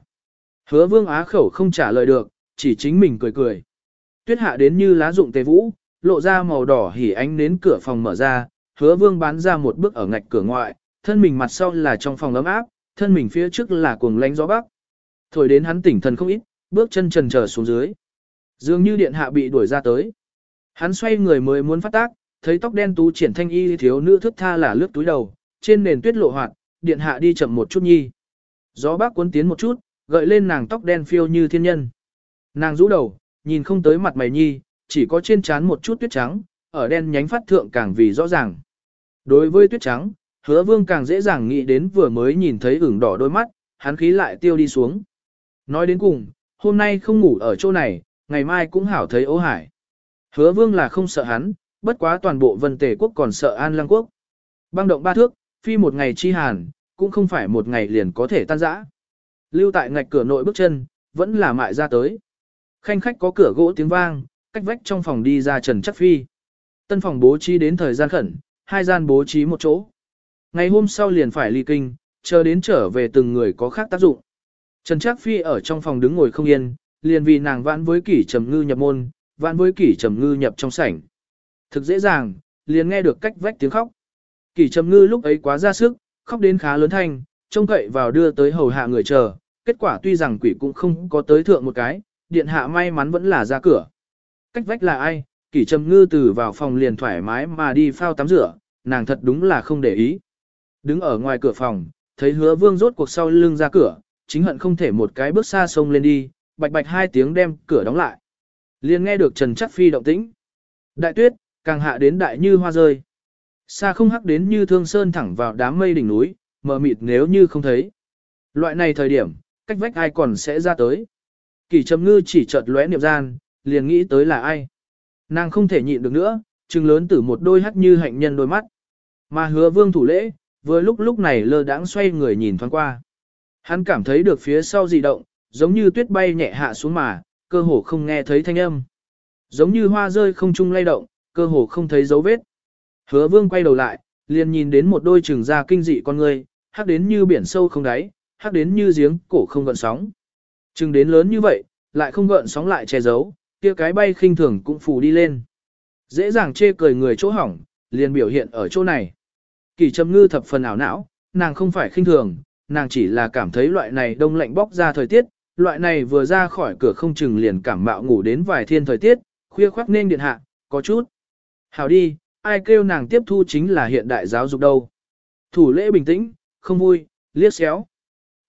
Speaker 1: Hứa vương á khẩu không trả lời được, chỉ chính mình cười cười. Tuyết hạ đến như lá dụng tề vũ, lộ ra màu đỏ hỉ ánh đến cửa phòng mở ra, hứa vương bán ra một bước ở ngạch cửa ngoại, thân mình mặt sau là trong phòng ấm áp, thân mình phía trước là cuồng lánh gió bắc. Thổi đến hắn tỉnh thần không ít, bước chân trần trở xuống dưới. Dường như điện hạ bị đuổi ra tới. Hắn xoay người mới muốn phát tác, thấy tóc đen tú triển thanh y thiếu nữ thức tha là lướt túi đầu, trên nền tuyết lộ hoạt, điện hạ đi chậm một chút nhi. Gió bác cuốn tiến một chút, gợi lên nàng tóc đen phiêu như thiên nhân. Nàng rũ đầu, nhìn không tới mặt mày nhi, chỉ có trên trán một chút tuyết trắng, ở đen nhánh phát thượng càng vì rõ ràng. Đối với tuyết trắng, hứa vương càng dễ dàng nghĩ đến vừa mới nhìn thấy ửng đỏ đôi mắt, hắn khí lại tiêu đi xuống. Nói đến cùng, hôm nay không ngủ ở chỗ này, ngày mai cũng hảo thấy ố hải. Hứa vương là không sợ hắn, bất quá toàn bộ vân tề quốc còn sợ an lăng quốc. Băng động ba thước, phi một ngày chi hàn, cũng không phải một ngày liền có thể tan rã. Lưu tại ngạch cửa nội bước chân, vẫn là mại ra tới. Khanh khách có cửa gỗ tiếng vang, cách vách trong phòng đi ra Trần Chắc Phi. Tân phòng bố trí đến thời gian khẩn, hai gian bố trí một chỗ. Ngày hôm sau liền phải ly kinh, chờ đến trở về từng người có khác tác dụng. Trần Trác Phi ở trong phòng đứng ngồi không yên, liền vì nàng vãn với kỷ trầm ngư nhập môn, vãn với kỷ trầm ngư nhập trong sảnh. Thực dễ dàng, liền nghe được cách vách tiếng khóc. Kỷ trầm ngư lúc ấy quá ra sức, khóc đến khá lớn thanh, trông cậy vào đưa tới hầu hạ người chờ. Kết quả tuy rằng quỷ cũng không có tới thượng một cái, điện hạ may mắn vẫn là ra cửa. Cách vách là ai? Kỷ trầm ngư từ vào phòng liền thoải mái mà đi phao tắm rửa, nàng thật đúng là không để ý. Đứng ở ngoài cửa phòng, thấy hứa vương rốt cuộc sau lưng ra cửa, chính hận không thể một cái bước xa sông lên đi, bạch bạch hai tiếng đem cửa đóng lại. liền nghe được Trần Chắc Phi động tĩnh. Đại tuyết, càng hạ đến đại như hoa rơi. Xa không hắc đến như thương sơn thẳng vào đám mây đỉnh núi, mờ mịt nếu như không thấy. Loại này thời điểm, cách vách ai còn sẽ ra tới. Kỳ trầm ngư chỉ chợt lóe niệm gian, liền nghĩ tới là ai. Nàng không thể nhịn được nữa, trừng lớn từ một đôi hắt như hạnh nhân đôi mắt. Mà hứa vương thủ lễ, vừa lúc lúc này lơ đãng xoay người nhìn thoáng qua. Hắn cảm thấy được phía sau dị động, giống như tuyết bay nhẹ hạ xuống mà, cơ hồ không nghe thấy thanh âm. Giống như hoa rơi không trung lay động, cơ hồ không thấy dấu vết. Hứa vương quay đầu lại, liền nhìn đến một đôi trừng ra kinh dị con người, hắc đến như biển sâu không đáy, hắc đến như giếng cổ không gợn sóng. Trừng đến lớn như vậy, lại không gợn sóng lại che giấu, kia cái bay khinh thường cũng phù đi lên. Dễ dàng chê cười người chỗ hỏng, liền biểu hiện ở chỗ này. Kỳ trầm ngư thập phần ảo não, nàng không phải khinh thường, nàng chỉ là cảm thấy loại này đông lạnh bóc ra thời tiết, loại này vừa ra khỏi cửa không chừng liền cảm mạo ngủ đến vài thiên thời tiết, khuya khoác nên điện hạ, có chút. Hảo đi, ai kêu nàng tiếp thu chính là hiện đại giáo dục đâu. Thủ lễ bình tĩnh, không vui, liếc xéo.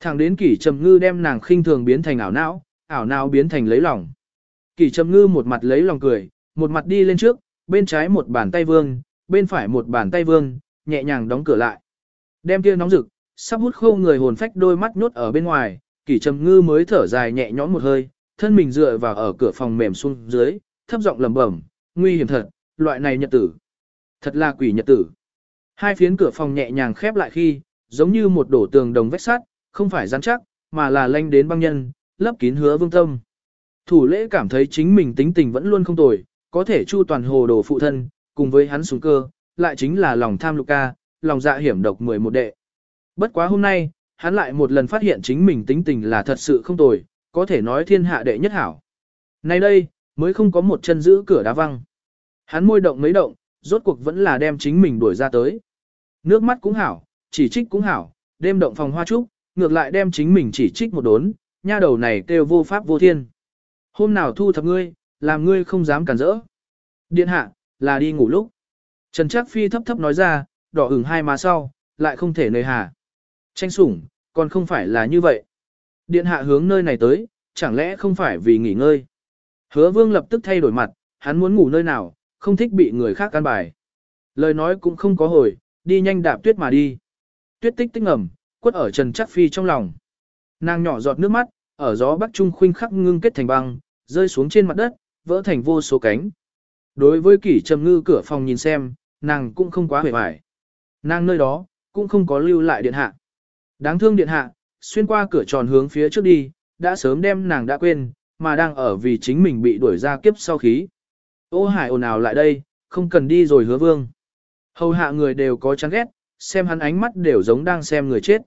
Speaker 1: Thẳng đến kỷ trầm ngư đem nàng khinh thường biến thành ảo não, ảo não biến thành lấy lòng. Kỳ trầm ngư một mặt lấy lòng cười, một mặt đi lên trước, bên trái một bàn tay vương, bên phải một bàn tay vương, nhẹ nhàng đóng cửa lại. Đem kia nóng rực, sắp hút khô người hồn phách đôi mắt nhốt ở bên ngoài, Kỳ trầm ngư mới thở dài nhẹ nhõm một hơi, thân mình dựa vào ở cửa phòng mềm xuống dưới, thấp giọng lẩm bẩm, nguy hiểm thật, loại này nhật tử. Thật là quỷ nhật tử. Hai phiến cửa phòng nhẹ nhàng khép lại khi, giống như một đổ tường đồng vách sắt, không phải rắn chắc, mà là lanh đến băng nhân, lấp kín hứa vương tâm. Thủ lễ cảm thấy chính mình tính tình vẫn luôn không tồi, có thể chu toàn hồ đồ phụ thân, cùng với hắn súng cơ, lại chính là lòng tham lục ca, lòng dạ hiểm độc 11 đệ. Bất quá hôm nay, hắn lại một lần phát hiện chính mình tính tình là thật sự không tồi, có thể nói thiên hạ đệ nhất hảo. Nay đây, mới không có một chân giữ cửa đá văng. Hắn môi động mấy động, rốt cuộc vẫn là đem chính mình đuổi ra tới. Nước mắt cũng hảo, chỉ trích cũng hảo, đêm động phòng hoa trúc, ngược lại đem chính mình chỉ trích một đốn, nha đầu này kêu vô pháp vô thiên. Hôm nào thu thập ngươi, làm ngươi không dám cản rỡ. Điện hạ, là đi ngủ lúc. Trần Trác Phi thấp thấp nói ra, đỏ ửng hai má sau, lại không thể nơi hà. Tranh sủng, còn không phải là như vậy. Điện hạ hướng nơi này tới, chẳng lẽ không phải vì nghỉ ngơi. Hứa vương lập tức thay đổi mặt, hắn muốn ngủ nơi nào, không thích bị người khác can bài. Lời nói cũng không có hồi, đi nhanh đạp tuyết mà đi. Tuyết tích tích ngầm, quất ở Trần Trác Phi trong lòng. Nàng nhỏ giọt nước mắt, ở gió bắc trung khuynh khắc ngưng kết thành băng, rơi xuống trên mặt đất, vỡ thành vô số cánh. Đối với kỷ trầm ngư cửa phòng nhìn xem, nàng cũng không quá hề hoài. Nàng nơi đó, cũng không có lưu lại điện hạ. Đáng thương điện hạ, xuyên qua cửa tròn hướng phía trước đi, đã sớm đem nàng đã quên, mà đang ở vì chính mình bị đuổi ra kiếp sau khí. Ô hải ồn ào lại đây, không cần đi rồi hứa vương. Hầu hạ người đều có chán ghét, xem hắn ánh mắt đều giống đang xem người chết.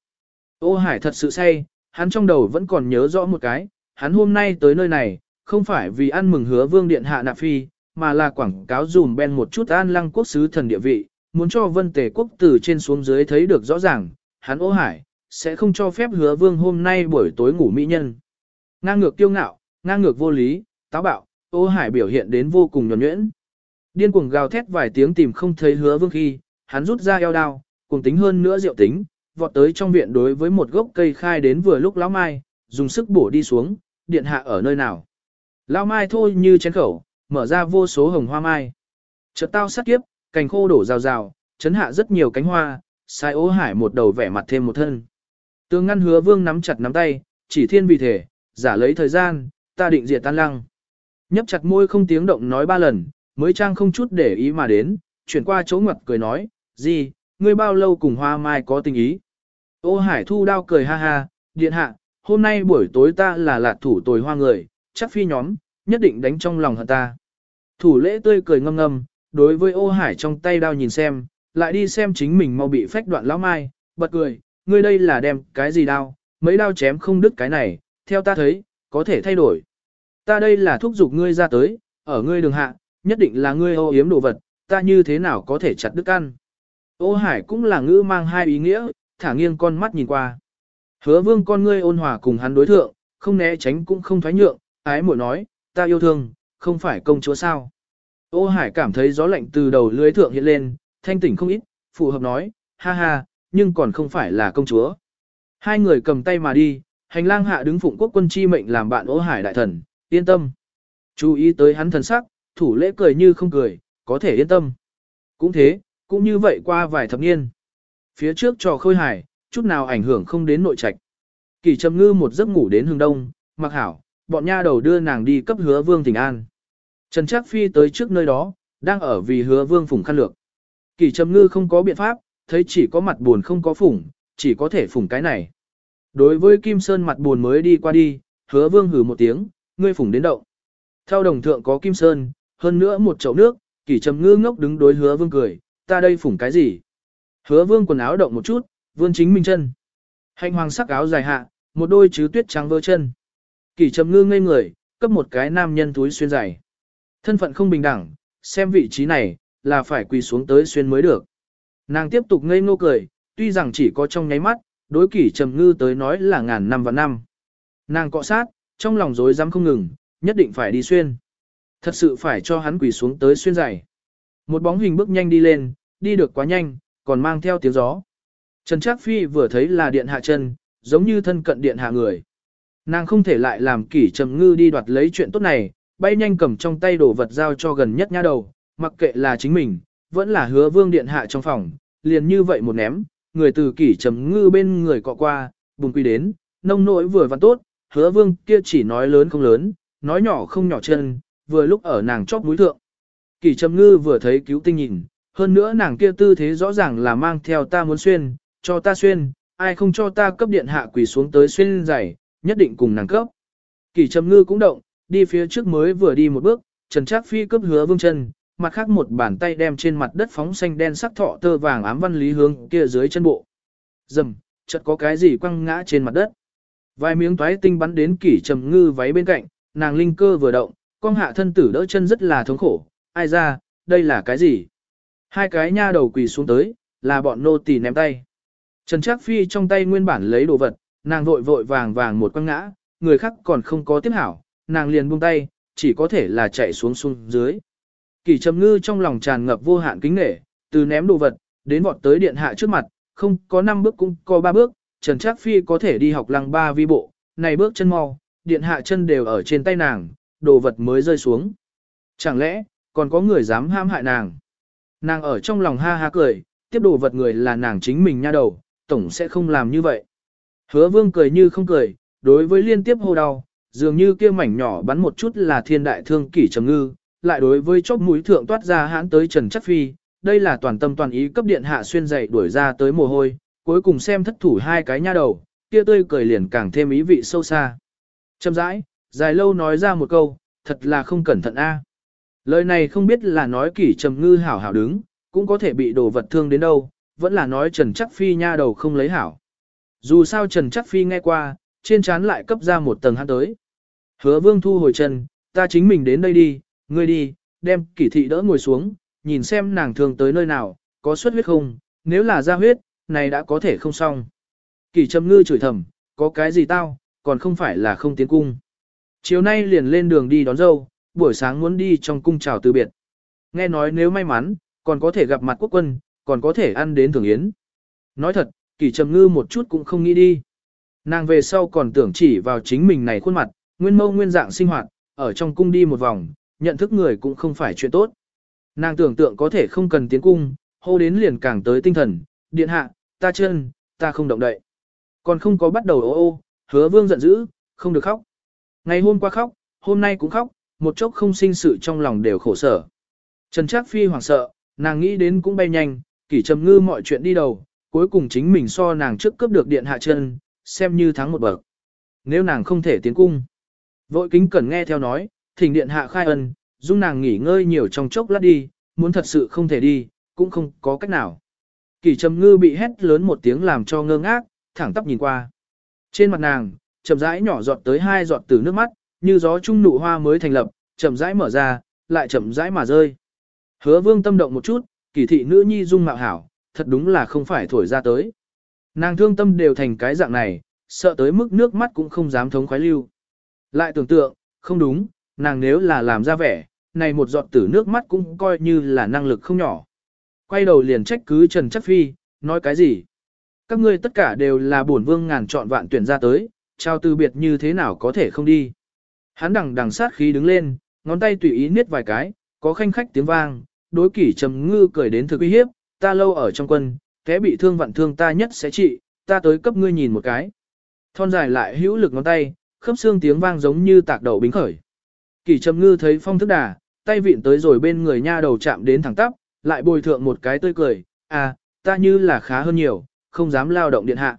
Speaker 1: Ô hải thật sự say, hắn trong đầu vẫn còn nhớ rõ một cái, hắn hôm nay tới nơi này, không phải vì ăn mừng hứa vương điện hạ nạp phi, mà là quảng cáo dùm ben một chút an lăng quốc sứ thần địa vị, muốn cho vân tề quốc từ trên xuống dưới thấy được rõ ràng, hắn ô hải, sẽ không cho phép hứa vương hôm nay buổi tối ngủ mỹ nhân. Ngang ngược kiêu ngạo, ngang ngược vô lý, táo bạo, ô hải biểu hiện đến vô cùng nhuẩn nhuyễn. Điên cuồng gào thét vài tiếng tìm không thấy hứa vương khi, hắn rút ra eo đao, cùng tính hơn nữa diệu tính, vọt tới trong viện đối với một gốc cây khai đến vừa lúc lão mai, dùng sức bổ đi xuống, điện hạ ở nơi nào. Lão mai thôi như chén khẩu, mở ra vô số hồng hoa mai. Chợt tao sát kiếp, cành khô đổ rào rào, chấn hạ rất nhiều cánh hoa, sai ố hải một đầu vẻ mặt thêm một thân. Tương ngăn hứa vương nắm chặt nắm tay, chỉ thiên vì thể, giả lấy thời gian, ta định diệt tan lăng. Nhấp chặt môi không tiếng động nói ba lần, mới trang không chút để ý mà đến, chuyển qua chỗ ngoặt cười nói, gì, ngươi bao lâu cùng hoa mai có tình ý. Ô hải thu đao cười ha ha, điện hạ, hôm nay buổi tối ta là lạt thủ tồi hoa người, chắc phi nhóm, nhất định đánh trong lòng hận ta. Thủ lễ tươi cười ngâm ngâm, đối với ô hải trong tay đao nhìn xem, lại đi xem chính mình mau bị phách đoạn lão mai, bật cười, ngươi đây là đem cái gì đao, mấy đao chém không đứt cái này, theo ta thấy, có thể thay đổi. Ta đây là thúc giục ngươi ra tới, ở ngươi đường hạ, nhất định là ngươi ô yếm đồ vật, ta như thế nào có thể chặt đứt ăn. Ô hải cũng là ngữ mang hai ý nghĩa, thả nghiêng con mắt nhìn qua. Hứa vương con ngươi ôn hòa cùng hắn đối thượng, không né tránh cũng không thoái nhượng, ái muội nói, ta yêu thương, không phải công chúa sao. Ô hải cảm thấy gió lạnh từ đầu lưới thượng hiện lên, thanh tỉnh không ít, phù hợp nói, ha ha, nhưng còn không phải là công chúa. Hai người cầm tay mà đi, hành lang hạ đứng phụng quốc quân chi mệnh làm bạn ô hải đại thần, yên tâm. Chú ý tới hắn thần sắc, thủ lễ cười như không cười, có thể yên tâm. Cũng thế, cũng như vậy qua vài thập niên. Phía trước trò khôi hải, chút nào ảnh hưởng không đến nội trạch. Kỳ trầm ngư một giấc ngủ đến Hương đông, mặc hảo, bọn nha đầu đưa nàng đi cấp hứa vương tỉnh an. Trần Trác Phi tới trước nơi đó, đang ở vì hứa vương phủng khăn lược. Kỳ trầm ngư không có biện pháp, thấy chỉ có mặt buồn không có phủng, chỉ có thể phủng cái này. Đối với Kim Sơn mặt buồn mới đi qua đi, hứa vương hử một tiếng, ngươi phủng đến động. Theo đồng thượng có Kim Sơn, hơn nữa một chậu nước, kỳ trầm ngư ngốc đứng đối hứa vương cười, ta đây phủng cái gì? Hứa vương quần áo động một chút, vươn chính mình chân. Hành hoàng sắc áo dài hạ, một đôi chứ tuyết trắng vơ chân. kỷ trầm ngư ngây người, cấp một cái nam nhân túi xuyên dày. Thân phận không bình đẳng, xem vị trí này, là phải quỳ xuống tới xuyên mới được. Nàng tiếp tục ngây ngô cười, tuy rằng chỉ có trong nháy mắt, đối kỷ trầm ngư tới nói là ngàn năm và năm. Nàng cọ sát, trong lòng rối rắm không ngừng, nhất định phải đi xuyên. Thật sự phải cho hắn quỳ xuống tới xuyên giày. Một bóng hình bước nhanh đi lên, đi được quá nhanh, còn mang theo tiếng gió. Trần Trác Phi vừa thấy là điện hạ chân, giống như thân cận điện hạ người. Nàng không thể lại làm kỷ trầm ngư đi đoạt lấy chuyện tốt này, bay nhanh cầm trong tay đồ vật giao cho gần nhất nha đầu, mặc kệ là chính mình, vẫn là hứa vương điện hạ trong phòng, liền như vậy một ném, người từ kỷ trầm ngư bên người cọ qua, bùng quy đến, nông nỗi vừa văn tốt, hứa vương kia chỉ nói lớn không lớn, nói nhỏ không nhỏ chân, vừa lúc ở nàng chóp mũi thượng. Kỷ trầm ngư vừa thấy cứu tinh nhìn, hơn nữa nàng kia tư thế rõ ràng là mang theo ta muốn xuyên, cho ta xuyên, ai không cho ta cấp điện hạ quỳ xuống tới xuyên giày, nhất định cùng nàng cấp. Kỷ trầm ngư cũng động, đi phía trước mới vừa đi một bước, Trần Trác Phi cấp hứa vương chân, mặt khác một bàn tay đem trên mặt đất phóng xanh đen sắc thọ tơ vàng ám văn lý hướng kia dưới chân bộ. Dầm, chợt có cái gì quăng ngã trên mặt đất. Vài miếng toái tinh bắn đến kỷ trầm ngư váy bên cạnh, nàng linh cơ vừa động, con hạ thân tử đỡ chân rất là thống khổ, ai ra, đây là cái gì? Hai cái nha đầu quỳ xuống tới, là bọn nô tỳ ném tay. Trần Trác Phi trong tay nguyên bản lấy đồ vật, nàng vội vội vàng vàng một quăng ngã, người khác còn không có tiếp hảo, nàng liền buông tay, chỉ có thể là chạy xuống xuống dưới. Kỳ trầm ngư trong lòng tràn ngập vô hạn kính nể, từ ném đồ vật, đến vọt tới điện hạ trước mặt, không có 5 bước cũng có 3 bước, Trần Trác Phi có thể đi học lăng ba vi bộ, này bước chân mau, điện hạ chân đều ở trên tay nàng, đồ vật mới rơi xuống. Chẳng lẽ, còn có người dám ham hại nàng? Nàng ở trong lòng ha ha cười, tiếp đồ vật người là nàng chính mình nha đầu, tổng sẽ không làm như vậy. Hứa vương cười như không cười, đối với liên tiếp hô đau, dường như kia mảnh nhỏ bắn một chút là thiên đại thương kỷ trầm ngư, lại đối với chóp mũi thượng toát ra hãn tới Trần Chắc Phi, đây là toàn tâm toàn ý cấp điện hạ xuyên dậy đuổi ra tới mồ hôi, cuối cùng xem thất thủ hai cái nha đầu, kia tươi cười liền càng thêm ý vị sâu xa. Châm rãi, dài lâu nói ra một câu, thật là không cẩn thận a. Lời này không biết là nói kỷ trầm ngư hảo hảo đứng, cũng có thể bị đồ vật thương đến đâu, vẫn là nói Trần Chắc Phi nha đầu không lấy hảo. Dù sao Trần Chắc Phi nghe qua, trên trán lại cấp ra một tầng hát tới. Hứa vương thu hồi chân, ta chính mình đến đây đi, ngươi đi, đem kỷ thị đỡ ngồi xuống, nhìn xem nàng thường tới nơi nào, có xuất huyết không, nếu là ra huyết, này đã có thể không xong. Kỷ trầm ngư chửi thầm, có cái gì tao, còn không phải là không tiến cung. Chiều nay liền lên đường đi đón dâu, buổi sáng muốn đi trong cung chào từ biệt. Nghe nói nếu may mắn, còn có thể gặp mặt quốc quân, còn có thể ăn đến thường yến. Nói thật, kỳ trầm ngư một chút cũng không nghĩ đi. Nàng về sau còn tưởng chỉ vào chính mình này khuôn mặt, nguyên mâu nguyên dạng sinh hoạt, ở trong cung đi một vòng, nhận thức người cũng không phải chuyện tốt. Nàng tưởng tượng có thể không cần tiến cung, hô đến liền càng tới tinh thần, điện hạ, ta chân, ta không động đậy. Còn không có bắt đầu ô ô, hứa vương giận dữ, không được khóc. Ngày hôm qua khóc, hôm nay cũng khóc, một chốc không sinh sự trong lòng đều khổ sở. Trần Trác Phi hoảng sợ, nàng nghĩ đến cũng bay nhanh, kỷ trầm ngư mọi chuyện đi đầu, cuối cùng chính mình so nàng trước cướp được điện hạ chân, xem như thắng một bậc. Nếu nàng không thể tiến cung, vội kính cẩn nghe theo nói, thỉnh điện hạ khai ân, dung nàng nghỉ ngơi nhiều trong chốc lát đi, muốn thật sự không thể đi, cũng không có cách nào. Kỷ trầm ngư bị hét lớn một tiếng làm cho ngơ ngác, thẳng tắp nhìn qua. Trên mặt nàng, chậm rãi nhỏ giọt tới hai giọt từ nước mắt, như gió trung nụ hoa mới thành lập, chậm rãi mở ra, lại chậm rãi mà rơi. Hứa vương tâm động một chút, kỳ thị nữ nhi dung mạo hảo, thật đúng là không phải thổi ra tới. Nàng thương tâm đều thành cái dạng này, sợ tới mức nước mắt cũng không dám thống khoái lưu. Lại tưởng tượng, không đúng, nàng nếu là làm ra vẻ, này một giọt tử nước mắt cũng coi như là năng lực không nhỏ. Quay đầu liền trách cứ Trần Chắc Phi, nói cái gì? Các ngươi tất cả đều là bổn vương ngàn chọn vạn tuyển ra tới, trao từ biệt như thế nào có thể không đi. Hắn đằng đằng sát khí đứng lên, ngón tay tùy ý niết vài cái, có khanh khách tiếng vang, đối kỷ trầm ngư cười đến thực uy hiếp, ta lâu ở trong quân, kẻ bị thương vặn thương ta nhất sẽ trị, ta tới cấp ngươi nhìn một cái. Thon dài lại hữu lực ngón tay, khớp xương tiếng vang giống như tạc đầu bính khởi. Kỷ trầm ngư thấy phong thức đà, tay vịn tới rồi bên người nha đầu chạm đến thẳng tắp, lại bồi thượng một cái tươi cười, à, ta như là khá hơn nhiều, không dám lao động điện hạ.